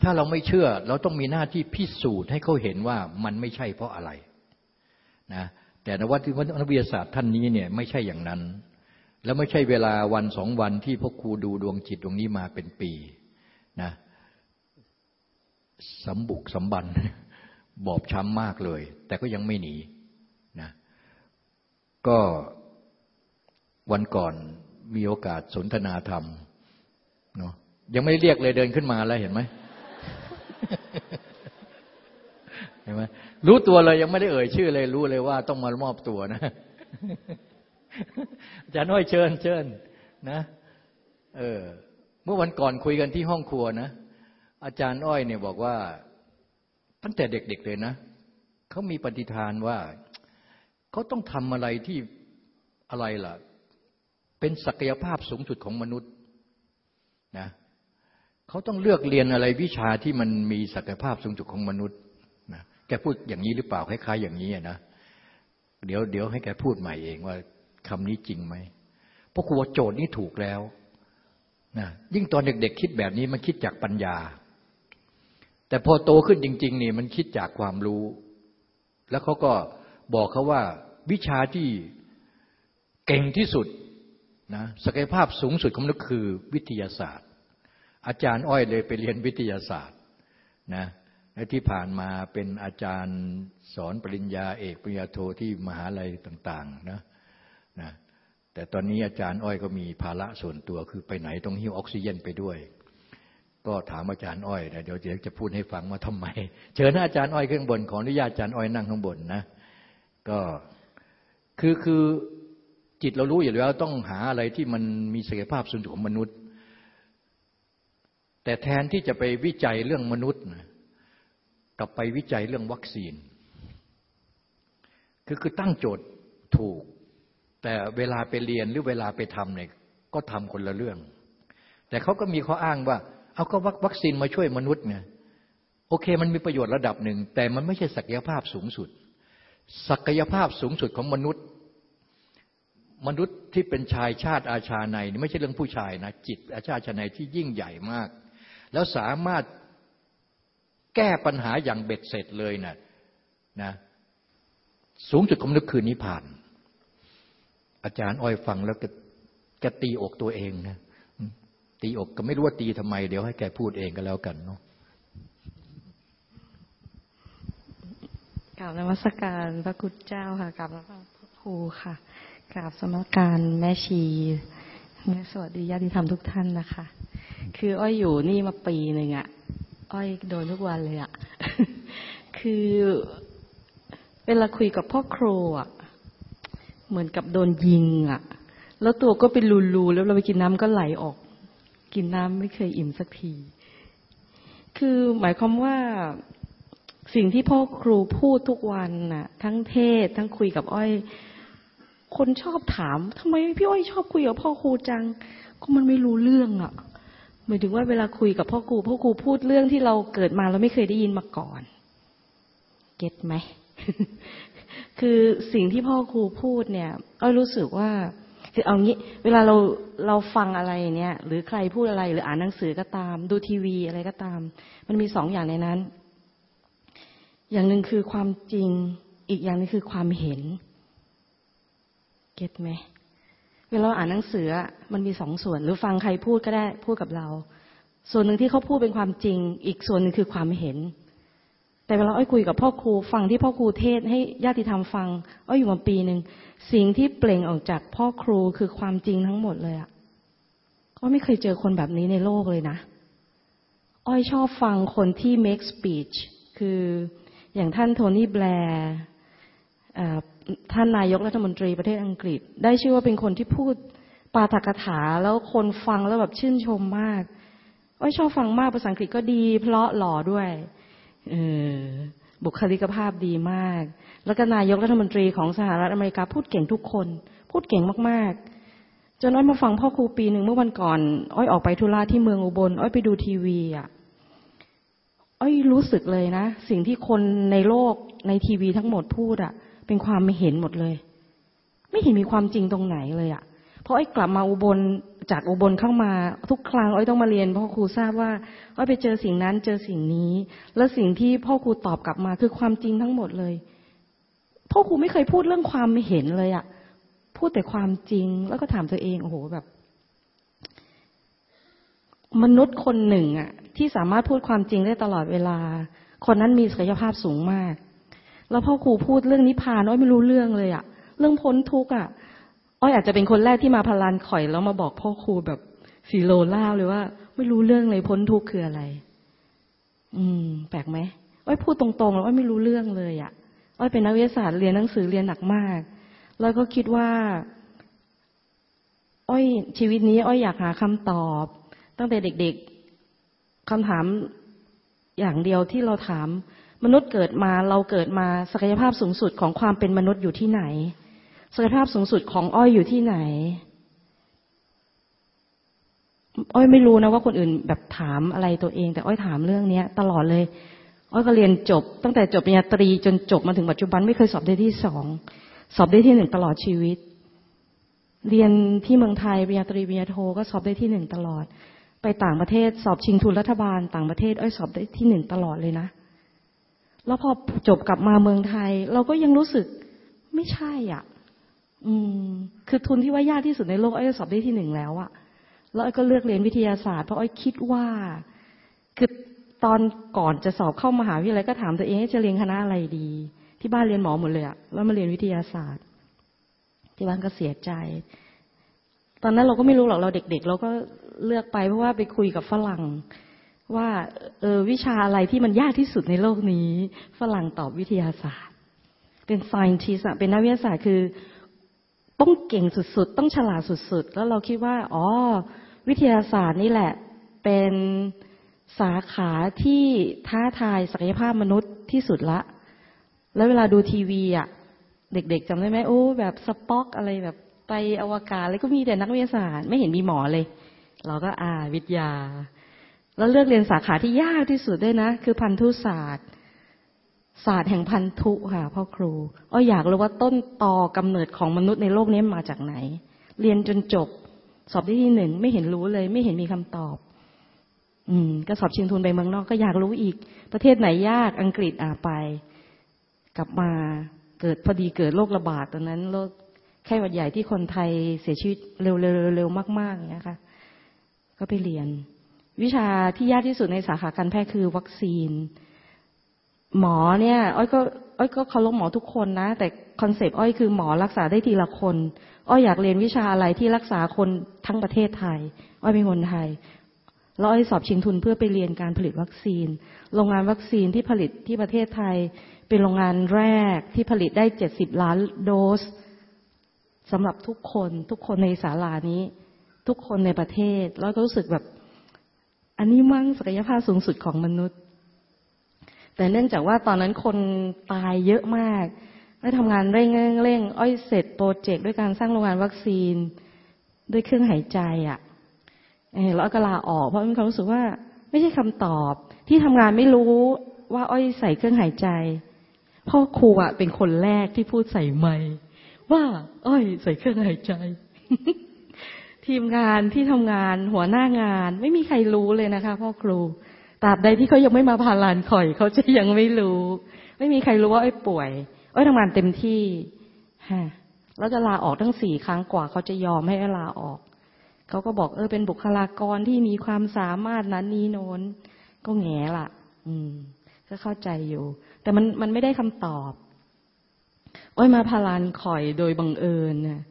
ถ้าเราไม่เชื่อ เราต้องมีหน้าที่พิสูจน์ให้เขาเห็นว่ามันไม่ใช่เพราะอะไรนะแต่นวัตวินักวิทยาศาสตร์ท่านนี้เนี่ยไม่ใช่อย่างนั้น แล้วไม่ใช่เวลาวันสองวันที่พวกครูดูดวงจิตดวงนี้มาเป็นปีนะสำบุกสำบัน บอบช้ำมากเลย แต่ก็ยังไม่หนีนะก็วันก่อนมีโอกาสสนทนาธรรมเนาะยังไม่เรียกเลยเดินขึ้นมาแล้วเห็นไหมเห็นไหมรู้ตัวเลยยังไม่ได้เอ่ยชื่อเลยรู้เลยว่าต้องมามอบตัวนะอาจารย์น้อยเชิญเชิญนะ เออ เมื่อวันก่อนคุยกันที่ห้องครัวนะ อาจารย์อ้อยเนี่ยบอกว่า ตั้งแต่เด็กๆเลยนะเขามีปฏิทานว่าเขาต้องทำอะไรที่อะไรล่ะ เป็นศักยภาพสูงสุดของมนุษย์นะเขาต้องเลือกเรียนอะไรวิชาที่มันมีศักยภาพสูงสุดของมนุษย์นะแกพูดอย่างนี้หรือเปล่าคล้ายๆอย่างนี้นะเดี๋ยวเดี๋ยวให้แกพูดใหม่เองว่าคำนี้จริงไหมเพราะครูโจทย์นี้ถูกแล้วนะยิ่งตอนเด็กๆคิดแบบนี้มันคิดจากปัญญา แต่พอโตขึ้นจริง ๆ นี่มันคิดจากความรู้ แล้วเขาก็บอกเขาว่าวิชาที่เก่งที่สุดนะศักยภาพสูงสุดของมนุษย์คือวิทยาศาสตร์ อาจารย์อ้อยเลยไปเรียนวิทยาศาสตร์นะและที่ผ่านมาเป็นอาจารย์สอนปริญญาเอกปริญญาโทที่มหาลัยต่างๆนะนะแต่ตอนนี้อาจารย์อ้อยก็มีภาระส่วนตัวคือไปไหนต้องหิ้วออกซิเจนไปด้วย ก็ถามอาจารย์อ้อยนะเดี๋ยวเดี๋ยวจะพูดให้ฟังว่าทำไม เชิญอาจารย์อ้อยขึ้นบนขออนุญาตอาจารย์อ้อยนั่งข้างบนนะก็คือคือจิตเรารู้อยู่แล้วต้องหาอะไรที่มันมีศักยภาพส่วนของมนุษย์ แต่แทนที่จะไปวิจัยเรื่องมนุษย์กลับไปวิจัยเรื่องวัคซีน คือคือตั้งโจทย์ถูก แต่เวลาไปเรียนหรือเวลาไปทำเนี่ยก็ทำคนละเรื่อง แต่เขาก็มีข้ออ้างว่า เอาก็วัคซีนมาช่วยมนุษย์ไงโอเค มันมีประโยชน์ระดับหนึ่ง แต่มันไม่ใช่ศักยภาพสูงสุด ศักยภาพสูงสุดของมนุษย์ มนุษย์ที่เป็นชายชาติอาชาในนี่ไม่ใช่เรื่องผู้ชายนะจิตอาชาชาในที่ยิ่งใหญ่มาก แล้วสามารถแก้ปัญหาอย่างเบ็ดเสร็จเลยนะนะสูงสุดของมนุษย์คือนิพพาน อาจารย์อ้อยฟังแล้วก็กตีอกตัวเองนะ ตีอกก็ไม่รู้ว่าตีทำไม เดี๋ยวให้แกพูดเองก็แล้วกันเนาะกราบนมัสการพระคุณเจ้าค่ะกราบพระครูค่ะกราบสมการแม่ชีสวัสดีญาติธรรมทุกท่านนะคะ คืออ้อยอยู่นี่มาปีหนึ่งอะอ้อยโดนทุกวันเลยอะคือเวลาคุยกับพ่อครูอะเหมือนกับโดนยิงอะ่ะ แล้วตัวก็เป็นรูๆแล้วเราไปกินน้ำก็ไหลออก กินน้ำไม่เคยอิ่มสักที คือหมายความว่าสิ่งที่พ่อครูพูดทุกวันน่ะ ทั้งเทศทั้งคุยกับอ้อย คนชอบถามทำไมพี่อ้อยชอบคุยกับพ่อครูจัง ก็มันไม่รู้เรื่องอะ่ะหมายถึงว่าเวลาคุยกับพ่อครูพ่อครูพูดเรื่องที่เราเกิดมาเราไม่เคยได้ยินมาก่อน เก็ตไหมคือสิ่งที่พ่อครูพูดเนี่ยก็รู้สึกว่า คือเอางี้ เวลาเราเราฟังอะไรเนี่ย หรือใครพูดอะไร หรืออ่านหนังสือก็ตาม ดูทีวีอะไรก็ตาม มันมีสองอย่างในนั้น อย่างหนึ่งคือความจริง อีกอย่างนึงคือความเห็น เก็ตไหมเวลาอ่านหนังสือมันมีสองส่วน หรือฟังใครพูดก็ได้พูดกับเรา ส่วนหนึ่งที่เขาพูดเป็นความจริง อีกส่วนหนึ่งคือความเห็น แต่เวลาอ้อยคุยกับพ่อครูฟังที่พ่อครูเทศให้ญาติธรรมฟังอ้อยอยู่มาปีหนึ่ง สิ่งที่เปล่งออกจากพ่อครูคือความจริงทั้งหมดเลยอะก็ไม่เคยเจอคนแบบนี้ในโลกเลยนะ อ้อยชอบฟังคนที่ make speech คืออย่างท่านโทนี่แบร์ท่านนายกรัฐมนตรีประเทศอังกฤษ ได้ชื่อว่าเป็นคนที่พูดปาฐกถาแล้วคนฟังแล้วแบบชื่นชมมากอ้อยชอบฟังมากภาษาอังกฤษก็ดี เพราะหล่อด้วยบุคลิกภาพดีมาก แล้วก็นายกรัฐมนตรีของสหรัฐอเมริกาพูดเก่งทุกคน พูดเก่งมากๆ จนอ้อยมาฟังพ่อครูปีหนึ่งเมื่อวันก่อน อ้อยออกไปธุระที่เมืองอุบล อ้อยไปดูทีวีอะ อ้อยรู้สึกเลยนะ สิ่งที่คนในโลกในทีวีทั้งหมดพูดอะ เป็นความไม่เห็นหมดเลย ไม่เห็นมีความจริงตรงไหนเลยอะเพราะไอ้กลับมาอุบลจากอุบลเข้ามาทุกครั้งอ้อยต้องมาเรียนพ่อครูทราบว่าอ้อยไปเจอสิ่งนั้นเจอสิ่งนี้ แล้วสิ่งที่พ่อครูตอบกลับมาคือความจริงทั้งหมดเลย พ่อครูไม่เคยพูดเรื่องความเห็นเลยอะ่ะพูดแต่ความจริง แล้วก็ถามตัวเองโอ้โหแบบ มนุษย์คนหนึ่งอะ่ะที่สามารถพูดความจริงได้ตลอดเวลา คนนั้นมีศักยภาพสูงมาก แล้วพ่อครูพูดเรื่องนิพพานอ้อยไม่รู้เรื่องเลยอะเรื่องพ้นทุกข์อะอ้อยอาจจะเป็นคนแรกที่มาพลานข่อยแล้วมาบอกพ่อครูแบบสีโลล่าเลยว่า ไม่รู้เรื่องเลยพ้นทุกข์คืออะไร อืม แปลกไหมอ้อยพูดตรงๆ แล้วอ้อยไม่รู้เรื่องเลยอะ อ้อยเป็นนักวิทยาศาสตร์เรียนหนังสือเรียนหนักมาก แล้วก็คิดว่า อ้อยชีวิตนี้ อ้อยอยากหาคำตอบ ตั้งแต่เด็กๆคำถามอย่างเดียวที่เราถาม มนุษย์เกิดมาเราเกิดมาศักยภาพสูงสุดของความเป็นมนุษย์อยู่ที่ไหนศักยภาพสูงสุดของอ้อยอยู่ที่ไหน อ้อยไม่รู้นะว่าคนอื่นแบบถามอะไรตัวเอง แต่อ้อยถามเรื่องเนี้ย ตลอดเลย อ้อยก็เรียนจบ ตั้งแต่จบปริญญาตรีจนจบมาถึงปัจจุบันไม่เคยสอบได้ที่สองสอบได้ที่หนึ่งตลอดชีวิต เรียนที่เมืองไทยปริญญาตรีปริญญาโทก็สอบได้ที่หนึ่งตลอด ไปต่างประเทศสอบชิงทุนรัฐบาล ต่างประเทศอ้อยสอบได้ที่หนึ่งตลอดเลยนะ แล้วพอจบกลับมาเมืองไทย เราก็ยังรู้สึกไม่ใช่อะ อืม คือทุนที่ว่ายากที่สุดในโลกอ้อยสอบได้ที่หนึ่งแล้วอะแล้วอ้อยก็เลือกเรียนวิทยาศาสตร์เพราะอ้อยคิดว่า คือ ตอนก่อนจะสอบเข้ามหาวิทยาลัยก็ถามตัวเองจะเรียนคณะอะไรดี ที่บ้านเรียนหมอหมดเลยอะแล้วมาเรียนวิทยาศาสตร์ ที่บ้านก็เสียใจ ตอนนั้นเราก็ไม่รู้หรอกเราเด็ก ๆ เราก็เลือกไปเพราะว่าไปคุยกับฝรั่ง ว่าเออวิชาอะไรที่มันยากที่สุดในโลกนี้ ฝรั่งตอบวิทยาศาสตร์ เป็น scientist เป็นนักวิทยาศาสตร์คือ ต้องเก่งสุดๆ ต้องฉลาดสุดๆ แล้วเราคิดว่า อ๋อ วิทยาศาสตร์นี่แหละเป็น สาขาที่ท้าทายศักยภาพมนุษย์ที่สุดละ แล้วเวลาดูทีวีอะ เด็กๆจำได้ไหมโอ้ แบบสป็อกอะไรแบบไปอวกาศอะไรก็มีแต่นักวิทยาศาสตร์ ไม่เห็นมีหมอเลย เราก็อ่าวิทยา แล้วเลือกเรียนสาขาที่ยากที่สุดด้วยนะ คือพันธุศาสตร์ ศาสตร์แห่งพันธุค่ะพ่อครูอ้ออยากรู้ว่าต้นตอกำเนิดของมนุษย์ในโลกนี้มาจากไหน เรียนจนจบ สอบได้ที่หนึ่งไม่เห็นรู้เลย ไม่เห็นมีคำตอบ อืม ก็สอบชิงทุนไปเมืองนอกก็อยากรู้อีก ประเทศไหนยากอังกฤษอ่าไป กลับมาเกิดพอดีเกิดโรคระบาดตอนนั้นโรคไข้หวัดใหญ่ที่คนไทยเสียชีวิตเร็วๆมากๆอย่างนี้ค่ะ ก็ไปเรียน วิชาที่ยากที่สุดในสาขาการแพทย์คือวัคซีน หมอเนี่ย อ้อยก็ อ้อยก็เคารพหมอทุกคนนะ แต่concept อ้อยคือหมอรักษาได้ทีละคน อ้อยอยากเรียนวิชาอะไรที่รักษาคนทั้งประเทศไทย อ้อยเป็นคนไทย แล้วอ้อยสอบชิงทุนเพื่อไปเรียนการผลิตวัคซีน โรงงานวัคซีนที่ผลิตที่ประเทศไทย เป็นโรงงานแรกที่ผลิตได้เจ็ดสิบล้านโดสสำหรับทุกคนทุกคนในศาลานี้ ทุกคนในประเทศ แล้วก็รู้สึกแบบ อันนี้มั้งศักยภาพสูงสุดของมนุษย์ แต่เนื่องจากว่าตอนนั้นคนตายเยอะมากได้ทำงานเร่งเร่งอ้อยเสร็จโปรเจกต์ด้วยการสร้างโรงงานวัคซีนด้วยเครื่องหายใจอะ่ะ แล้วก็ลาออก เพราะมีความรู้สึกว่า ไม่ใช่คำตอบ ที่ทำงานไม่รู้ว่าอ้อยใส่เครื่องหายใจ พ่อครูอะเป็นคนแรกที่พูดใส่ไม้ว่าอ้อยใส่เครื่องหายใจ ทีมงานที่ทำงานหัวหน้างาน ไม่มีใครรู้เลยนะคะ พ่อครูตราบใดที่เขายังไม่มาพาลานข่อยเขาจะยังไม่รู้ ไม่มีใครรู้ว่าอ้อยป่วยอ้อยทำงานเต็มที่ฮะแล้วจะลาออกทั้งสี่ครั้งกว่าเขาจะยอมให้ลาออก เขาก็บอกเออเป็นบุคลากรที่มีความสามารถนั้นนี้โน้น ก็แง่ละอืม ก็เข้าใจอยู่ แต่มันมันไม่ได้คำตอบอ้อยมาพาลานข่อยโดยบังเอิญเนี่ย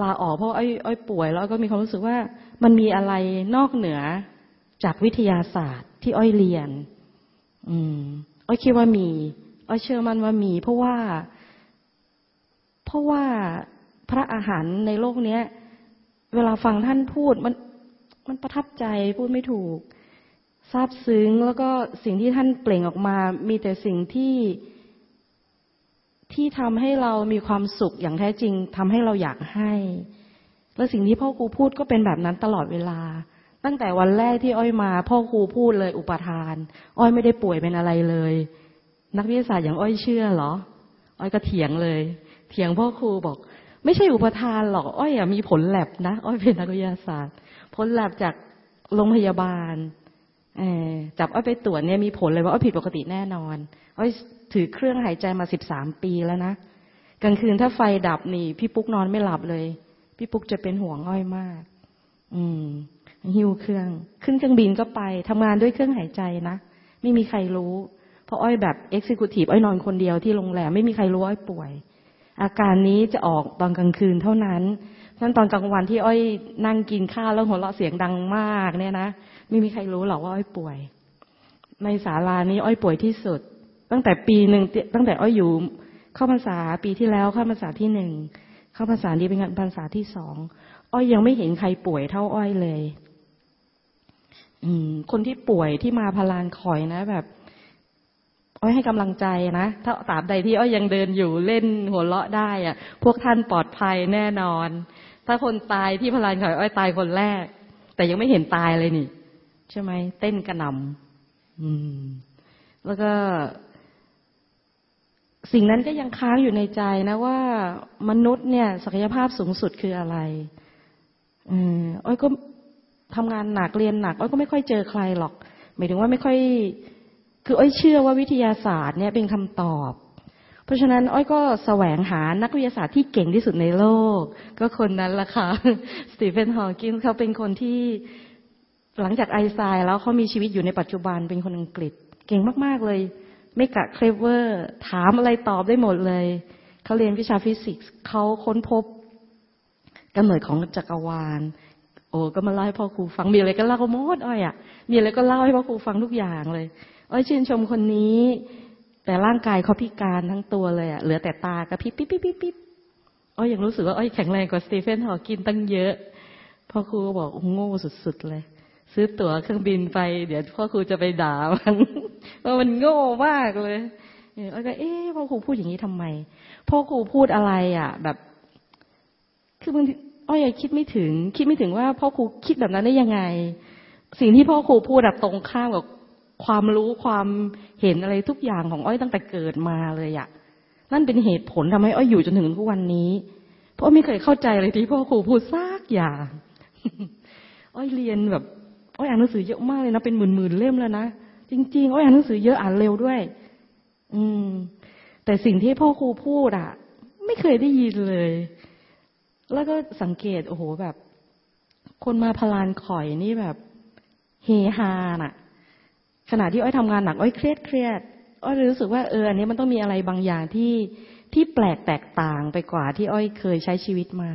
ลาออกเพราะอ้อยอ้อยป่วยแล้วก็มีความรู้สึกว่า มันมีอะไรนอกเหนือจากวิทยาศาสตร์ที่อ้อยเรียน อืมอ้อยคิดว่ามีอ้อยเชื่อมั่นว่ามี เพราะว่า เพราะว่าพระอาหารในโลกเนี้ย เวลาฟังท่านพูดมันมันประทับใจพูดไม่ถูกซาบซึ้งแล้วก็สิ่งที่ท่านเปล่งออกมา มีแต่สิ่งที่ที่ทำให้เรามีความสุขอย่างแท้จริงทำให้เราอยากให้ และสิ่งที่พ่อครูพูดก็เป็นแบบนั้นตลอดเวลา ตั้งแต่วันแรกที่อ้อยมา พ่อครูพูดเลยอุปทาน อ้อยไม่ได้ป่วยเป็นอะไรเลย นักวิทยาศาสตร์อย่างอ้อยเชื่อเหรอ อ้อยก็เถียงเลย เถียงพ่อครูบอก ไม่ใช่อุปทานหรอก อ้อยอมีผลแลบนะ อ้อยเป็นนักวิทยาศาสตร์ ผลแลบจากโรงพยาบาลจับอ้อยไปตรวจเนี่ยมีผลเลยว่าอ้อยผิดปกติแน่นอน อ้อยถือเครื่องหายใจมาสิบสามปีแล้วนะ กลางคืนถ้าไฟดับนี่ พี่ปุ๊กนอนไม่หลับเลย พี่ปุ๊กจะเป็นห่วงอ้อยมาก อืมหิวเครื่อง ขึ้นเครื่องบินก็ไปทำงานด้วยเครื่องหายใจนะ ไม่มีใครรู้ เพราะอ้อยแบบเอ็กซิคิวทีฟอ้อยนอนคนเดียวที่โรงแรมไม่มีใครรู้อ้อยป่วย อาการนี้จะออกตอนกลางคืนเท่านั้นนั้นตอนกลางวันที่อ้อยนั่งกินข้าวแล้วหัวเราะเสียงดังมากเนี่ยนะไม่มีใครรู้หรอกว่าอ้อยป่วย ในศาลานี้อ้อยป่วยที่สุด ตั้งแต่ปีหนึ่งตั้งแต่อ้อยอยู่เข้าพรรษาปีที่แล้วเข้าพรรษาที่หนึ่งเข้าพรรษานี้เป็นพรรษาที่สองอ้อยยังไม่เห็นใครป่วยเท่าอ้อยเลย อืม คนที่ป่วยที่มาพลานคอยนะแบบ อ้อยให้กำลังใจนะถ้าตราบใดที่อ้อยยังเดินอยู่เล่นหัวเราะได้อะ พวกท่านปลอดภัยแน่นอน ถ้าคนตายที่พลานคอยอ้อยตายคนแรก แต่ยังไม่เห็นตายเลยนี่ ใช่ไหมเต้นกระหน่ำอืม แล้วก็ สิ่งนั้นก็ยังค้างอยู่ในใจนะว่ามนุษย์เนี่ย ศักยภาพสูงสุดคืออะไรอืมอ้อยก็ทำงานหนักเรียนหนักอ้อยก็ไม่ค่อยเจอใครหรอกหมายถึงว่าไม่ค่อย คืออ้อยเชื่อว่าวิทยาศาสตร์เนี่ยเป็นคำตอบ เพราะฉะนั้นอ้อยก็แสวงหานักวิทยาศาสตร์ที่เก่งที่สุดในโลก ก็คนนั้นละค่ะสตีเฟนฮอว์กินเขาเป็นคนที่หลังจากไอซายแล้วเขามีชีวิตอยู่ในปัจจุบันเป็นคนอังกฤษ เก่งมาก ๆ เลย ไม่กะเคลเวอร์ ถามอะไรตอบได้หมดเลย เขาเรียนวิชาฟิสิกส์เขาค้นพบกำเนิดของจักรวาล โอ้ก็มาเล่าให้พ่อครูฟังมีอะไรก็เล่าหมดอ้อยอะมีอะไรก็เล่าให้พ่อครูฟังทุกอย่างเลย อ้อยชื่นชมคนนี้ แต่ร่างกายเขาพิการทั้งตัวเลยอะเหลือแต่ตากระพริบปิ๊บปิ๊บปิ๊บปิ๊บอ้อยยังรู้สึกว่าอ้อยแข็งแรงกว่าสตีเฟนฮอกินตั้งเยอะพ่อครูบอกโง่สุดๆเลย ซื้อตั๋วเครื่องบินไป เดี๋ยวพ่อครูจะไปด่ามันว่ามันโง่มากเลยเออก็เอ๊ะพ่อครูพูดอย่างนี้ทำไม พ่อครูพูดอะไรอะ แบบ คือบางทีอ้อยังคิดไม่ถึง คิดไม่ถึงว่าพ่อครูคิดแบบนั้นได้ยังไง สิ่งที่พ่อครูพูดตรงข้ามกับ ความรู้ความเห็นอะไรทุกอย่างของอ้อยตั้งแต่เกิดมาเลยอะนั่นเป็นเหตุผลทำให้อ้อยอยู่จนถึงทุกวันนี้ เพราะไม่เคยเข้าใจเลยที่พ่อครูพูดซากอย่างอ้อยเรียนแบบอ้อยอ่านหนังสือเยอะมากเลยนะเป็นหมื่นๆเล่มแล้วนะจริงๆอ้อยอ่านหนังสือเยอะอ่านเร็วด้วย อืม แต่สิ่งที่พ่อครูพูดอะไม่เคยได้ยินเลย แล้วก็สังเกตโอ้โหแบบ คนมาพลานข่อยนี่แบบเฮฮาน่ะ ขณะที่อ้อยทำงานหนักอ้อยเครียดเครียดอ้อยรู้สึกว่าเอออันนี้มันต้องมีอะไรบางอย่างที่ที่แปลกแตกต่างไปกว่าที่อ้อยเคยใช้ชีวิตมา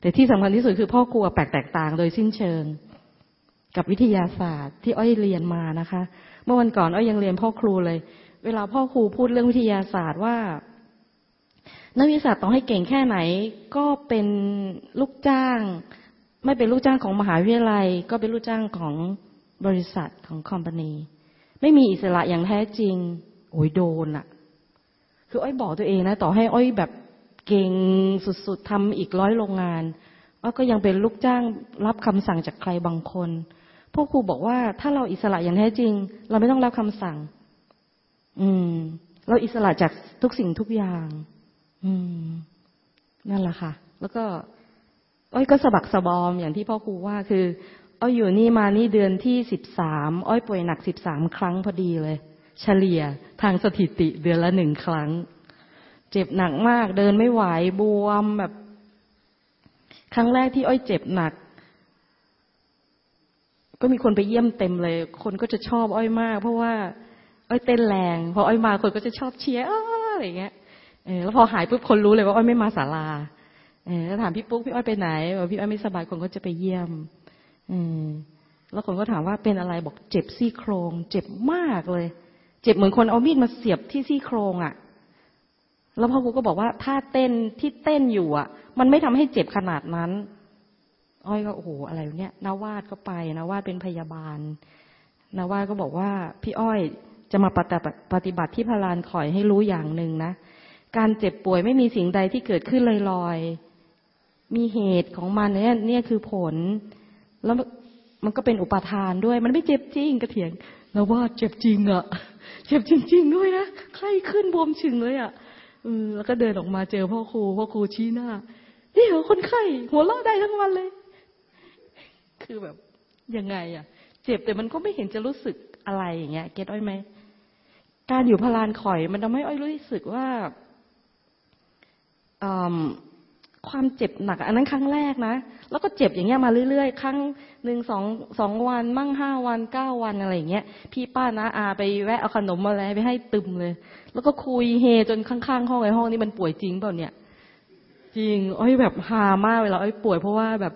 แต่ที่สำคัญที่สุดคือพ่อครูแปลกแตกต่างโดยสิ้นเชิง กับวิทยาศาสตร์ที่อ้อยเรียนมานะคะ เมื่อวันก่อนอ้อยยังเรียนพ่อครูเลย เวลาพ่อครูพูดเรื่องวิทยาศาสตร์ว่า นักวิทยาศาสตร์ต้องให้เก่งแค่ไหน ก็เป็นลูกจ้าง ไม่เป็นลูกจ้างของมหาวิทยาลัย ก็เป็นลูกจ้างของ บริษัทของคอมพานีไม่มีอิสระอย่างแท้จริง โอ้ยโดนอะคืออ้อยบอกตัวเองนะ ต่อให้อ้อยแบบเก่งสุดๆทำอีกร้อยโรงงานอ้อยก็ยังเป็นลูกจ้างรับคำสั่งจากใครบางคนพ่อครูบอกว่าถ้าเราอิสระอย่างแท้จริง เราไม่ต้องรับคำสั่ง อืมเราเราอิสระจากทุกสิ่งทุกอย่าง อืม นั่นแหละค่ะ แล้วก็อ้อยก็สะบักสะบอมอย่างที่พ่อครูว่าคือ อ้อยอยู่นี่มานี่เดือนที่สิบสามอ้อยป่วยหนักสิบสามครั้งพอดีเลย เฉลี่ยทางสถิติเดือนละหนึ่งครั้ง เจ็บหนักมากเดินไม่ไหวบวมแบบ ครั้งแรกที่อ้อยเจ็บหนัก ก็มีคนไปเยี่ยมเต็มเลย คนก็จะชอบอ้อยมาก เพราะว่า อ้อยเต้นแรงพออ้อยมาคนก็จะชอบเชียร์อะไรเงี้ยเออแล้วพอหายปุ๊บคนรู้เลยว่าอ้อยไม่มาศาลาเออแล้วถามพี่ปุ๊กพี่อ้อยไปไหนบอกพี่อ้อยไม่สบายคนก็จะไปเยี่ยม ออแล้วคนก็ถามว่าเป็นอะไรบอกเจ็บซี่โครง เจ็บมากเลย เจ็บเหมือนคนเอามีดมาเสียบที่ซี่โครงอะ่ะ แล้วพ่อครูก็บอกว่าถ้าเต้นที่เต้นอยู่อะ มันไม่ทำให้เจ็บขนาดนั้น อ้อยก็โอ้โหอะไรเนี่ยนาวาดก็ไปนาวาดเป็นพยาบาลนาวาดก็บอกว่า พี่อ้อยจะมาปฏิบัติที่พารานคอยให้รู้อย่างหนึ่งนะการเจ็บป่วยไม่มีสิ่งใดที่เกิดขึ้นลอยๆ มีเหตุของมันเนี่ยเนี่ยคือผล แล้วมันก็เป็นอุปทานด้วย มันไม่เจ็บจริงกระเถียงนาว่าเจ็บจริงอะเจ็บจริง ๆ ด้วยนะไข้ขึ้นบวมชึงเลยอะเออแล้วก็เดินออกมาเจอพ่อครูพ่อครูชี้หน้านี่เหรอคนไข้หัวเราะได้ทั้งวันเลย คือแบบยังไงอะเจ็บแต่มันก็ไม่เห็นจะรู้สึกอะไรอย่างเงี้ย เก็ตอ้อยไหมการอยู่พลานข่อย มันทำให้อ้อยรู้สึกว่า ความเจ็บหนัก อันนั้นครั้งแรกนะ แล้วก็เจ็บอย่างเงี้ยมาเรื่อยๆ ครั้งหนึ่งสองสองวันมั่งห้าวันเก้าวันอะไรอย่างเงี้ย พี่ป้านะอาไปแวะเอาขนมมาอะไรไปให้ตึมเลย แล้วก็คุยเฮจนข้างๆห้องไอ้ห้องนี้มันป่วยจริงเปล่าเนี่ย จริงอ้ยแบบฮามากเวลาอ้ยป่วยเพราะว่าแบบ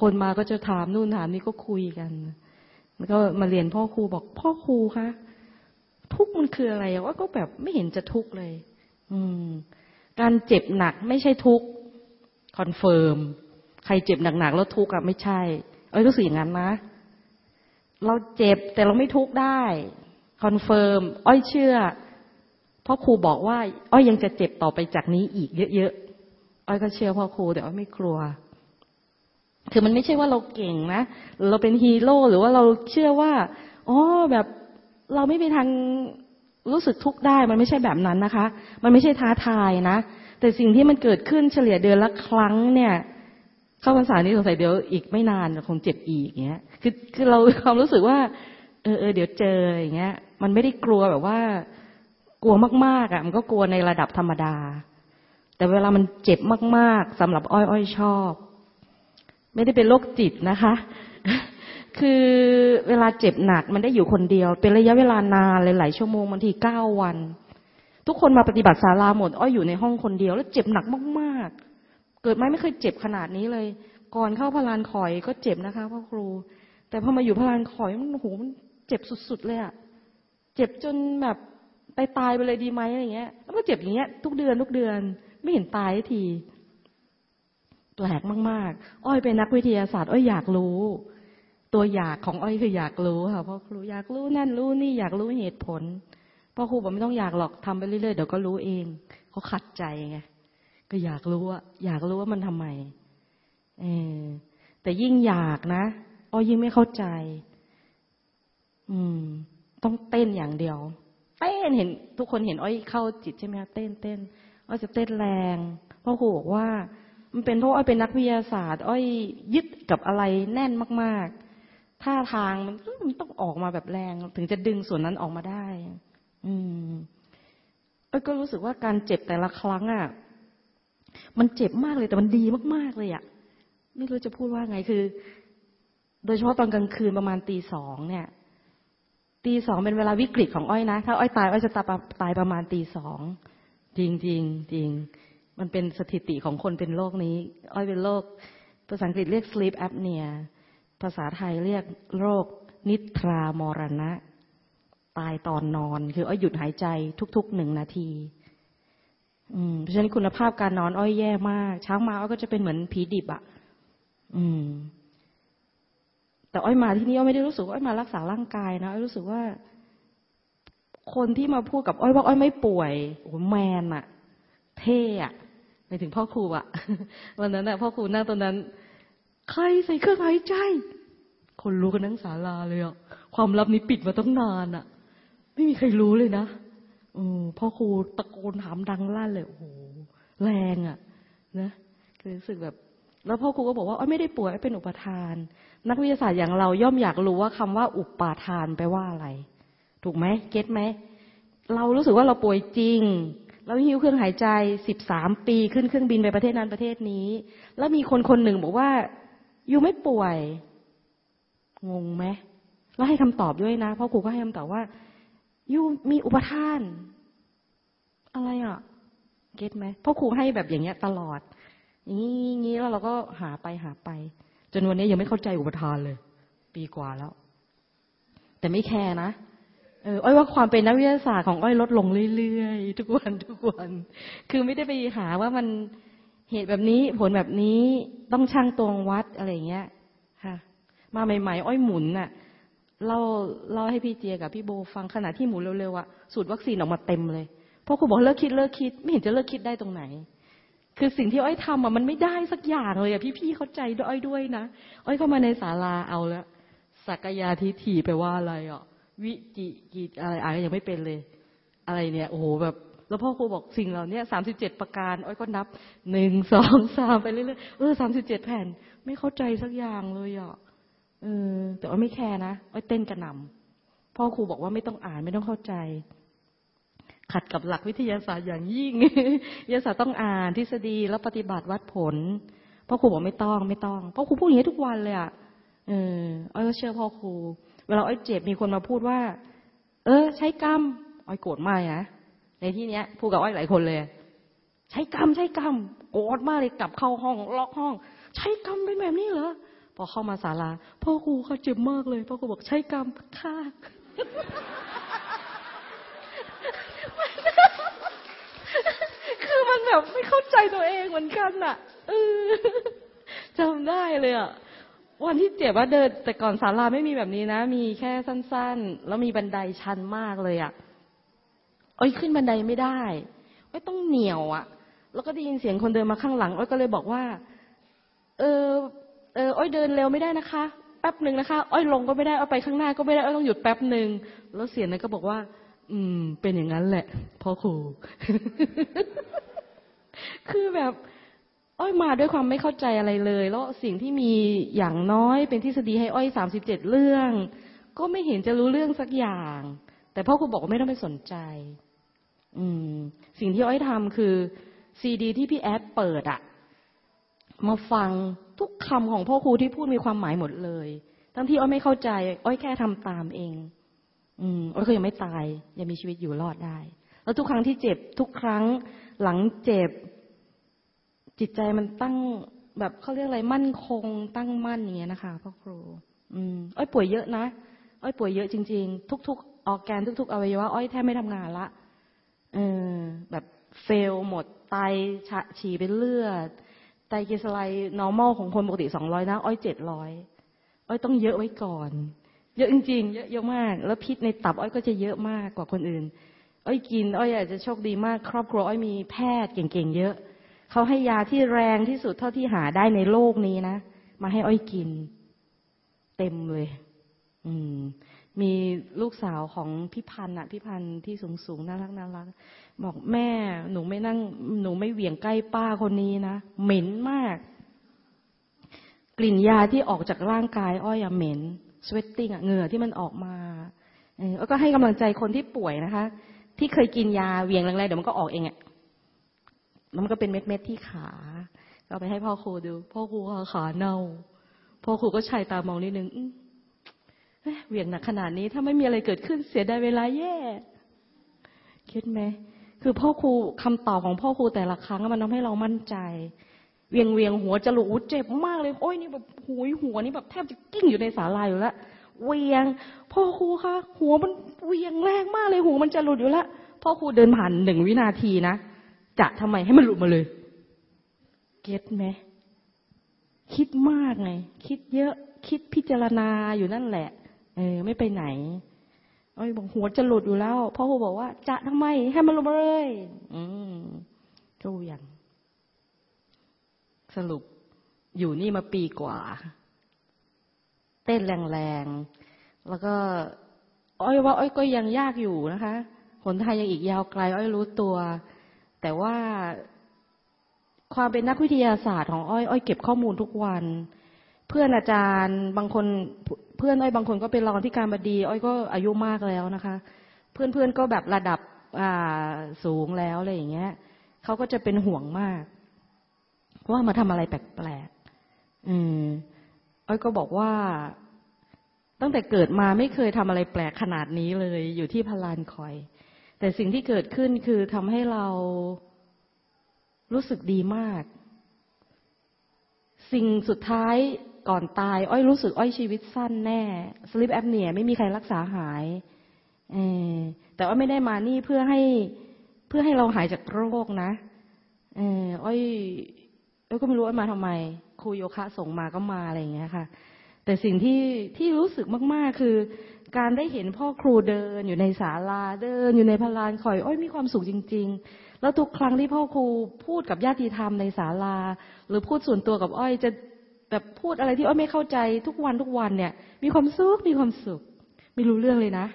คนมาก็จะถามนู่นถามนี่ก็คุยกัน แล้วก็มาเรียนพ่อครูบอกพ่อครูคะทุกข์มันคืออะไรว่าก็แบบไม่เห็นจะทุกข์เลย อืม การเจ็บหนักไม่ใช่ทุก ข์ confirm ใครเจ็บหนักๆแล้วทุกข์อะไม่ใช่ เอ้ยรู้สึกอย่างนั้นนะ เราเจ็บแต่เราไม่ทุกข์ได้ confirm อ้อยเชื่อพ่อครูบอกว่า อ้อยยังจะเจ็บต่อไปจากนี้อีกเยอะๆอ้อยก็เชื่อพ่อครูแต่อ้อยไม่กลัวคือมันไม่ใช่ว่าเราเก่งนะเราเป็นฮีโร่หรือว่าเราเชื่อว่าอ๋อแบบเราไม่มีทางรู้สึกทุกข์ได้ มันไม่ใช่แบบนั้นนะคะ มันไม่ใช่ท้าทายนะ แต่สิ่งที่มันเกิดขึ้นเฉลี่ยเดือนละครั้งเนี่ย เข้าภาษานี้สงสัยเดี๋ยวอีกไม่นานคงเจ็บอีกเงี้ย คือคือเราความรู้สึกว่า เออเออเดี๋ยวเจออย่างเงี้ย มันไม่ได้กลัวแบบว่า กลัวมากๆอะ มันก็กลัวในระดับธรรมดา แต่เวลามันเจ็บมาก ๆสำหรับอ้อยอ้อยชอบ ไม่ได้เป็นโรคจิตนะคะ คือเวลาเจ็บหนักมันได้อยู่คนเดียว เป็นระยะเวลานานหลายชั่วโมงบางทีเก้าวัน ทุกคนมาปฏิบัติศาลาหมด อ้อยอยู่ในห้องคนเดียว แล้วเจ็บหนักมากๆ เกิดไม่ไม่เคยเจ็บขนาดนี้เลย ก่อนเข้าพลานคอยก็เจ็บนะคะพ่อครู แต่พอมาอยู่พลานคอยมันโหมันเจ็บสุดๆเลยอะเจ็บจนแบบตายตายไปเลยดีไหมอะไรเงี้ย แล้วก็เจ็บอย่างเงี้ย ทุกเดือนทุกเดือน ไม่เห็นตายที แปลกมาก ๆ อ้อยเป็นนักวิทยาศาสตร์อ้อยอยากรู้ ตัวอยากของอ้อยคืออยากรู้ค่ะพ่อครูอยากรู้นั่นรู้นี่อยากรู้เหตุผล พ่อครูบอกไม่ต้องอยากหรอกทำไปเรื่อยๆเดี๋ยวก็รู้เองเขาขัดใจไงก็อยากรู้ว่าอยากรู้ว่ามันทำไมเออแต่ยิ่งอยากนะอ้อยยิ่งไม่เข้าใจ อืม ต้องเต้นอย่างเดียว เต้นเห็น ทุกคนเห็นอ้อยเข้าจิตใช่ไหมคะเต้นเต้นอ้อยจะเต้นแรงพ่อครูบอกว่า มันเป็นเพราะอ้อยเป็นนักวิทยาศาสตร์ อ้อยยึดกับอะไรแน่นมาก ๆท่าทางมันมันต้องออกมาแบบแรง ถึงจะดึงส่วนนั้นออกมาได้ อืมอ้อยก็รู้สึกว่าการเจ็บแต่ละครั้งอะ มันเจ็บมากเลยแต่มันดีมากๆเลยอะ ไม่รู้จะพูดว่าไงคือ โดยเฉพาะตอนกลางคืนประมาณตีสองเนี่ย ตีสองเป็นเวลาวิกฤตของอ้อยนะ ถ้าอ้อยตายอ้อยจะตายตายประมาณตีสอง จริงจริงจริง มันเป็นสถิติของคนเป็นโรคนี้ อ้อยเป็นโรคภาษาอังกฤษเรียก sleep apnea ภาษาไทยเรียกโรคนิทรามรณะ ตายตอนนอน คืออ้อยหยุดหายใจทุกๆหนึ่งนาทีอืมเพราะฉะนั้นคุณภาพการนอนอ้อยแย่มาก เช้ามาอ้อยก็จะเป็นเหมือนผีดิบอะ่ะ อืม แต่อ้อยมาที่นี่อ้อยไม่ได้รู้สึกว่าอ้อยมารักษาร่างกายนะอ้อยรู้สึกว่า คนที่มาพูดกับอ้อยว่าอ้อยไม่ป่วยโอ้แมนอะเท่อะไปถึงพ่อครูอะวันนั้นอะพ่อครูนั่งตอนนั้น ใครใส่เครื่องหายใจ คนรู้กันนั่งศาลาเลยอะความลับนี้ปิดมาตั้งนานอะ ไม่มีใครรู้เลยนะอพ่อครูตะโกนถามดังลั่นเลยโอ้โหแรงอะ่ะ นะคือรู้สึกแบบ แล้วพ่อครูก็บอกว่าไม่ได้ป่วยเป็นอุปทาน นักวิทยาศาสตร์อย่างเราย่อมอยากรู้ว่าคำว่าอุปาทานแปลว่าอะไร ถูกไหมเก็ตไหมเรารู้สึกว่าเราป่วยจริงเราหิวเครื่องหายใจสิบสามปีขึ้นเครื่องบินไปประเทศนั้นประเทศนี้ แล้วมีคนคนหนึ่งบอกว่าอยู่ไม่ป่วย งงไหมแล้วให้คำตอบด้วยนะพ่อครูก็ให้คำตอบว่า ยูมีอุปทาน อะไรอะ เก็ตไหมพ่อครูให้แบบอย่างเงี้ย ตลอด อย่างนี้งี้แล้วเราก็หาไปหาไป จนวันนี้ยังไม่เข้าใจอุปทานเลย ปีกว่าแล้ว แต่ไม่แคร์นะเอออ้อยว่าความเป็นนักวิทยาศาสตร์ของอ้อยลดลงเรื่อยๆทุกวันทุกวัน คือไม่ได้ไปหาว่ามันเหตุแบบนี้ผลแบบนี้ต้องช่างตวงวัดอะไรเงี้ยค่ะ มาใหม่ๆ อ้อยหมุนน่ะ เล่าเล่าให้พี่เจียกับพี่โบฟังขณะที่หมุนเร็วๆอะสูตรวัคซีนออกมาเต็มเลยเพราะคุณบอกเลิกคิดเลิกคิด ไม่เห็นจะเลิกคิดได้ตรงไหน คือสิ่งที่อ้อยทำอะมันไม่ได้สักอย่างเลยอะพี่ๆเข้าใจด้วยอ้อยด้วยนะอ้อยเข้ามาในศาลาเอาแล้วสักยาทิฏฐิไปว่าอะไรอะวิจิกิอะไรอ่านยังไม่เป็นเลย อะไรเนี่ยโอ้โหแบบแล้วพ่อครูบอกสิ่งเหล่านี้สามสิบเจ็ดประการ อ้อยก็นับหนึ่งสองสามไปเรื่อยๆเออสามสิบเจ็ดแผ่น ไม่เข้าใจสักอย่างเลยอะ เออแต่ว่าไม่แคร์นะอ้เต้นกระหน่ำพ่อครูบอกว่าไม่ต้องอ่านไม่ต้องเข้าใจ ขัดกับหลักวิทยาศาสตร์อย่างยิ่งวิทยาศาสตร์ต้องอ่านทฤษฎีแล้วปฏิบัติวัดผลพ่อครูบอกไม่ต้องไม่ต้องพ่อครูพูดอย่างนี้ทุกวันเลยอะเอออ้อยก็เชื่อพ่อครู เวลาอ้อยเจ็บมีคนมาพูดว่า เออ ใช้กรรมอ้อยโกรธมากนะในที่เนี้ยพูดกับอ้อยหลายคนเลย ใช้กรรมใช้กรรมโกรธมากเลยกลับเข้าห้องล็อกห้อง ใช้กรรมเป็นแบบนี้เหรอ พอเข้ามาศาลาพ่อครูเขาเจ็บมากเลยพ่อครูบอกใช้กรรมฆ่าคือมันแบบไม่เข้าใจตัวเองเหมือนกันอะเออจำได้เลยอะวันที่เจ็บว่าเดิน แต่ก่อนศาลาไม่มีแบบนี้นะ มีแค่สั้นๆ แล้วมีบันไดชันมากเลยอะ่ะอ้อยขึ้นบันไดไม่ได้อ้อยต้องเหนียวอะ่ะ แล้วก็ได้ยินเสียงคนเดินมาข้างหลังอ้อยก็เลยบอกว่า เออ เอออ้อยเดินเร็วไม่ได้นะคะ แป๊บหนึ่งนะคะ อ้อยลงก็ไม่ได้อ้อยไปข้างหน้าก็ไม่ได้อ้อยต้องหยุดแป๊บหนึ่งแล้วเสียงนั้นก็บอกว่า อืม เป็นอย่างนั้นแหละพ่อครูคือแบบอ้อยมาด้วยความไม่เข้าใจอะไรเลย แล้วสิ่งที่มีอย่างน้อยเป็นทฤษฎีให้อ้อยสามสิบเจ็ดเรื่อง ก็ไม่เห็นจะรู้เรื่องสักอย่าง แต่พ่อครูบอกว่าไม่ต้องไปสนใจ อืม สิ่งที่อ้อยทำคือซีดีที่พี่แอดเปิดอะมาฟัง ทุกคำของพ่อครูที่พูดมีความหมายหมดเลย ทั้งที่อ้อยไม่เข้าใจ อ้อยแค่ทำตามเอง อืมอ้อยก็ยังไม่ตายยังมีชีวิตอยู่รอดได้ แล้วทุกครั้งที่เจ็บทุกครั้งหลังเจ็บ จิตใจมันตั้งแบบเขาเรียกอะไรมั่นคง ตั้งมั่นอย่างเงี้ยนะคะพ่อครู อืมอ้อยป่วยเยอะนะอ้อยป่วยเยอะจริง ๆ ทุก ๆ ออกแกนทุก ๆ อวัยวะอ้อยแทบไม่ทำงานละเออแบบเฟลหมดไตฉี่เป็นเลือด ไตเกสไล normal ของคนปกติสองร้อยนะ อ้อยเจ็ดร้อยอ้อยต้องเยอะไว้ก่อน เยอะจริงๆ เยอะเยอะมาก แล้วพิษในตับอ้อยก็จะเยอะมากกว่าคนอื่น อ้อยกิน อ้อยอาจจะโชคดีมาก ครอบครัวอ้อยมีแพทย์เก่งๆ เยอะ เขาให้ยาที่แรงที่สุดเท่าที่หาได้ในโลกนี้นะ มาให้อ้อยกิน เต็มเลย อืมมีลูกสาวของพี่พันธ์อะพี่พันธ์ที่สูงสูงน่ารักน่ารัก บอกแม่หนูไม่นั่ง หนูไม่เหวี่ยงใกล้ป้าคนนี้นะ เหม็นมาก กลิ่นยาที่ออกจากร่างกาย อ้อยอะเหม็นสเวตติ้งอะเหงื่อที่มันออกมาเออก็ให้กำลังใจคนที่ป่วยนะคะ ที่เคยกินยาเวียงแรงๆเดี๋ยวมันก็ออกเองอะแล้วมันก็เป็นเม็ดเม็ดที่ขาก็ไปให้พ่อครูดู พ่อครูขาเน่า พ่อครูก็ชัยตามองนิดนึงเหวี่ยงหนักขนาดนี้ ถ้าไม่มีอะไรเกิดขึ้นเสียดายเวลาแย่คิดไหม คือพ่อครูคำตอบของพ่อครูแต่ละครั้งมันทำให้เรามั่นใจ เวียงเวียงหัวจะหลุดเจ็บมากเลย โอ้ยนี่แบบหูยหัวนี่แบบแทบจะกิ้งอยู่ในสาลายอยู่แล้วเวียง พ่อครูคะหัวมันเวียงแรงมากเลยหัวมันจะหลุดอยู่แล้วพ่อครูเดินผ่านหนึ่งวินาทีนะจะทำไมให้มันหลุดมาเลย เก็ตไหมคิดมากไง คิดเยอะคิดพิจารณาอยู่นั่นแหละ เออ ไม่ไปไหน อ้ยบอกหัวจะหลุดอยู่แล้วพ่อครูบอกว่า จะทำไมให้มันลงมาเลย อืมก็เวียงสรุปอยู่นี่มาปีกว่า เต้นแรงๆ แล้วก็ อ้อยว่า อ้อยก็ยังยากอยู่นะคะหนทางยังอีกยาวไกล อ้อยรู้ตัว แต่ว่าความเป็นนักวิทยาศาสตร์ของอ้อย อ้อยเก็บข้อมูลทุกวัน เพื่อนอาจารย์บางคน เพื่อนอ้อยบางคนก็เป็นรองที่การบดี อ้อยก็อายุมากแล้วนะคะ เพื่อนเพื่อนก็แบบระดับอ่าสูงแล้วอะไรอย่างเงี้ยเขาก็จะเป็นห่วงมากว่ามาทำอะไรแปลกๆอืมอ้อยก็บอกว่าตั้งแต่เกิดมาไม่เคยทำอะไรแปลกขนาดนี้เลย อยู่ที่พลานคอย แต่สิ่งที่เกิดขึ้นคือทำให้เรารู้สึกดีมาก สิ่งสุดท้าย ก่อนตาย อ้อยรู้สึกอ้อยชีวิตสั้นแน่สลิปแอปเนียไม่มีใครรักษาหายเออแต่อ้อยไม่ได้มานี่เพื่อให้เพื่อให้เราหายจากโรคนะเอออ้อยอ้อยก็ไม่รู้ว่ามาทำไมครูโยคะส่งมาก็มาอะไรอย่างเงี้ยค่ะ แต่สิ่งที่ที่รู้สึกมาก ๆ คือ การได้เห็นพ่อครูเดินอยู่ในศาลาเดิน อยู่ในพลานคอยอ้อยมีความสุขจริง ๆ แล้วทุกครั้งที่พ่อครูพูดกับญาติธรรมในศาลา หรือพูดส่วนตัวกับอ้อยจะ แบบพูดอะไรที่อ้อยไม่เข้าใจทุกวันทุกวันเนี่ย มีความสุขมีความสุข ไม่รู้เรื่องเลยนะ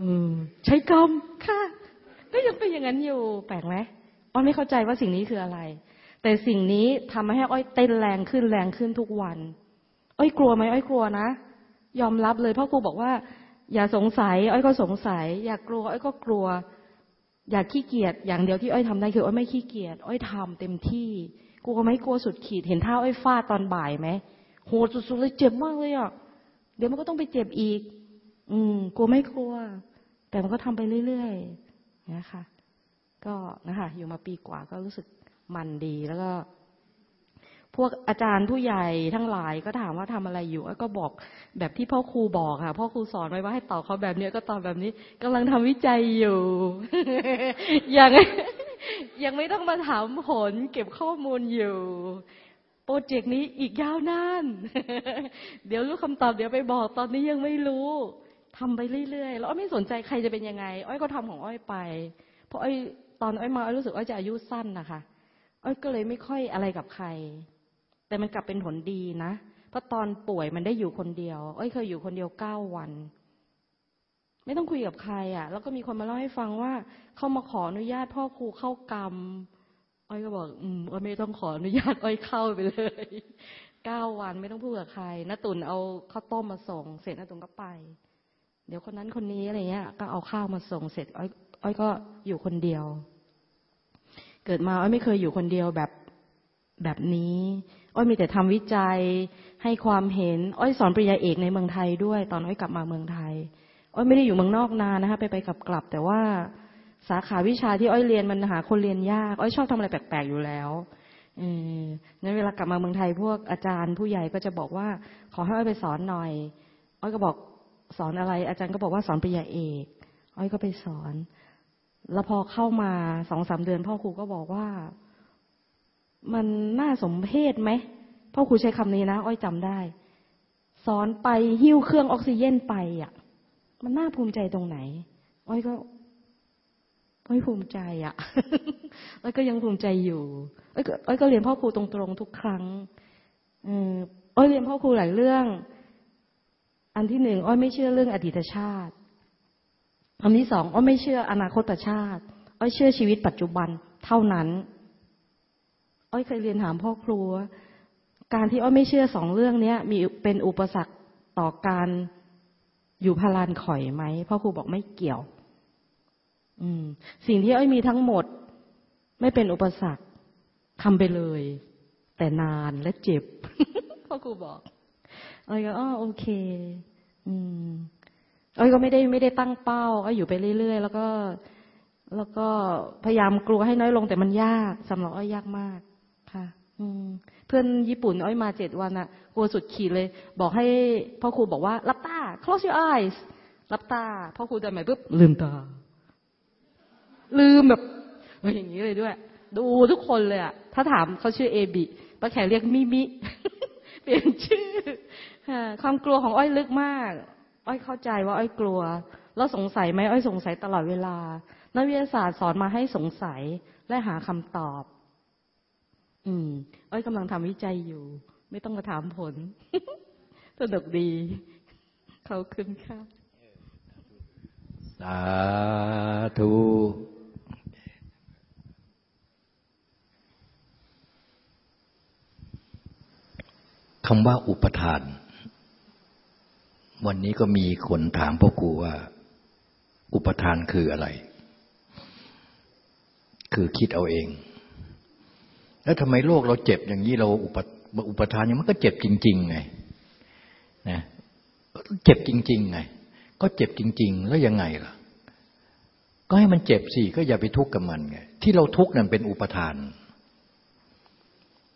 อืมใช้กรรมค่ะก็ยังเป็นอย่างนั้นอยู่แปลกไหมอ้อยไม่เข้าใจว่าสิ่งนี้คืออะไร แต่สิ่งนี้ทำให้อ้อยเต้นแรงขึ้นแรงขึ้นทุกวันอ้อยกลัวไหมอ้อยกลัวนะยอมรับเลยพ่อครูบอกว่า อย่าสงสัย อ้อยก็สงสัย อย่ากลัว อ้อยก็กลัว อย่าขี้เกียจอย่างเดียวที่อ้อยทำได้คืออ้อยไม่ขี้เกียจอ้อยทำเต็มที่ กลัวไหมกลัวสุดขีดเห็นท่าไอ้ฟาดตอนบ่ายไหมโหสุดๆเลยเจ็บมากเลยอะเดี๋ยวมันก็ต้องไปเจ็บอีก อืม กลัวไม่กลัว แต่มันก็ทำไปเรื่อยๆนะคะ ก็นะคะอยู่มาปีกว่าก็รู้สึกมันดีแล้วก็ พวกอาจารย์ผู้ใหญ่ทั้งหลายก็ถามว่าทำอะไรอยู่ก็บอกแบบที่พ่อครูบอกค่ะพ่อครูสอนไว้ว่าให้ตอบเขาแบบเนี้ยก็ตอบแบบนี้กำลังทำวิจัยอยู่ยัง ยังไม่ต้องมาถามผลเก็บข้อมูลอยู่ โปรเจกต์นี้อีกยาวนาน เดี๋ยวรู้คำตอบเดี๋ยวไปบอกตอนนี้ยังไม่รู้ทำไปเรื่อยๆ แล้วอ้อยไม่สนใจใครจะเป็นยังไง อ้อยก็ทำของอ้อยไป เพราะอ้อยตอนอ้อยมาอ้อยรู้สึกอ้อยจะอายุสั้นนะคะอ้อยก็เลยไม่ค่อยอะไรกับใคร แต่มันกลับเป็นผลดีนะ เพราะตอนป่วยมันได้อยู่คนเดียว อ้อยเคยอยู่คนเดียวเก้าวัน ไม่ต้องคุยกับใครอะ แล้วก็มีคนมาเล่าให้ฟังว่า เขามาขออนุญาตพ่อครูเข้ากรรม อ้อยก็บอก อืมอ้อยไม่ต้องขออนุญาตอ้อยเข้าไปเลยเก้าวันไม่ต้องพูดกับใครน้าตุ่นเอาข้าวต้มมาส่ง เสร็จน้าตุ่นก็ไป เดี๋ยวคนนั้นคนนี้อะไรเงี้ย ก็เอาข้าวมาส่งเสร็จ อ้อย อ้อยก็อยู่คนเดียว เกิดมาอ้อยไม่เคยอยู่คนเดียวแบบแบบนี้ อ้อยมีแต่ทำวิจัยให้ความเห็น อ้อยสอนปริญญาเอกในเมืองไทยด้วย ตอนอ้อยกลับมาเมืองไทย อ้อยไม่ได้อยู่เมืองนอกนานนะคะ ไปไปกลับกลับ แต่ว่าสาขาวิชาที่อ้อยเรียนมันหาคนเรียนยาก อ้อยชอบทำอะไรแปลกๆอยู่แล้วเอองั้นเวลากลับมาเมืองไทยพวกอาจารย์ผู้ใหญ่ก็จะบอกว่า ขอให้อ้อยไปสอนหน่อย อ้อยก็บอกสอนอะไร อาจารย์ก็บอกว่าสอนปริญญาเอก อ้อยก็ไปสอน แล้วพอเข้ามาสองสามเดือน พ่อครูก็บอกว่ามันน่าสมเพชไหมพ่อครูใช้คำนี้นะ อ้อยจำได้ สอนไปหิ้วเครื่องออกซิเจนไปอะ มันน่าภูมิใจตรงไหน อ้อยก็ อ้อยภูมิใจอะ อ้อยก็ยังภูมิใจอยู่ อ้อยก็อ้อยก็เรียนพ่อครูตรงๆทุกครั้งเอออ้อยเรียนพ่อครูหลายเรื่อง อันที่หนึ่งอ้อยไม่เชื่อเรื่องอดีตชาติ อันที่สองอ้อยไม่เชื่ออนาคตชาติ อ้อยเชื่อชีวิตปัจจุบันเท่านั้น อ้อยเคยเรียนถามพ่อครูว่าการที่อ้อยไม่เชื่อสองเรื่องเนี้ย มีเป็นอุปสรรคต่อการ อยู่พลานข่อยไหมพ่อครูบอกไม่เกี่ยว อืม สิ่งที่อ้อยมีทั้งหมด ไม่เป็นอุปสรรคทำไปเลย แต่นานและเจ็บพ่อครูบอกอ้อยก็อ๋อโอเค อืมอ้อยก็ไม่ได้ไม่ได้ตั้งเป้าอ้อยอยู่ไปเรื่อยๆแล้วก็ แล้วก็พยายามกลัวให้น้อยลงแต่มันยากสำหรับอ้อยยากมาก ค่ะ อืม เพื่อนญี่ปุ่นอ้อยมาเจ็ดวันอะกลัวสุดขีดเลย บอกให้พ่อครูบอกว่ารับตา close your eyes รับตาพ่อครูเดินไปปุ๊บลืมตา ลืมแบบอย่างนี้เลยด้วย ดูทุกคนเลยอะถ้าถามเขาชื่อเอบิป้าแขกเรียกมิมิเปลี่ยนชื่อความกลัวของอ้อยลึกมาก อ้อยเข้าใจว่าอ้อยกลัว แล้วสงสัยไหมอ้อยสงสัยตลอดเวลา นักวิทยาศาสตร์สอนมาให้สงสัยและหาคำตอบ อืมอ้อยกำลังทำวิจัยอยู่ ไม่ต้องมาถามผลสนุกดีเขาขึ้นค่ะสาธุคำว่าอุปทาน วันนี้ก็มีคนถามพ่อครูว่า อุปทานคืออะไร คือคิดเอาเอง แล้วทำไมโลกเราเจ็บอย่างนี้เราอุปอุปทานอย่างมันก็เจ็บจริง ๆ ไงนะเจ็บจริง ๆ ไง ก็เจ็บจริง ๆ แล้วยังไงล่ะ ก็ให้มันเจ็บสิก็อย่าไปทุกข์กับมันไงที่เราทุกข์นั่นเป็นอุปทาน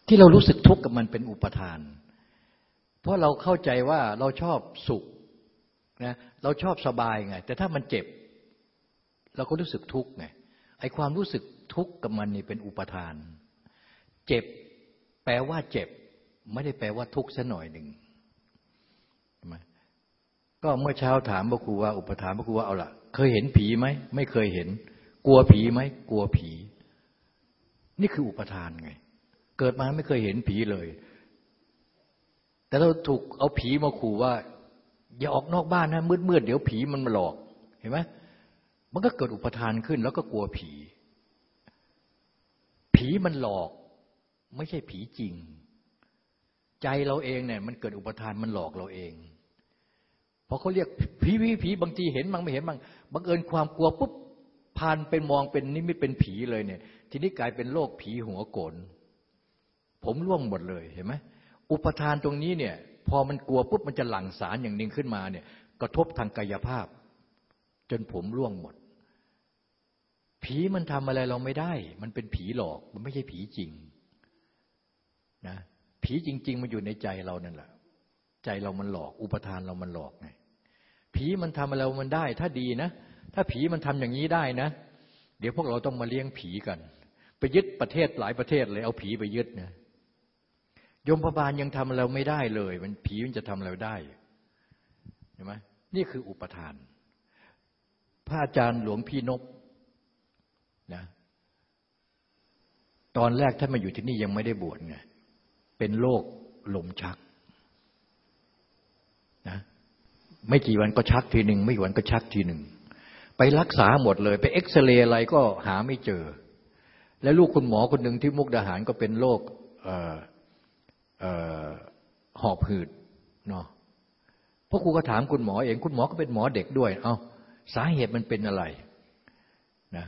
ที่เรารู้สึกทุกข์กับมันเป็นอุปทาน เพราะเราเข้าใจว่าเราชอบสุขนะเราชอบสบายไง แต่ถ้ามันเจ็บ เราก็รู้สึกทุกข์ไงไอความรู้สึกทุกข์กับมันนี่เป็นอุปทานเจ็บ แปลว่าเจ็บ ไม่ได้แปลว่าทุกข์ซะหน่อยหนึ่งก็เมื่อเช้าถามพระครูว่า อุปทานพระครูว่าเอาล่ะ เคยเห็นผีไหมไม่เคยเห็น กลัวผีไหมกลัวผี นี่คืออุปทานไง เกิดมาไม่เคยเห็นผีเลย แต่เราถูกเอาผีมาขู่ว่า อย่าออกนอกบ้านนะมืดมืดเดี๋ยวผีมันมาหลอกเห็นไหมมันก็เกิดอุปทานขึ้น แล้วก็กลัวผี ผีมันหลอก ไม่ใช่ผีจริง ใจเราเองเนี่ย มันเกิดอุปทานมันหลอกเราเองพอเขาเรียกผีผีผีบางทีเห็นบางไม่เห็นบางบังเอิญความกลัวปุ๊บผ่านเป็นมองเป็นนิมิตเป็นผีเลยเนี่ย ทีนี้กลายเป็นโรคผีหัวโกนผมร่วงหมดเลยเห็นไหมอุปทานตรงนี้เนี่ย พอมันกลัวปุ๊บมันจะหลั่งสารอย่างหนึ่งขึ้นมาเนี่ย กระทบทางกายภาพ จนผมร่วงหมด ผีมันทำอะไรเราไม่ได้ มันเป็นผีหลอก มันไม่ใช่ผีจริง ผีจริง ๆ มันอยู่ในใจเรานั่นแหละใจเรามันหลอก อุปทานเรามันหลอกไงผีมันทำอะไรมันได้ ถ้าดีนะ ถ้าผีมันทำอย่างนี้ได้นะ เดี๋ยวพวกเราต้องมาเลี้ยงผีกัน ไปยึดประเทศหลายประเทศเลย เอาผีไปยึดนะยมพบาลยังทำอะไรไม่ได้เลย มันผีมันจะทำอะไรได้เห็นไหมนี่คืออุปทาน พระอาจารย์หลวงพี่นกนะตอนแรกท่านมาอยู่ที่นี่ยังไม่ได้บวชไง เป็นโรคลมชักนะไม่กี่วันก็ชักทีหนึ่งไม่กี่วันก็ชักทีหนึ่งไปรักษาหมดเลย ไปเอ็กซเรย์อะไรก็หาไม่เจอ แล้วลูกคุณหมอคนหนึ่งที่มุกดาหารก็เป็นโรคหอบหืดเนาะพราะครูก็ถามคุณหมอเอง คุณหมอก็เป็นหมอเด็กด้วย เอา้าสาเหตุมันเป็นอะไรนะ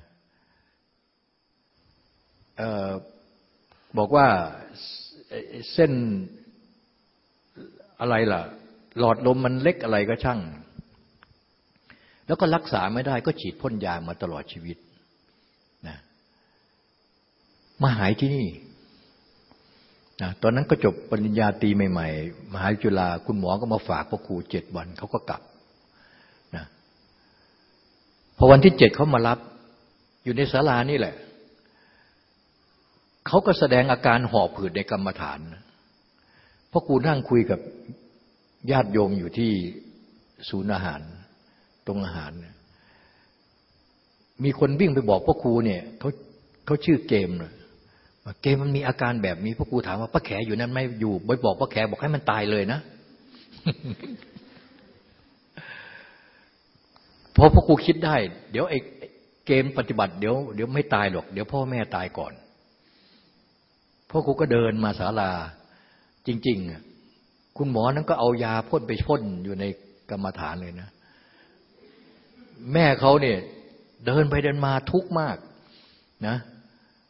บอกว่า เส้นอะไรล่ะ หลอดลมมันเล็กอะไรก็ช่าง แล้วก็รักษาไม่ได้ก็ฉีดพ่นยามาตลอดชีวิตนะมาหายที่นี่นะตอนนั้นก็จบปริญญาตรีใหม่ๆ มหาจุฬาคุณหมอก็มาฝากพระครูเจ็ดวันเขาก็กลับนะพอวันที่เจ็ดเขามารับ อยู่ในศาลานี่แหละ เขาก็แสดงอาการหอบผืดในกรรมฐานพราะครูนั่งคุยกับญาติโยมอยู่ที่ศูนย์อาหาร ตรงอาหาร มีคนวิ่งไปบอกพ่อครูเนี่ยเขาเขาชื่อเกมเลยเกมมันมีอาการแบบนี้พ่อครูถามว่าป้าแขอยู่นั้นไหมอยู่ไปบอกป้าแขบอกให้มันตายเลยนะพอพ่อครูคิดได้ เดี๋ยวไอ้เกมปฏิบัติเดี๋ยวเดี๋ยวไม่ตายหรอก เดี๋ยวพ่อแม่ตายก่อน พ่อครูก็เดินมาศาลา จริงๆคุณหมอนั้นก็เอายาพ่นไปพ่นอยู่ในกรรมฐานเลยนะ แม่เขาเนี่ยเดินไปเดินมาทุกข์มากนะ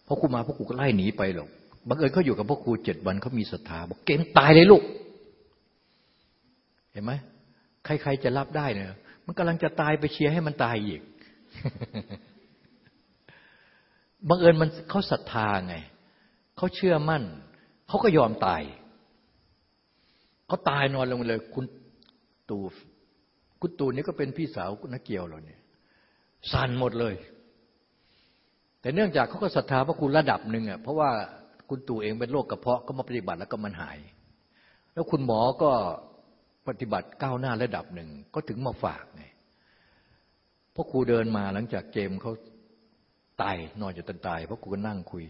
พอครูมาพวกครูก็ไล่หนีไปหรอกบังเอิญเขาอยู่กับพวกครูเจ็ดวันเขามีศรัทธาบอกเก่งตายเลยลูก เห็นไหมใครๆจะรับได้เนี่ยมันกำลังจะตายไปเชียร์ให้มันตายอีกบังเอิญมันเขาศรัทธาไง เขาเชื่อมั่น เขาก็ยอมตาย เขาตายนอนลงเลย คุณตูคุณตูนี่ก็เป็นพี่สาวนักเกี่ยวเราเนี่ยสั่นหมดเลย แต่เนื่องจากเขาก็ศรัทธาพระคุณระดับหนึ่งอะเพราะว่าคุณตู่เองเป็นโรคกระเพาะก็มาปฏิบัติแล้วก็มันหาย แล้วคุณหมอก็ปฏิบัติก้าวหน้าระดับหนึ่งก็ถึงมาฝากไงพราะครูเดินมาหลังจากเกมเขาตายนอนอยู่ตันตายเพราะครูก็นั่งคุย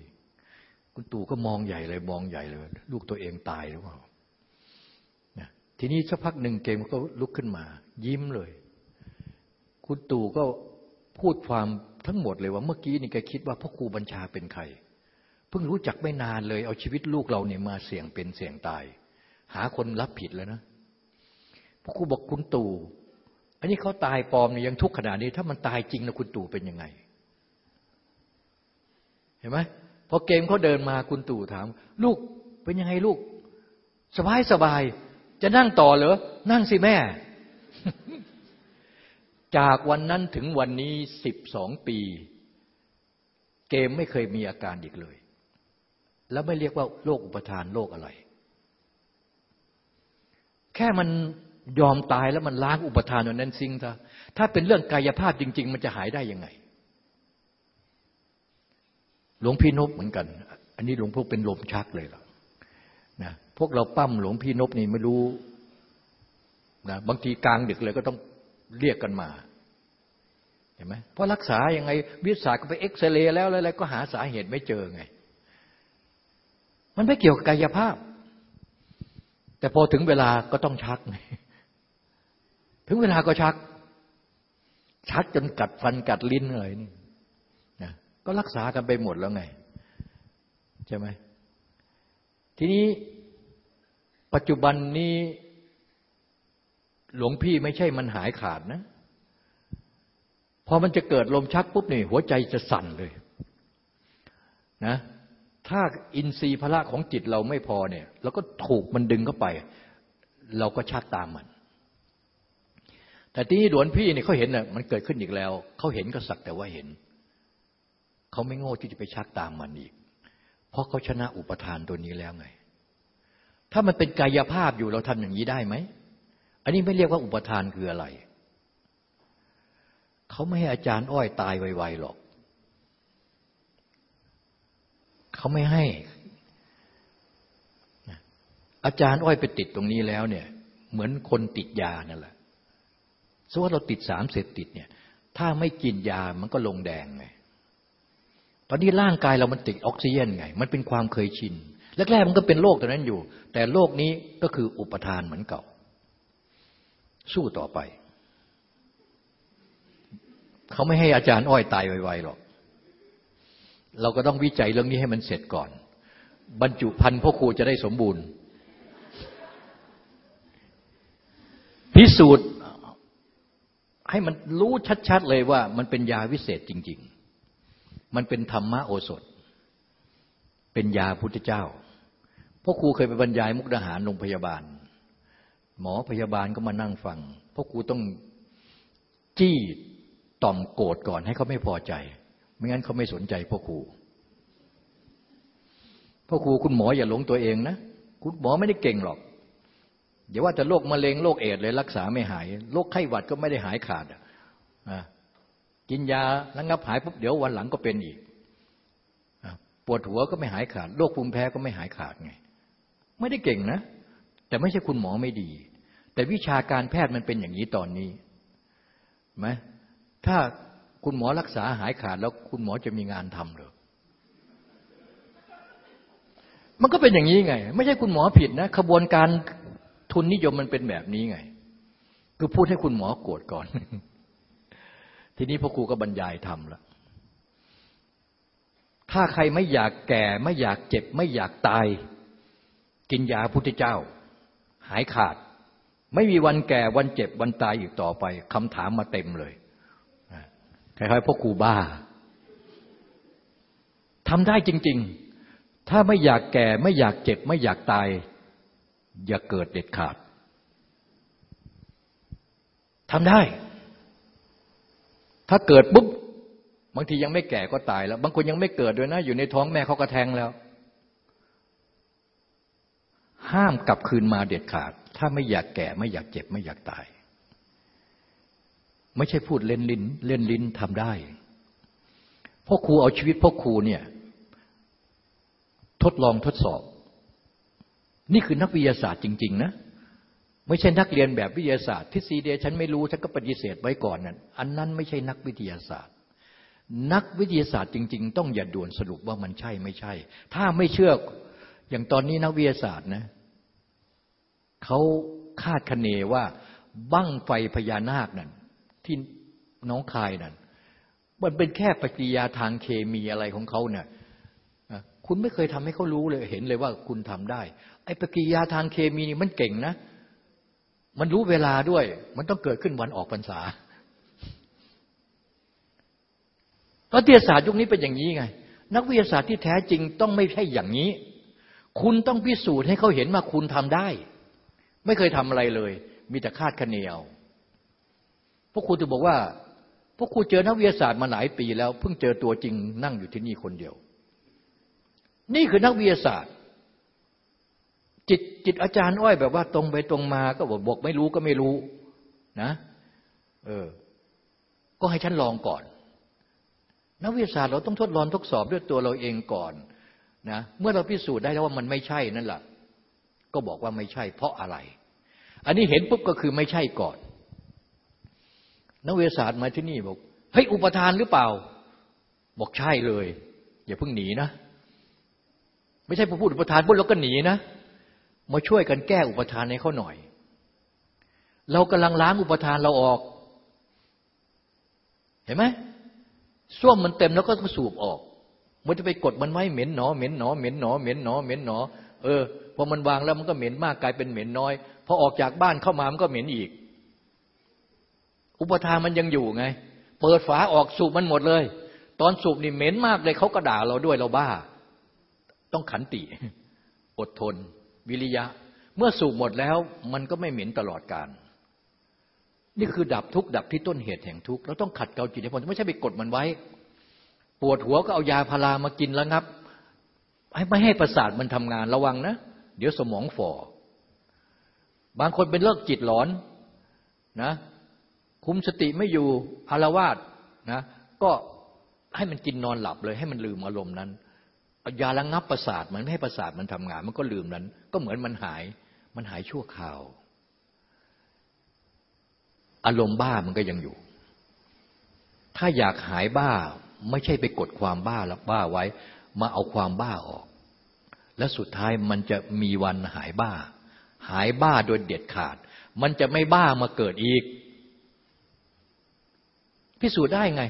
คุณตู่ก็มองใหญ่เลย มองใหญ่เลย ลูกตัวเองตายหรือเปล่าทีนี้สักพักหนึ่งเกมก็ลุกขึ้นมา ยิ้มเลย คุณตู่ก็พูดความทั้งหมดเลยว่าเมื่อกี้นี่แกคิดว่าพ่อครูบัญชาเป็นใคร เพิ่งรู้จักไม่นานเลย เอาชีวิตลูกเราเนี่ยมาเสี่ยงเป็นเสี่ยงตาย หาคนรับผิดแล้วนะพ่อครูบอกคุณตู่อันนี้เขาตายปลอมเนี่ยยังทุกข์ขนาดนี้ ถ้ามันตายจริงนะคุณตู่เป็นยังไง เห็นไหม พอเกมเขาเดินมาคุณตู่ถาม ลูกเป็นยังไงลูก สบายสบาย จะนั่งต่อเหรอ นั่งสิแม่ จากวันนั้นถึงวันนี้สิบสองปี เกมไม่เคยมีอาการอีกเลย แล้วไม่เรียกว่าโรคอุปทานโรคอะไร แค่มันยอมตายแล้วมันล้างอุปทานนั้นซิงซะถ้าเป็นเรื่องกายภาพจริง ๆ มันจะหายได้ยังไง หลวงพี่นบเหมือนกัน อันนี้หลวงพ่อเป็นลมชักเลยล่ะนะพวกเราปั้มหลวงพี่นบนี่ไม่รู้นะบางทีกลางดึกเลยก็ต้องเรียกกันมาเห็นไหมเพราะรักษายังไงวิทยาศาสตร์ก็ไปเอ็กซเรย์แล้วอะไรก็หาสาเหตุไม่เจอไง มันไม่เกี่ยวกับกายภาพ แต่พอถึงเวลาก็ต้องชักไงถึงเวลาก็ชัก ชักจนกัดฟันกัดลิ้นเลยนี่ ก็รักษากันไปหมดแล้วไง ใช่ไหมทีนี้ปัจจุบันนี้ หลวงพี่ไม่ใช่มันหายขาดนะ พอมันจะเกิดลมชักปุ๊บนี่หัวใจจะสั่นเลยนะถ้าอินทรีย์พละของจิตเราไม่พอเนี่ยเราก็ถูกมันดึงเข้าไป เราก็ชักตามมัน แต่ที่หลวนพี่เนี่ยเขาเห็นน่ะมันเกิดขึ้นอีกแล้ว เขาเห็นก็สักแต่ว่าเห็น เขาไม่โง่ที่จะไปชักตามมันอีก เพราะเขาชนะอุปทานตัวนี้แล้วไง ถ้ามันเป็นกายภาพอยู่เราทำอย่างนี้ได้ไหม อันนี้ไม่เรียกว่าอุปทานคืออะไร เขาไม่ให้อาจารย์อ้อยตายไวๆหรอก เขาไม่ให้ อาจารย์อ้อยไปติดตรงนี้แล้วเนี่ย เหมือนคนติดยานั่นแหละสมมติเราติดสารเสพติดเนี่ย ถ้าไม่กินยามันก็ลงแดงไง ตอนนี้ร่างกายเรามันติดออกซิเจนไง มันเป็นความเคยชินแรกๆมันก็เป็นโรคตัวนั้นอยู่ แต่โรคนี้ก็คืออุปทานเหมือนเก่า สู้ต่อไป เขาไม่ให้อาจารย์อ้อยตายไวๆหรอก เราก็ต้องวิจัยเรื่องนี้ให้มันเสร็จก่อน บรรจุพันธุ์พ่อครูจะได้สมบูรณ์ พิสูจน์ให้มันรู้ชัด ๆ เลยว่ามันเป็นยาวิเศษจริง ๆ มันเป็นธรรมะโอสถ เป็นยาพุทธเจ้าพ่อครูเคยไปบรรยายมุกดาหารโรงพยาบาล หมอพยาบาลก็มานั่งฟังพ่อครูต้องจี้ต่อมโกรธก่อนให้เขาไม่พอใจ ไม่งั้นเขาไม่สนใจพ่อครูพ่อครูคุณหมออย่าหลงตัวเองนะ คุณหมอไม่ได้เก่งหรอกอย่าว่าแต่โรคมะเร็งโรคเอดเลยรักษาไม่หายโรคไข้หวัดก็ไม่ได้หายขาดอะ กินยาระงับหายปุ๊บเดี๋ยววันหลังก็เป็นอีกปวดหัวก็ไม่หายขาดโรคภูมิแพ้ก็ไม่หายขาดไง ไม่ได้เก่งนะ แต่ไม่ใช่คุณหมอไม่ดี แต่วิชาการแพทย์มันเป็นอย่างนี้ตอนนี้ไหมถ้าคุณหมอรักษาหายขาดแล้วคุณหมอจะมีงานทำหรือมันก็เป็นอย่างนี้ไง ไม่ใช่คุณหมอผิดนะขบวนการทุนนิยมมันเป็นแบบนี้ไง คือพูดให้คุณหมอโกรธก่อน ทีนี้พ่อครูก็บรรยายทำละถ้าใครไม่อยากแก่ ไม่อยากเจ็บ ไม่อยากตาย กินยาพุทธเจ้า หายขาด ไม่มีวันแก่วันเจ็บวันตายอีกต่อไปคำถามมาเต็มเลยคล้ายๆพ่อครูบ้าทำได้จริง ๆ ถ้าไม่อยากแก่ ไม่อยากเจ็บ ไม่อยากตาย อย่าเกิดเด็ดขาดทำได้ ถ้าเกิดปุ๊บบางทียังไม่แก่ก็ตายแล้ว บางคนยังไม่เกิดด้วยนะ อยู่ในท้องแม่เขาก็แทงแล้ว ห้ามกลับคืนมาเด็ดขาด ถ้าไม่อยากแก่ไม่อยากเจ็บไม่อยากตาย ไม่ใช่พูดเล่นลิ้น เล่นลิ้นทำได้พ่อครูเอาชีวิตพ่อครูเนี่ย ทดลองทดสอบ นี่คือนักวิทยาศาสตร์จริง ๆ นะ ไม่ใช่นักเรียนแบบวิทยาศาสตร์ทฤษฎีเดียฉันไม่รู้ฉันก็ปฏิเสธไว้ก่อนนั่นอันนั้นไม่ใช่นักวิทยาศาสตร์ นักวิทยาศาสตร์จริง ๆ ต้องอย่าด่วนสรุปว่ามันใช่ไม่ใช่ ถ้าไม่เชื่ออย่างตอนนี้นักวิทยาศาสตร์นะเขาคาดคะเนว่าบั้งไฟพญานาคนั่นที่น้องคายนั่นมันเป็นแค่ปฏิกิริยาทางเคมีอะไรของเขาเนี่ยคุณไม่เคยทำให้เขารู้เลยเห็นเลยว่าคุณทำได้ ไอ้ปฏิกิริยาทางเคมีนี่มันเก่งนะ มันรู้เวลาด้วย มันต้องเกิดขึ้นวันออกพรรษาวิทยาศาสตร์ยุคนี้เป็นอย่างนี้ไง นักวิทยาศาสตร์ที่แท้จริงต้องไม่ใช่อย่างนี้ คุณต้องพิสูจน์ให้เขาเห็นว่าคุณทำได้ ไม่เคยทำอะไรเลย มีแต่คาดคะเนเอาพวกคุณจะบอกว่า พวกคุณเจอนักวิทยาศาสตร์มาหลายปีแล้ว เพิ่งเจอตัวจริงนั่งอยู่ที่นี่คนเดียว นี่คือนักวิทยาศาสตร์ จิตจิตอาจารย์อ้อยแบบว่าตรงไปตรงมา ก็บอกบอกไม่รู้ก็ไม่รู้นะ เออ ก็ให้ฉันลองก่อน นักวิทยาศาสตร์เราต้องทดลองทดสอบด้วยตัวเราเองก่อนนะเมื่อเราพิสูจน์ได้แล้วว่ามันไม่ใช่นั่นแหละก็บอกว่าไม่ใช่ เพราะอะไร อันนี้เห็นปุ๊บก็คือไม่ใช่ก่อน นักวิทยาศาสตร์มาที่นี่บอกเฮ้ยอุปทานหรือเปล่า บอกใช่เลย อย่าเพิ่งหนีนะ ไม่ใช่พอพูดอุปทานปุ๊บเราก็หนีนะ มาช่วยกันแก้อุปทานให้เขาหน่อย เรากำลังล้างอุปทานเราออก เห็นไหมส้วมมันเต็มแล้วก็สูบออก มันจะไปกดมันไว้เหม็นหนอเหม็นหนอเหม็นหนอเหม็นหนอเหม็นหนอ เออพอมันวางแล้วมันก็เหม็นมากกลายเป็นเหม็นน้อยพอออกจากบ้านเข้ามามันก็เหม็นอีก อุปทานมันยังอยู่ไง เปิดฝาออกสูบมันหมดเลย ตอนสูบนี่เหม็นมากเลยเขาก็ด่าเราด้วยเราบ้า ต้องขันติ อดทน วิริยะ เมื่อสูบหมดแล้วมันก็ไม่เหม็นตลอดการนี่คือดับทุกข์ดับที่ต้นเหตุแห่งทุกข์เราต้องขัดเกลาจิตให้พ้นไม่ใช่ไปกดมันไว้ ปวดหัวก็เอายาพารามากินแล้วงับให้ไม่ให้ประสาทมันทำงานระวังนะ เดี๋ยวสมองฝ่อบางคนเป็นเลิกจิตหลอนนะ คุมสติไม่อยู่อารวาสนะ ก็ให้มันกินนอนหลับเลย ให้มันลืมอารมณ์นั้น ยาระงับประสาทมันไม่ให้ประสาทมันทำงาน มันก็ลืมนั้น ก็เหมือนมันหาย มันหายชั่วคราว อารมณ์บ้ามันก็ยังอยู่ ถ้าอยากหายบ้าไม่ใช่ไปกดความบ้าแล้วบ้าไว้ มาเอาความบ้าออก และสุดท้ายมันจะมีวันหายบ้า หายบ้าโดยเด็ดขาด มันจะไม่บ้ามาเกิดอีก พิสูจน์ได้ไง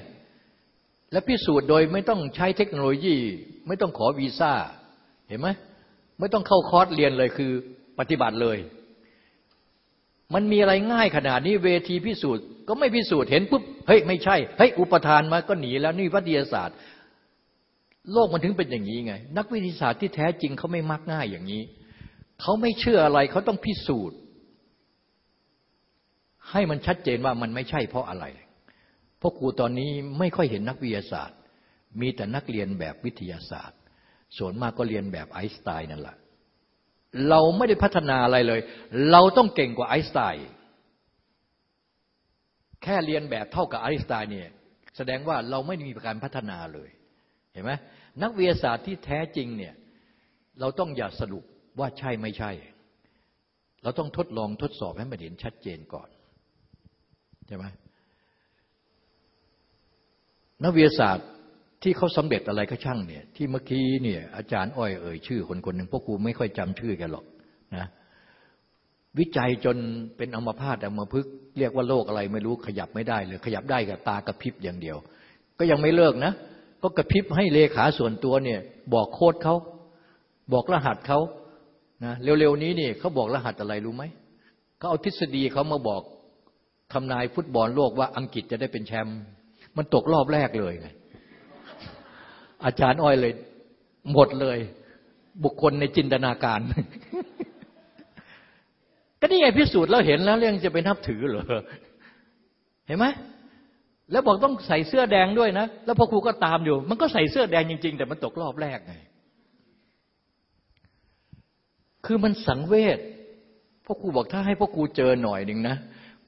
และพิสูจน์โดยไม่ต้องใช้เทคโนโลยี ไม่ต้องขอวีซ่า เห็นไหมไม่ต้องเข้าคอร์สเรียนเลยคือปฏิบัติเลย มันมีอะไรง่ายขนาดนี้เวทีพิสูจน์ก็ไม่พิสูจน์เห็นปุ๊บเฮ้ยไม่ใช่เฮ้ยอุปทานมาก็หนีแล้วนี่วิทยาศาสตร์ โลกมันถึงเป็นอย่างนี้ไง นักวิทยาศาสตร์ที่แท้จริงเขาไม่มักง่ายอย่างนี้เขาไม่เชื่ออะไรเขาต้องพิสูจน์ ให้มันชัดเจนว่ามันไม่ใช่เพราะอะไร ราะครูตอนนี้ไม่ค่อยเห็นนักวิทยาศาสตร์ มีแต่นักเรียนแบบวิทยาศาสตร์ ส่วนมากก็เรียนแบบไอน์สไตน์นั่นแหละเราไม่ได้พัฒนาอะไรเลย เราต้องเก่งกว่าไอน์สไตน์แค่เรียนแบบเท่ากับไอน์สไตน์เนี่ยแสดงว่าเราไม่มีการพัฒนาเลยเห็นไหมนักวิทยาศาสตร์ที่แท้จริงเนี่ยเราต้องอย่าสรุปว่าใช่ไม่ใช่ เราต้องทดลองทดสอบให้มันเห็นชัดเจนก่อนใช่ไหม นักวิทยาศาสตร์ที่เขาสำเร็จอะไรก็ช่างเนี่ย ที่เมื่อกี้เนี่ยอาจารย์อ้อยเอ่ยชื่อคนคนหนึ่งพวกกูไม่ค่อยจำชื่อแกหรอกนะวิจัยจนเป็นอัมพาตอมพฤกเรียกว่าโรคอะไรไม่รู้ขยับไม่ได้เลยขยับได้กับตากระพริบอย่างเดียว ก็ยังไม่เลิกนะ ก็กระพริบให้เลขาส่วนตัวเนี่ย บอกโค้ดเขาบอกรหัสเขานะเร็วๆนี้นี่เขาบอกรหัสอะไรรู้ไหมเขาเอาทฤษฎีเขามาบอกทำนายฟุตบอลโลกว่าอังกฤษจะได้เป็นแชมป์ มันตกรอบแรกเลยไงอาจารย์อ้อยเลย หมดเลย บุคคลในจินตนาการ ก็นี่ไงพิสูจน์แล้วเห็นแล้วเรื่องจะไปนับถือเหรอเห็นไหมแล้วบอกต้องใส่เสื้อแดงด้วยนะ แล้วพอครูก็ตามอยู่ มันก็ใส่เสื้อแดงจริง ๆ แต่มันตกรอบแรกไง คือมันสังเวชพ่อครูบอกถ้าให้พ่อครูเจอหน่อยหนึ่งนะ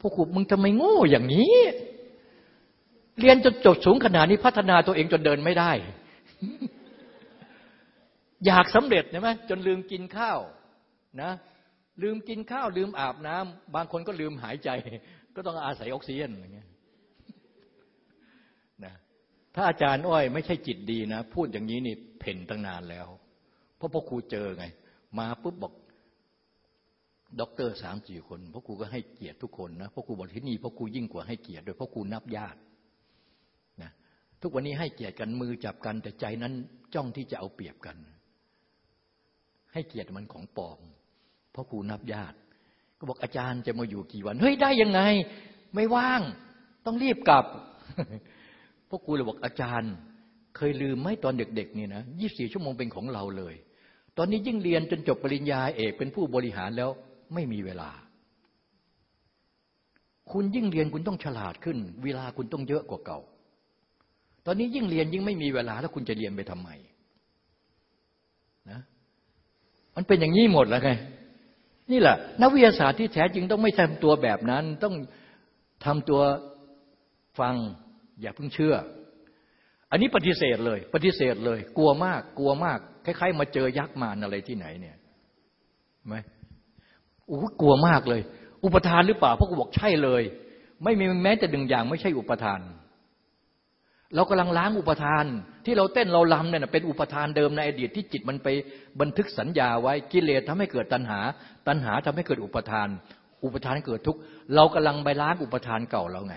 พ่อครูมึงทำไมโง่อย่างนี้ เรียนจนจบสูงขนาดนี้พัฒนาตัวเองจนเดินไม่ได้ อยากสำเร็จใช่ไหมจนลืมกินข้าวนะลืมกินข้าว ลืมอาบน้ำบางคนก็ลืมหายใจ ก็ต้องอาศัยออกซิเจนอย่างเงี้ยนะถ้าอาจารย์อ้อยไม่ใช่จิตดีนะ พูดอย่างนี้นี่เพ่นตั้งนานแล้ว เพราะพ่อครูเจอไง มาปุ๊บบอกด็อกเตอร์สามสี่คนพ่อครูก็ให้เกียรติทุกคนนะพ่อครูบอกที่นี่พ่อครูยิ่งกว่าให้เกียรติโดยพ่อครูนับญาติ ทุกวันนี้ให้เกียรติกันมือจับกัน แต่ใจนั้นจ้องที่จะเอาเปรียบกัน ให้เกียรติมันของปลอมเพราะครูนับญาติ ก็บอกอาจารย์จะมาอยู่กี่วัน เฮ้ยได้ยังไง ไม่ว่าง ต้องรีบกลับพวกครูเลยบอกอาจารย์ เคยลืมไหมตอนเด็กๆนี่นะยี่สี่ชั่วโมงเป็นของเราเลย ตอนนี้ยิ่งเรียนจนจบปริญญาเอกเป็นผู้บริหารแล้วไม่มีเวลา คุณยิ่งเรียนคุณต้องฉลาดขึ้น เวลาคุณต้องเยอะกว่าเก่า ตอนนี้ยิ่งเรียนยิ่งไม่มีเวลาแล้วคุณจะเรียนไปทำไมนะมันเป็นอย่างนี้หมดแล้วไงนี่แหละนักวิทยาศาสตร์ที่แท้จริงต้องไม่ทำตัวแบบนั้น ต้องทำตัวฟัง อย่าเพิ่งเชื่อ อันนี้ปฏิเสธเลย ปฏิเสธเลย กลัวมาก กลัวมากคล้ายๆ มาเจอยักษ์มารอะไรที่ไหนเนี่ยไหมโอ้กลัวมากเลย อุปทานหรือเปล่าพวกกูบอกใช่เลย ไม่มีแม้แต่หนึ่งอย่างไม่ใช่อุปทาน เรากำลังล้างอุปทาน ที่เราเต้นเราลำเนี่ยเป็นอุปทานเดิมในอดีตที่จิตมันไปบันทึกสัญญาไว้กิเลสทำให้เกิดตัณหา ตัณหาทำให้เกิดอุปทาน อุปทานเกิดทุกเรากำลังไปล้างอุปทานเก่าเราไง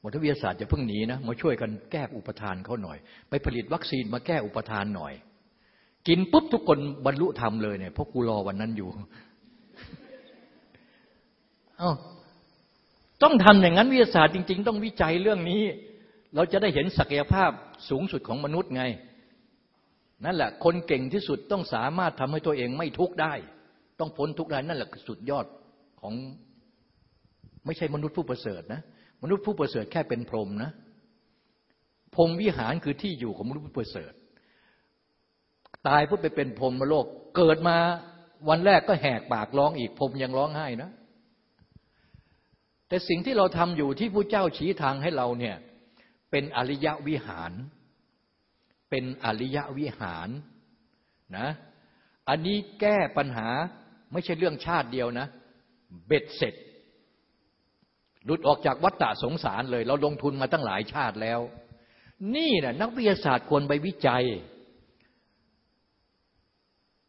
หมดวิทยาศาสตร์จะเพิ่งหนีนะมาช่วยกันแก้อุปทานเขาหน่อย ไปผลิตวัคซีนมาแก้อุปทานหน่อย กินปุ๊บทุกคนบรรลุธรรมเลยเนี่ยเพราะกูรอวันนั้นอยู่เอ้าต้องทำอย่างนั้นวิทยาศาสตร์จริง ๆ ต้องวิจัยเรื่องนี้ เราจะได้เห็นศักยภาพสูงสุดของมนุษย์ไง นั่นแหละ คนเก่งที่สุดต้องสามารถทำให้ตัวเองไม่ทุกข์ได้ ต้องพ้นทุกข์ได้นั่นแหละสุดยอดของไม่ใช่มนุษย์ผู้ประเสริฐนะ มนุษย์ผู้ประเสริฐแค่เป็นพรหมนะพรหมวิหารคือที่อยู่ของมนุษย์ผู้ประเสริฐ ตายเพื่อไปเป็นพรหมโลก เกิดมาวันแรกก็แหกปากร้องอีกพรหมยังร้องไห้นะ แต่สิ่งที่เราทำอยู่ที่ผู้เจ้าชี้ทางให้เราเนี่ย เป็นอริยวิหาร เป็นอริยวิหารนะ อันนี้แก้ปัญหาไม่ใช่เรื่องชาติเดียวนะ เบ็ดเสร็จหลุดออกจากวัฏฏะสงสารเลย เราลงทุนมาตั้งหลายชาติแล้ว นี่นะนักวิทยาศาสตร์ควรไปวิจัย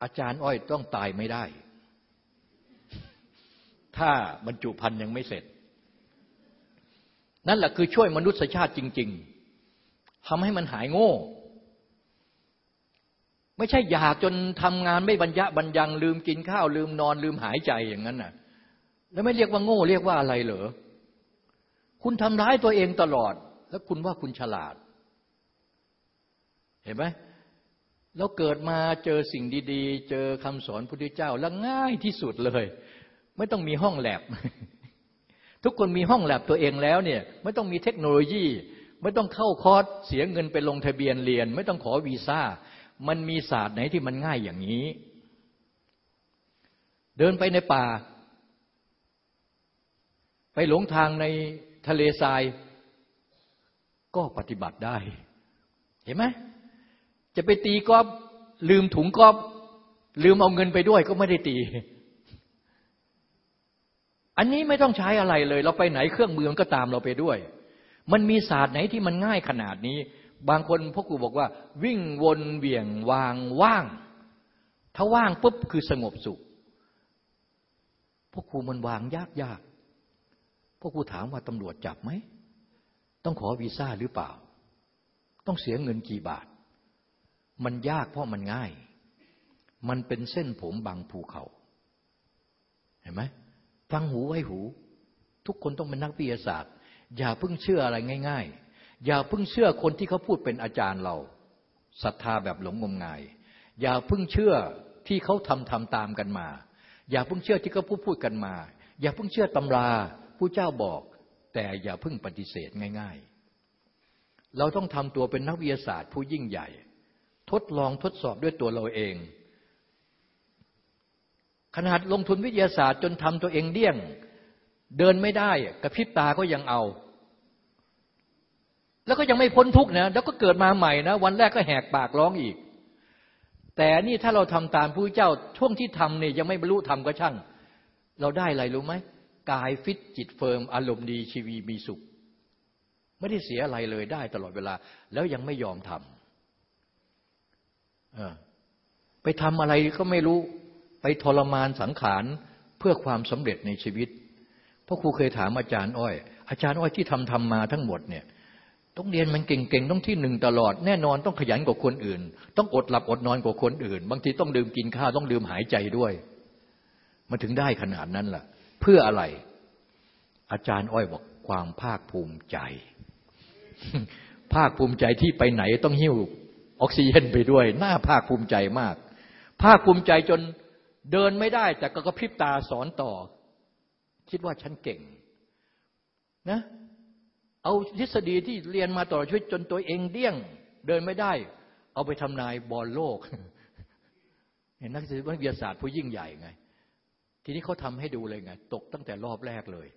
อาจารย์อ้อยต้องตายไม่ได้ ถ้าบรรจุพันธ์ยังไม่เสร็จ นั่นแหละคือช่วยมนุษยชาติจริง ๆทำให้มันหายโง่ ไม่ใช่อยากจนทำงานไม่บรรยะบรรยังลืมกินข้าว ลืมนอนลืมหายใจอย่างนั้นน่ะ แล้วไม่เรียกว่าโง่ เรียกว่าอะไรเหรอ คุณทำร้ายตัวเองตลอด แล้วคุณว่าคุณฉลาด เห็นไหมเราเกิดมาเจอสิ่งดี ๆ เจอคำสอนพระพุทธเจ้า แล้วง่ายที่สุดเลย ไม่ต้องมีห้องแลบ ทุกคนมีห้องแลบตัวเองแล้วเนี่ยไม่ต้องมีเทคโนโลยี ไม่ต้องเข้าคอร์สเสียเงินไปลงทะเบียนเรียน ไม่ต้องขอวีซ่า มันมีศาสตร์ไหนที่มันง่ายอย่างนี้ เดินไปในป่า ไปหลงทางในทะเลทราย ก็ปฏิบัติได้ เห็นไหมจะไปตีกอบลืมถุงกอบลืมเอาเงินไปด้วยก็ไม่ได้ตี อันนี้ไม่ต้องใช้อะไรเลย เราไปไหนเครื่องมือมันก็ตามเราไปด้วย มันมีศาสตร์ไหนที่มันง่ายขนาดนี้ บางคนพ่อครูบอกว่า วิ่งวนเวียงวางว่าง ถ้าว่างปุ๊บคือสงบสุขพ่อครูมันวางยากยากพวกกูถามว่าตำรวจจับไหมต้องขอวีซ่าหรือเปล่า ต้องเสียเงินกี่บาท มันยากเพราะมันง่าย มันเป็นเส้นผมบางภูเขา เห็นไหม ฟังหูไว้หู ทุกคนต้องเป็นนักวิทยาศาสตร์ อย่าเพิ่งเชื่ออะไรง่าย ๆ อย่าเพิ่งเชื่อคนที่เขาพูดเป็นอาจารย์เราศรัทธาแบบหลงงมงาย อย่าเพิ่งเชื่อที่เขาทำทำตามกันมา อย่าเพิ่งเชื่อที่เขาพูดพูดกันมา อย่าเพิ่งเชื่อตำราผู้เจ้าบอก แต่อย่าเพิ่งปฏิเสธง่าย ๆ เราต้องทำตัวเป็นนักวิทยาศาสตร์ผู้ยิ่งใหญ่ ทดลองทดสอบด้วยตัวเราเอง ขนาดลงทุนวิทยาศาสตร์จนทำตัวเองเดี้ยง เดินไม่ได้กระพริบตาก็ยังเอา แล้วก็ยังไม่พ้นทุกข์นะ แล้วก็เกิดมาใหม่นะ วันแรกก็แหกปากร้องอีก แต่นี่ถ้าเราทำตามพุทธเจ้าช่วงที่ทำเนี่ยยังไม่บรรลุธรรมก็ช่าง เราได้อะไรรู้ไหมกายฟิตจิต firm อารมณ์ดีชีวีมีสุข ไม่ได้เสียอะไรเลยได้ตลอดเวลา แล้วยังไม่ยอมทำไปทำอะไรก็ไม่รู้ ไปทรมานสังขารเพื่อความสำเร็จในชีวิตพ่อครูเคยถามอาจารย์อ้อย อาจารย์อ้อยที่ทำทำมาทั้งหมดเนี่ยต้องเรียนมันเก่งๆ ต้องที่หนึ่งตลอด แน่นอนต้องขยันกว่าคนอื่น ต้องอดหลับอดนอนกว่าคนอื่น บางทีต้องดื่มกินข้าวต้องดื่มหายใจด้วยมันถึงได้ขนาดนั้นล่ะ เพื่ออะไร อาจารย์อ้อยบอกความภาคภูมิใจ ภาคภูมิใจที่ไปไหนต้องหิ้วออกซิเจนไปด้วย น่าภาคภูมิใจมาก ภาคภูมิใจจน เดินไม่ได้แต่ก็กระพริบตาสอนต่อ คิดว่าฉันเก่งนะเอาทฤษฎีที่เรียนมาต่อชีวิตจนตัวเองเดี้ยง เดินไม่ได้ เอาไปทำนายบอลโลก เห็นนักวิทยาศาสตร์ผู้ยิ่งใหญ่ไง ทีนี้เขาทำให้ดูเลยไง ตกตั้งแต่รอบแรกเลย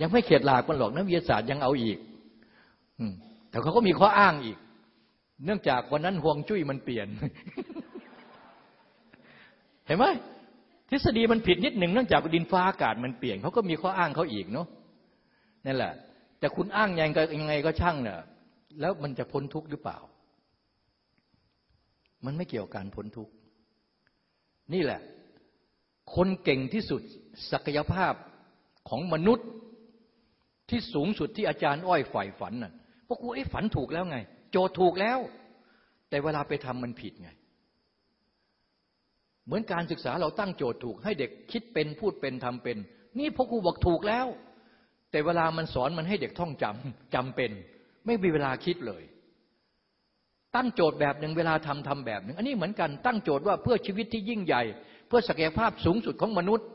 ยังไม่เข็ดหลาบกันหรอกนักวิทยาศาสตร์ยังเอาอีกแต่เขาก็มีข้ออ้างอีก เนื่องจากวันนั้นห่วงจุ้ยมันเปลี่ยน เห็นไหมทฤษฎีมันผิดนิดหนึ่งเนื่องจากดินฟ้าอากาศมันเปลี่ยนเขาก็มีข้ออ้างเขาอีกเนาะนั่นแหละ แต่คุณอ้างยังไงยังไงก็ช่างเนี่ยแล้วมันจะพ้นทุกข์หรือเปล่า มันไม่เกี่ยวกับการพ้นทุกข์นี่แหละ คนเก่งที่สุดศักยภาพของมนุษย์ที่สูงสุดที่อาจารย์อ้อยฝ่ายฝันน่ะพราะกูไอ้ฝันถูกแล้วไง โจทย์ถูกแล้ว แต่เวลาไปทำมันผิดไง เหมือนการศึกษาเราตั้งโจทย์ถูก ให้เด็กคิดเป็นพูดเป็นทำเป็น นี่พ่อครูบอกถูกแล้ว แต่เวลามันสอนมันให้เด็กท่องจำจำเป็น ไม่มีเวลาคิดเลย ตั้งโจทย์แบบหนึ่งเวลาทำทำแบบหนึ่งอันนี้เหมือนกันตั้งโจทย์ว่าเพื่อชีวิตที่ยิ่งใหญ่ เพื่อศักยภาพสูงสุดของมนุษย์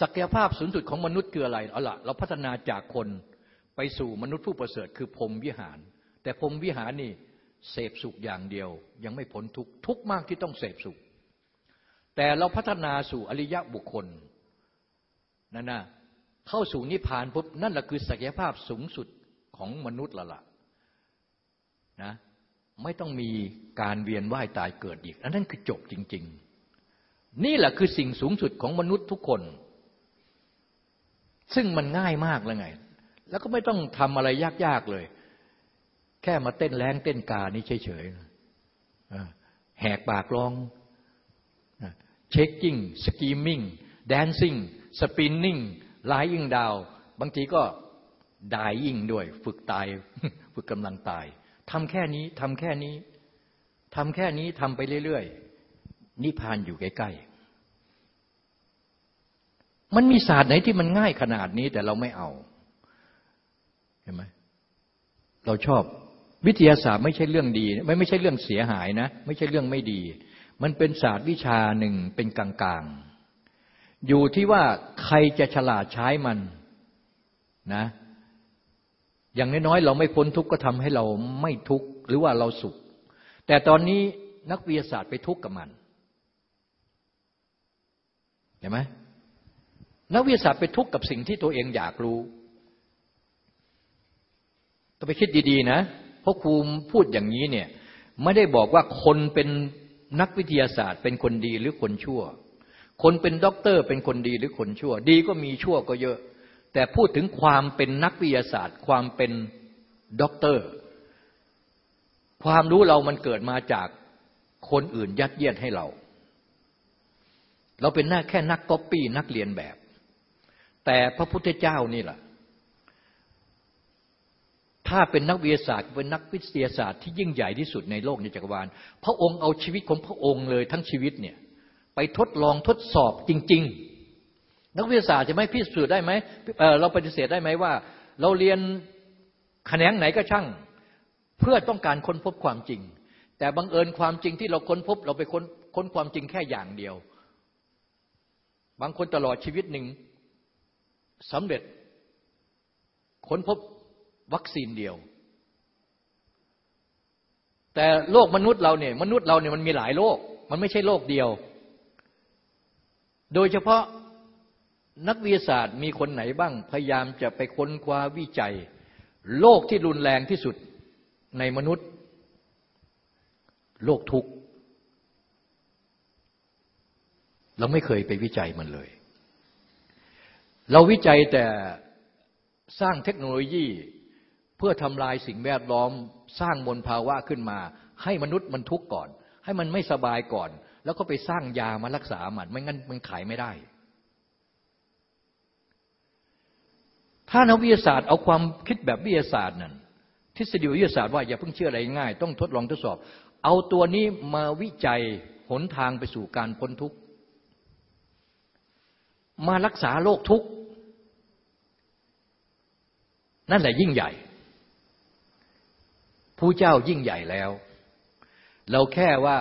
ศักยภาพสูงสุดของมนุษย์คืออะไรเอาละเราพัฒนาจากคนไปสู่มนุษย์ผู้ประเสริฐคือพรมวิหาร แต่พรมวิหารนี่เสพสุขอย่างเดียว ยังไม่พ้นทุกทุกมากที่ต้องเสพสุข แต่เราพัฒนาสู่อริยะบุคคลนั่นนะเข้าสู่นิพพานปุ๊บนั่นแหละคือศักยภาพสูงสุดของมนุษย์ละละนะไม่ต้องมีการเวียนว่ายตายเกิดอีก อันนั้นคือจบจริง ๆ นี่แหละคือสิ่งสูงสุดของมนุษย์ทุกคน ซึ่งมันง่ายมากแล้วไง แล้วก็ไม่ต้องทำอะไรยาก ๆ เลย แค่มาเต้นแรงเต้นกานี่เฉยๆแหกปากร้อง shaking screaming dancing spinning lying down บางทีก็ดายิ่งด้วย ฝึกตาย ฝึกกำลังตายทำแค่นี้ทำแค่นี้ทำแค่นี้ทำไปเรื่อยๆนิพพานอยู่ใกล้ๆมันมีศาสตร์ไหนที่มันง่ายขนาดนี้แต่เราไม่เอาเห็นไหมเราชอบวิทยาศาสตร์ไม่ใช่เรื่องดี ไม่ไม่ใช่เรื่องเสียหายนะ ไม่ใช่เรื่องไม่ดี มันเป็นศาสตร์วิชาหนึ่งเป็นกลางๆ อยู่ที่ว่าใครจะฉลาดใช้มันนะ อย่างน้อยๆ เราไม่พ้นทุกข์ก็ทำให้เราไม่ทุกข์หรือว่าเราสุข แต่ตอนนี้นักวิทยาศาสตร์ไปทุกข์กับมันเห็นไหมนักวิทยาศาสตร์ไปทุกข์กับสิ่งที่ตัวเองอยากรู้ต้องไปคิดดีๆนะ เพราะครูพูดอย่างนี้เนี่ย ไม่ได้บอกว่าคนเป็น นักวิทยาศาสตร์เป็นคนดีหรือคนชั่ว คนเป็นด็อกเตอร์เป็นคนดีหรือคนชั่ว ดีก็มีชั่วก็เยอะ แต่พูดถึงความเป็นนักวิทยาศาสตร์ ความเป็นด็อกเตอร์ ความรู้เรามันเกิดมาจากคนอื่นยัดเยียดให้เรา เราเป็นหน้าแค่นักก๊อปปี้นักเรียนแบบ แต่พระพุทธเจ้านี่แหละ ถ้าเป็นนักวิทยาศาสตร์เป็นนักวิทยาศาสตร์ที่ยิ่งใหญ่ที่สุดในโลกในจักรวาล พระองค์เอาชีวิตของพระองค์เลยทั้งชีวิตเนี่ยไปทดลองทดสอบจริง ๆ นักวิทยาศาสตร์จะไม่พิสูจน์ได้ไหมเเราปฏิเสธได้ไหมว่า เราเรียนแขนงไหนก็ช่าง เพื่อต้องการค้นพบความจริง แต่บังเอิญความจริงที่เราค้นพบ เราไปค้นค้นความจริงแค่อย่างเดียว บางคนตลอดชีวิตหนึ่งสำเร็จค้นพบ วัคซีนเดียว แต่โลกมนุษย์เราเนี่ย มนุษย์เราเนี่ยมันมีหลายโลก มันไม่ใช่โลกเดียว โดยเฉพาะนักวิทยาศาสตร์มีคนไหนบ้าง พยายามจะไปค้นคว้าวิจัยโลกที่รุนแรงที่สุดในมนุษย์โลกทุกข์เราไม่เคยไปวิจัยมันเลย เราวิจัยแต่สร้างเทคโนโลยี เพื่อทำลายสิ่งแวดล้อมสร้างมลภาวะขึ้นมา ให้มนุษย์มันทุกข์ก่อน ให้มันไม่สบายก่อน แล้วก็ไปสร้างยามารักษามันไม่งั้นมันขายไม่ได้ ถ้านักวิทยาศาสตร์เอาความคิดแบบวิทยาศาสตร์นั่นทฤษฎีวิทยาศาสตร์ว่าอย่าเพิ่งเชื่ออะไรง่าย ต้องทดลองทดสอบ เอาตัวนี้มาวิจัยหนทางไปสู่การพ้นทุกข์มารักษาโรคทุกข์นั่นแหละยิ่งใหญ่ ผู้เจ้ายิ่งใหญ่แล้ว เราแค่ว่า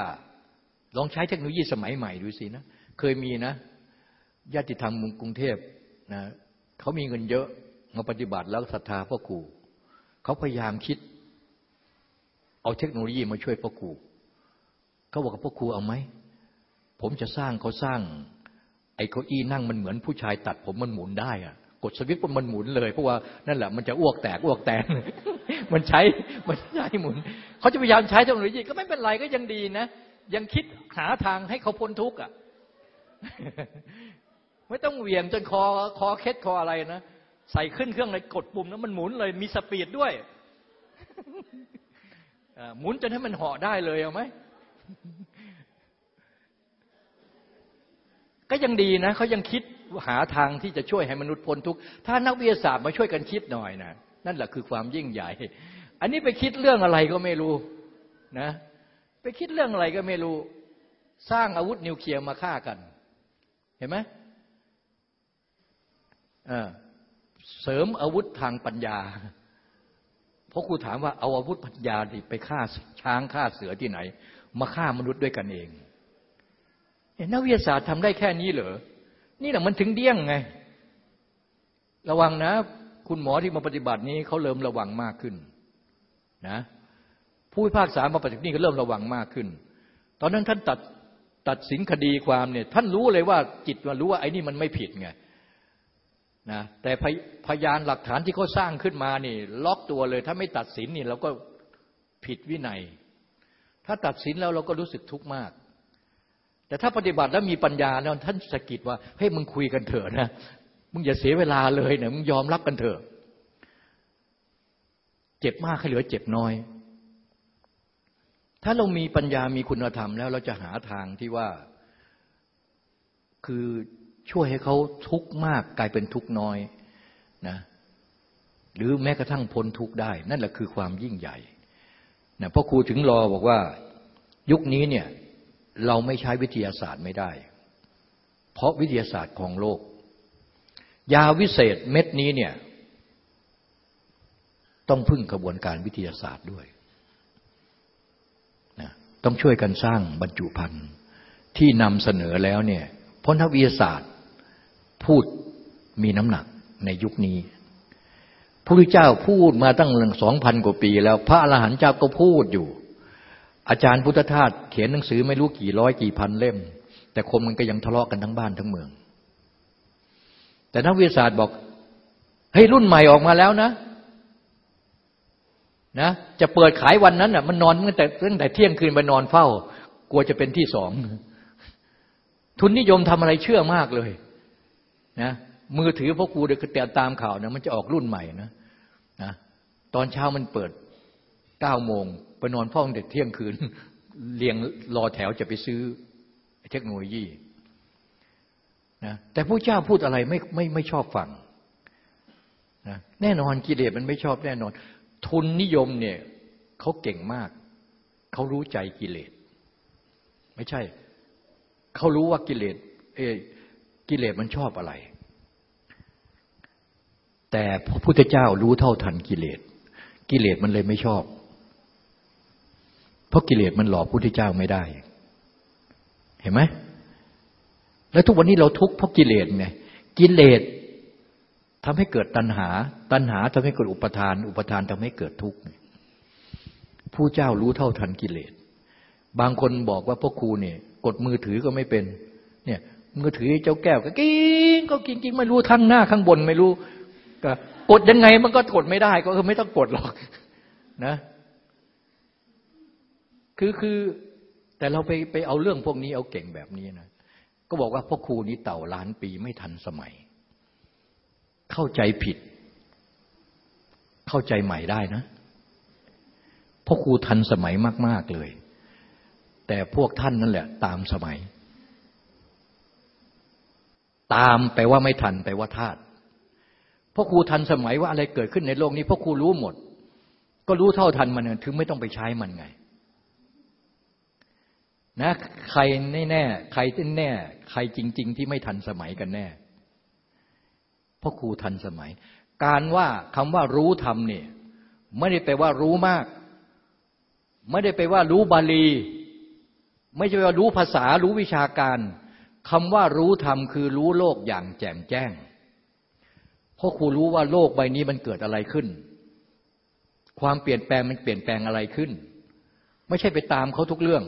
ลองใช้เทคโนโลยีสมัยใหม่ดูสินะ เคยมีนะญาติธรรมกรุงเทพนะเขามีเงินเยอะมาปฏิบัติแล้วศรัทธาพ่อครูเขาพยายามคิด เอาเทคโนโลยีมาช่วยพ่อครูเขาบอกกับพ่อครูเอาไหมผมจะสร้างเขาสร้าง ไอ้เก้าอี้นั่งมันเหมือนผู้ชายตัดผมมันหมุนได้อะ กดสวิตช์มันหมุนเลยเพราะว่านั่นแหละมันจะอ้วกแตกอ้วกแตก มันใช้มันใช้หมุนเขาจะพยายามใช้เทคโนโลยีก็ไม่เป็นไรก็ยังดีนะ ยังคิดหาทางให้เขาพ้นทุกข์อะไม่ต้องเหวี่ยงจนคอคอเคล็ดคออะไรนะใส่ขึ้นเครื่องเลยกดปุ่มแล้วมันหมุนเลยมี speed ด้วยหมุนจนให้มันเหาะได้เลยเอาไหมก็ยังดีนะเขายังคิด หาทางที่จะช่วยให้มนุษย์พ้นทุกข์ถ้านักวิทยาศาสตร์มาช่วยกันคิดหน่อยนะนั่นแหละคือความยิ่งใหญ่ อันนี้ไปคิดเรื่องอะไรก็ไม่รู้นะ ไปคิดเรื่องอะไรก็ไม่รู้ สร้างอาวุธนิวเคลียร์มาฆ่ากัน เห็นไหมเสริมอาวุธทางปัญญา เพราะครูถามว่าเอาอาวุธปัญญาไปฆ่าช้างฆ่าเสือที่ไหน มาฆ่ามนุษย์ด้วยกันเองนักวิทยาศาสตร์ทำได้แค่นี้เหรอ นี่แหละมันถึงเดี้ยงไง ระวังนะ คุณหมอที่มาปฏิบัตินี้เขาเริ่มระวังมากขึ้นนะผู้พิพากษามาปฏิบัตินี่ก็เริ่มระวังมากขึ้น ตอนนั้นท่านตัดตัดสินคดีความเนี่ยท่านรู้เลยว่าจิตมันรู้ว่าไอ้นี่มันไม่ผิดไงนะแต่พยานหลักฐานที่เขาสร้างขึ้นมานี่ ล็อกตัวเลย ถ้าไม่ตัดสินนี่เราก็ผิดวินัย ถ้าตัดสินแล้วเราก็รู้สึกทุกข์มาก แต่ถ้าปฏิบัติแล้วมีปัญญาแล้วท่านสกิดว่าเฮ้ยมึงคุยกันเถอะนะมึงอย่าเสียเวลาเลยเนี่ยมึงยอมรับกันเถอะเจ็บมากให้เหลือเจ็บน้อย ถ้าเรามีปัญญามีคุณธรรมแล้วเราจะหาทางที่ว่า คือช่วยให้เขาทุกข์มากกลายเป็นทุกข์น้อยนะหรือแม้กระทั่งพ้นทุกข์ได้ นั่นแหละคือความยิ่งใหญ่นะพ่อครูถึงรอบอกว่า ยุคนี้เนี่ย เราไม่ใช้วิทยาศาสตร์ไม่ได้ เพราะวิทยาศาสตร์ของโลก ยาวิเศษเม็ดนี้เนี่ยต้องพึ่งกระบวนการวิทยาศาสตร์ด้วยนะต้องช่วยกันสร้างบรรจุภัณฑ์ที่นำเสนอแล้วเนี่ยเพราะนักวิทยาศาสตร์พูดมีน้ำหนักในยุคนี้พระพุทธเจ้าพูดมาตั้งสองพันกว่าปี แล้วพระอรหันต์เจ้าก็พูดอยู่ อาจารย์พุทธทาสเขียนหนังสือไม่รู้กี่ร้อยกี่พันเล่ม แต่คนมันก็ยังทะเลาะกันทั้งบ้านทั้งเมือง แต่นักวิทยาศาสตร์บอกเฮ้ยรุ่นใหม่ออกมาแล้วนะนะจะเปิดขายวันนั้นอะมันนอนตั้งแต่ตั้งแต่เที่ยงคืนไปนอนเฝ้า กลัวจะเป็นที่สอง ทุนนิยมทำอะไรเชื่อมากเลยนะมือถือพ่อครูเด็กแต่ตามข่าวนะมันจะออกรุ่นใหม่นะนะตอนเช้ามันเปิดเก้าโมง ไปนอนเฝ้าเด็กเที่ยงคืนเรียงรอแถวจะไปซื้อเทคโนโลยีนะแต่ผู้เจ้าพูดอะไรไม่ไม่ไม่ชอบฟังนะแน่นอนกิเลสมันไม่ชอบแน่นอน ทุนนิยมเนี่ยเขาเก่งมาก เขารู้ใจกิเลส ไม่ใช่ เขารู้ว่ากิเลสเอกิเลสมันชอบอะไร แต่พระพุทธเจ้ารู้เท่าทันกิเลส กิเลสมันเลยไม่ชอบ เพราะกิเลสมันหลอกพุทธเจ้าไม่ได้ เห็นไหมแล้วทุกวันนี้เราทุกข์เพราะกิเลสไงกิเลสทำให้เกิดตัณหา ตัณหาทำให้เกิดอุปทาน อุปทานทำให้เกิดทุกข์ผู้เจ้ารู้เท่าทันกิเลส บางคนบอกว่าพ่อครูเนี่ย กดมือถือก็ไม่เป็น เนี่ยมือถือเจ้าแก้วก็กินก็กินกินไม่รู้ทั้งหน้าข้างบนไม่รู้ก็กดยังไงมันก็กดไม่ได้ก็คือไม่ต้องกดหรอกนะ คือคือแต่เราไปไปเอาเรื่องพวกนี้เอาเก่งแบบนี้นะก็บอกว่าพ่อครูนี้เต่าล้านปีไม่ทันสมัย เข้าใจผิด เข้าใจใหม่ได้นะพ่อครูทันสมัยมาก ๆเลย แต่พวกท่านนั่นแหละ ตามสมัย ตามแปลว่าไม่ทันแปลว่าธาตุพ่อครูทันสมัยว่าอะไรเกิดขึ้นในโลกนี้พ่อครูรู้หมด ก็รู้เท่าทันมันถึงไม่ต้องไปใช้มันไง นะใครแน่แน่ใครแน่ ใครจริง ๆ ที่ไม่ทันสมัยกันแน่พ่อครูทันสมัย การว่าคำว่ารู้ธรรมเนี่ยไม่ได้แปลว่ารู้มาก ไม่ได้แปลว่ารู้บาลี ไม่ใช่ว่ารู้ภาษารู้วิชาการคำว่ารู้ธรรมคือรู้โลกอย่างแจ่มแจ้ง เพราะครูรู้ว่าโลกใบนี้มันเกิดอะไรขึ้น ความเปลี่ยนแปลงมันเปลี่ยนแปลงอะไรขึ้น ไม่ใช่ไปตามเขาทุกเรื่อง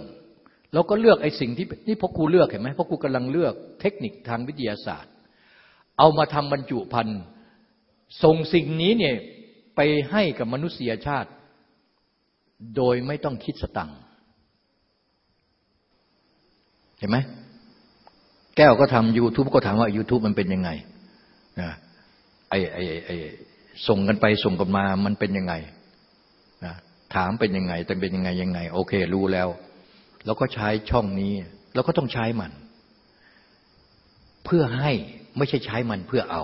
เราก็เลือกไอ้สิ่งที่นี่พ่อครูเลือกเห็นไหมพ่อครูกำลังเลือกเทคนิคทางวิทยาศาสตร์ เอามาทำบรรจุพันธ์ส่งสิ่งนี้เนี่ยไปให้กับมนุษยชาติ โดยไม่ต้องคิดสตังค์เห็นไหมแก้วก็ทำ YouTube ก็ถามว่า YouTube มันเป็นยังไงนะไอ้ไอ้ไอ้ส่งกันไปส่งกันมามันเป็นยังไงนะถามเป็นยังไงแต่เป็นยังไงยังไง โอเค รู้แล้ว แล้วก็ใช้ช่องนี้แล้วก็ต้องใช้มัน เพื่อให้ไม่ใช่ใช้มันเพื่อเอา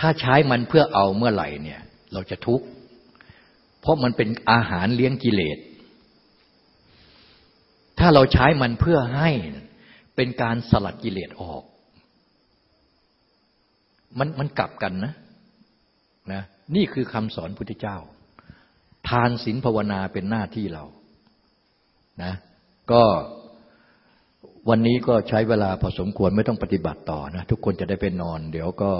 ถ้าใช้มันเพื่อเอาเมื่อไหร่เนี่ย เราจะทุกข์เพราะมันเป็นอาหารเลี้ยงกิเลส ถ้าเราใช้มันเพื่อให้เป็นการสลัดกิเลสออก มันมันกลับกันนะนะนี่คือคำสอนพุทธเจ้า ทานศีลภาวนาเป็นหน้าที่เรา นะก็วันนี้ก็ใช้เวลาพอสมควรไม่ต้องปฏิบัติต่อนะทุกคนจะได้ไปนอน เดี๋ยวก็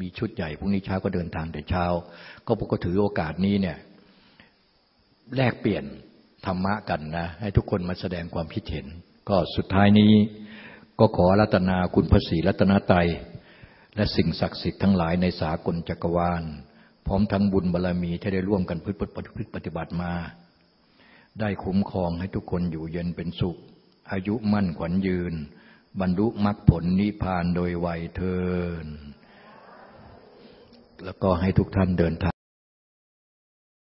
มีชุดใหญ่พรุ่งนี้เช้าก็เดินทางแต่เช้า ก็พวกก็ถือโอกาสนี้เนี่ยแลกเปลี่ยนธรรมะกันนะให้ทุกคนมาแสดงความคิดเห็น ก็สุดท้ายนี้ก็ขอรัตนาคุณพระศรีรัตนตรัยและสิ่งศักดิ์สิทธิ์ทั้งหลายในสากลจักรวาล พร้อมทั้งบุญบารรมีที่ได้ร่วมกันพฤติปฏิบัติมา ได้คุ้มครองให้ทุกคนอยู่เย็นเป็นสุข อายุมั่นขวัญยืน บรรลุมรรคผลนิพพานโดยไวยเทิน แล้วก็ให้ทุกท่านเดินทาง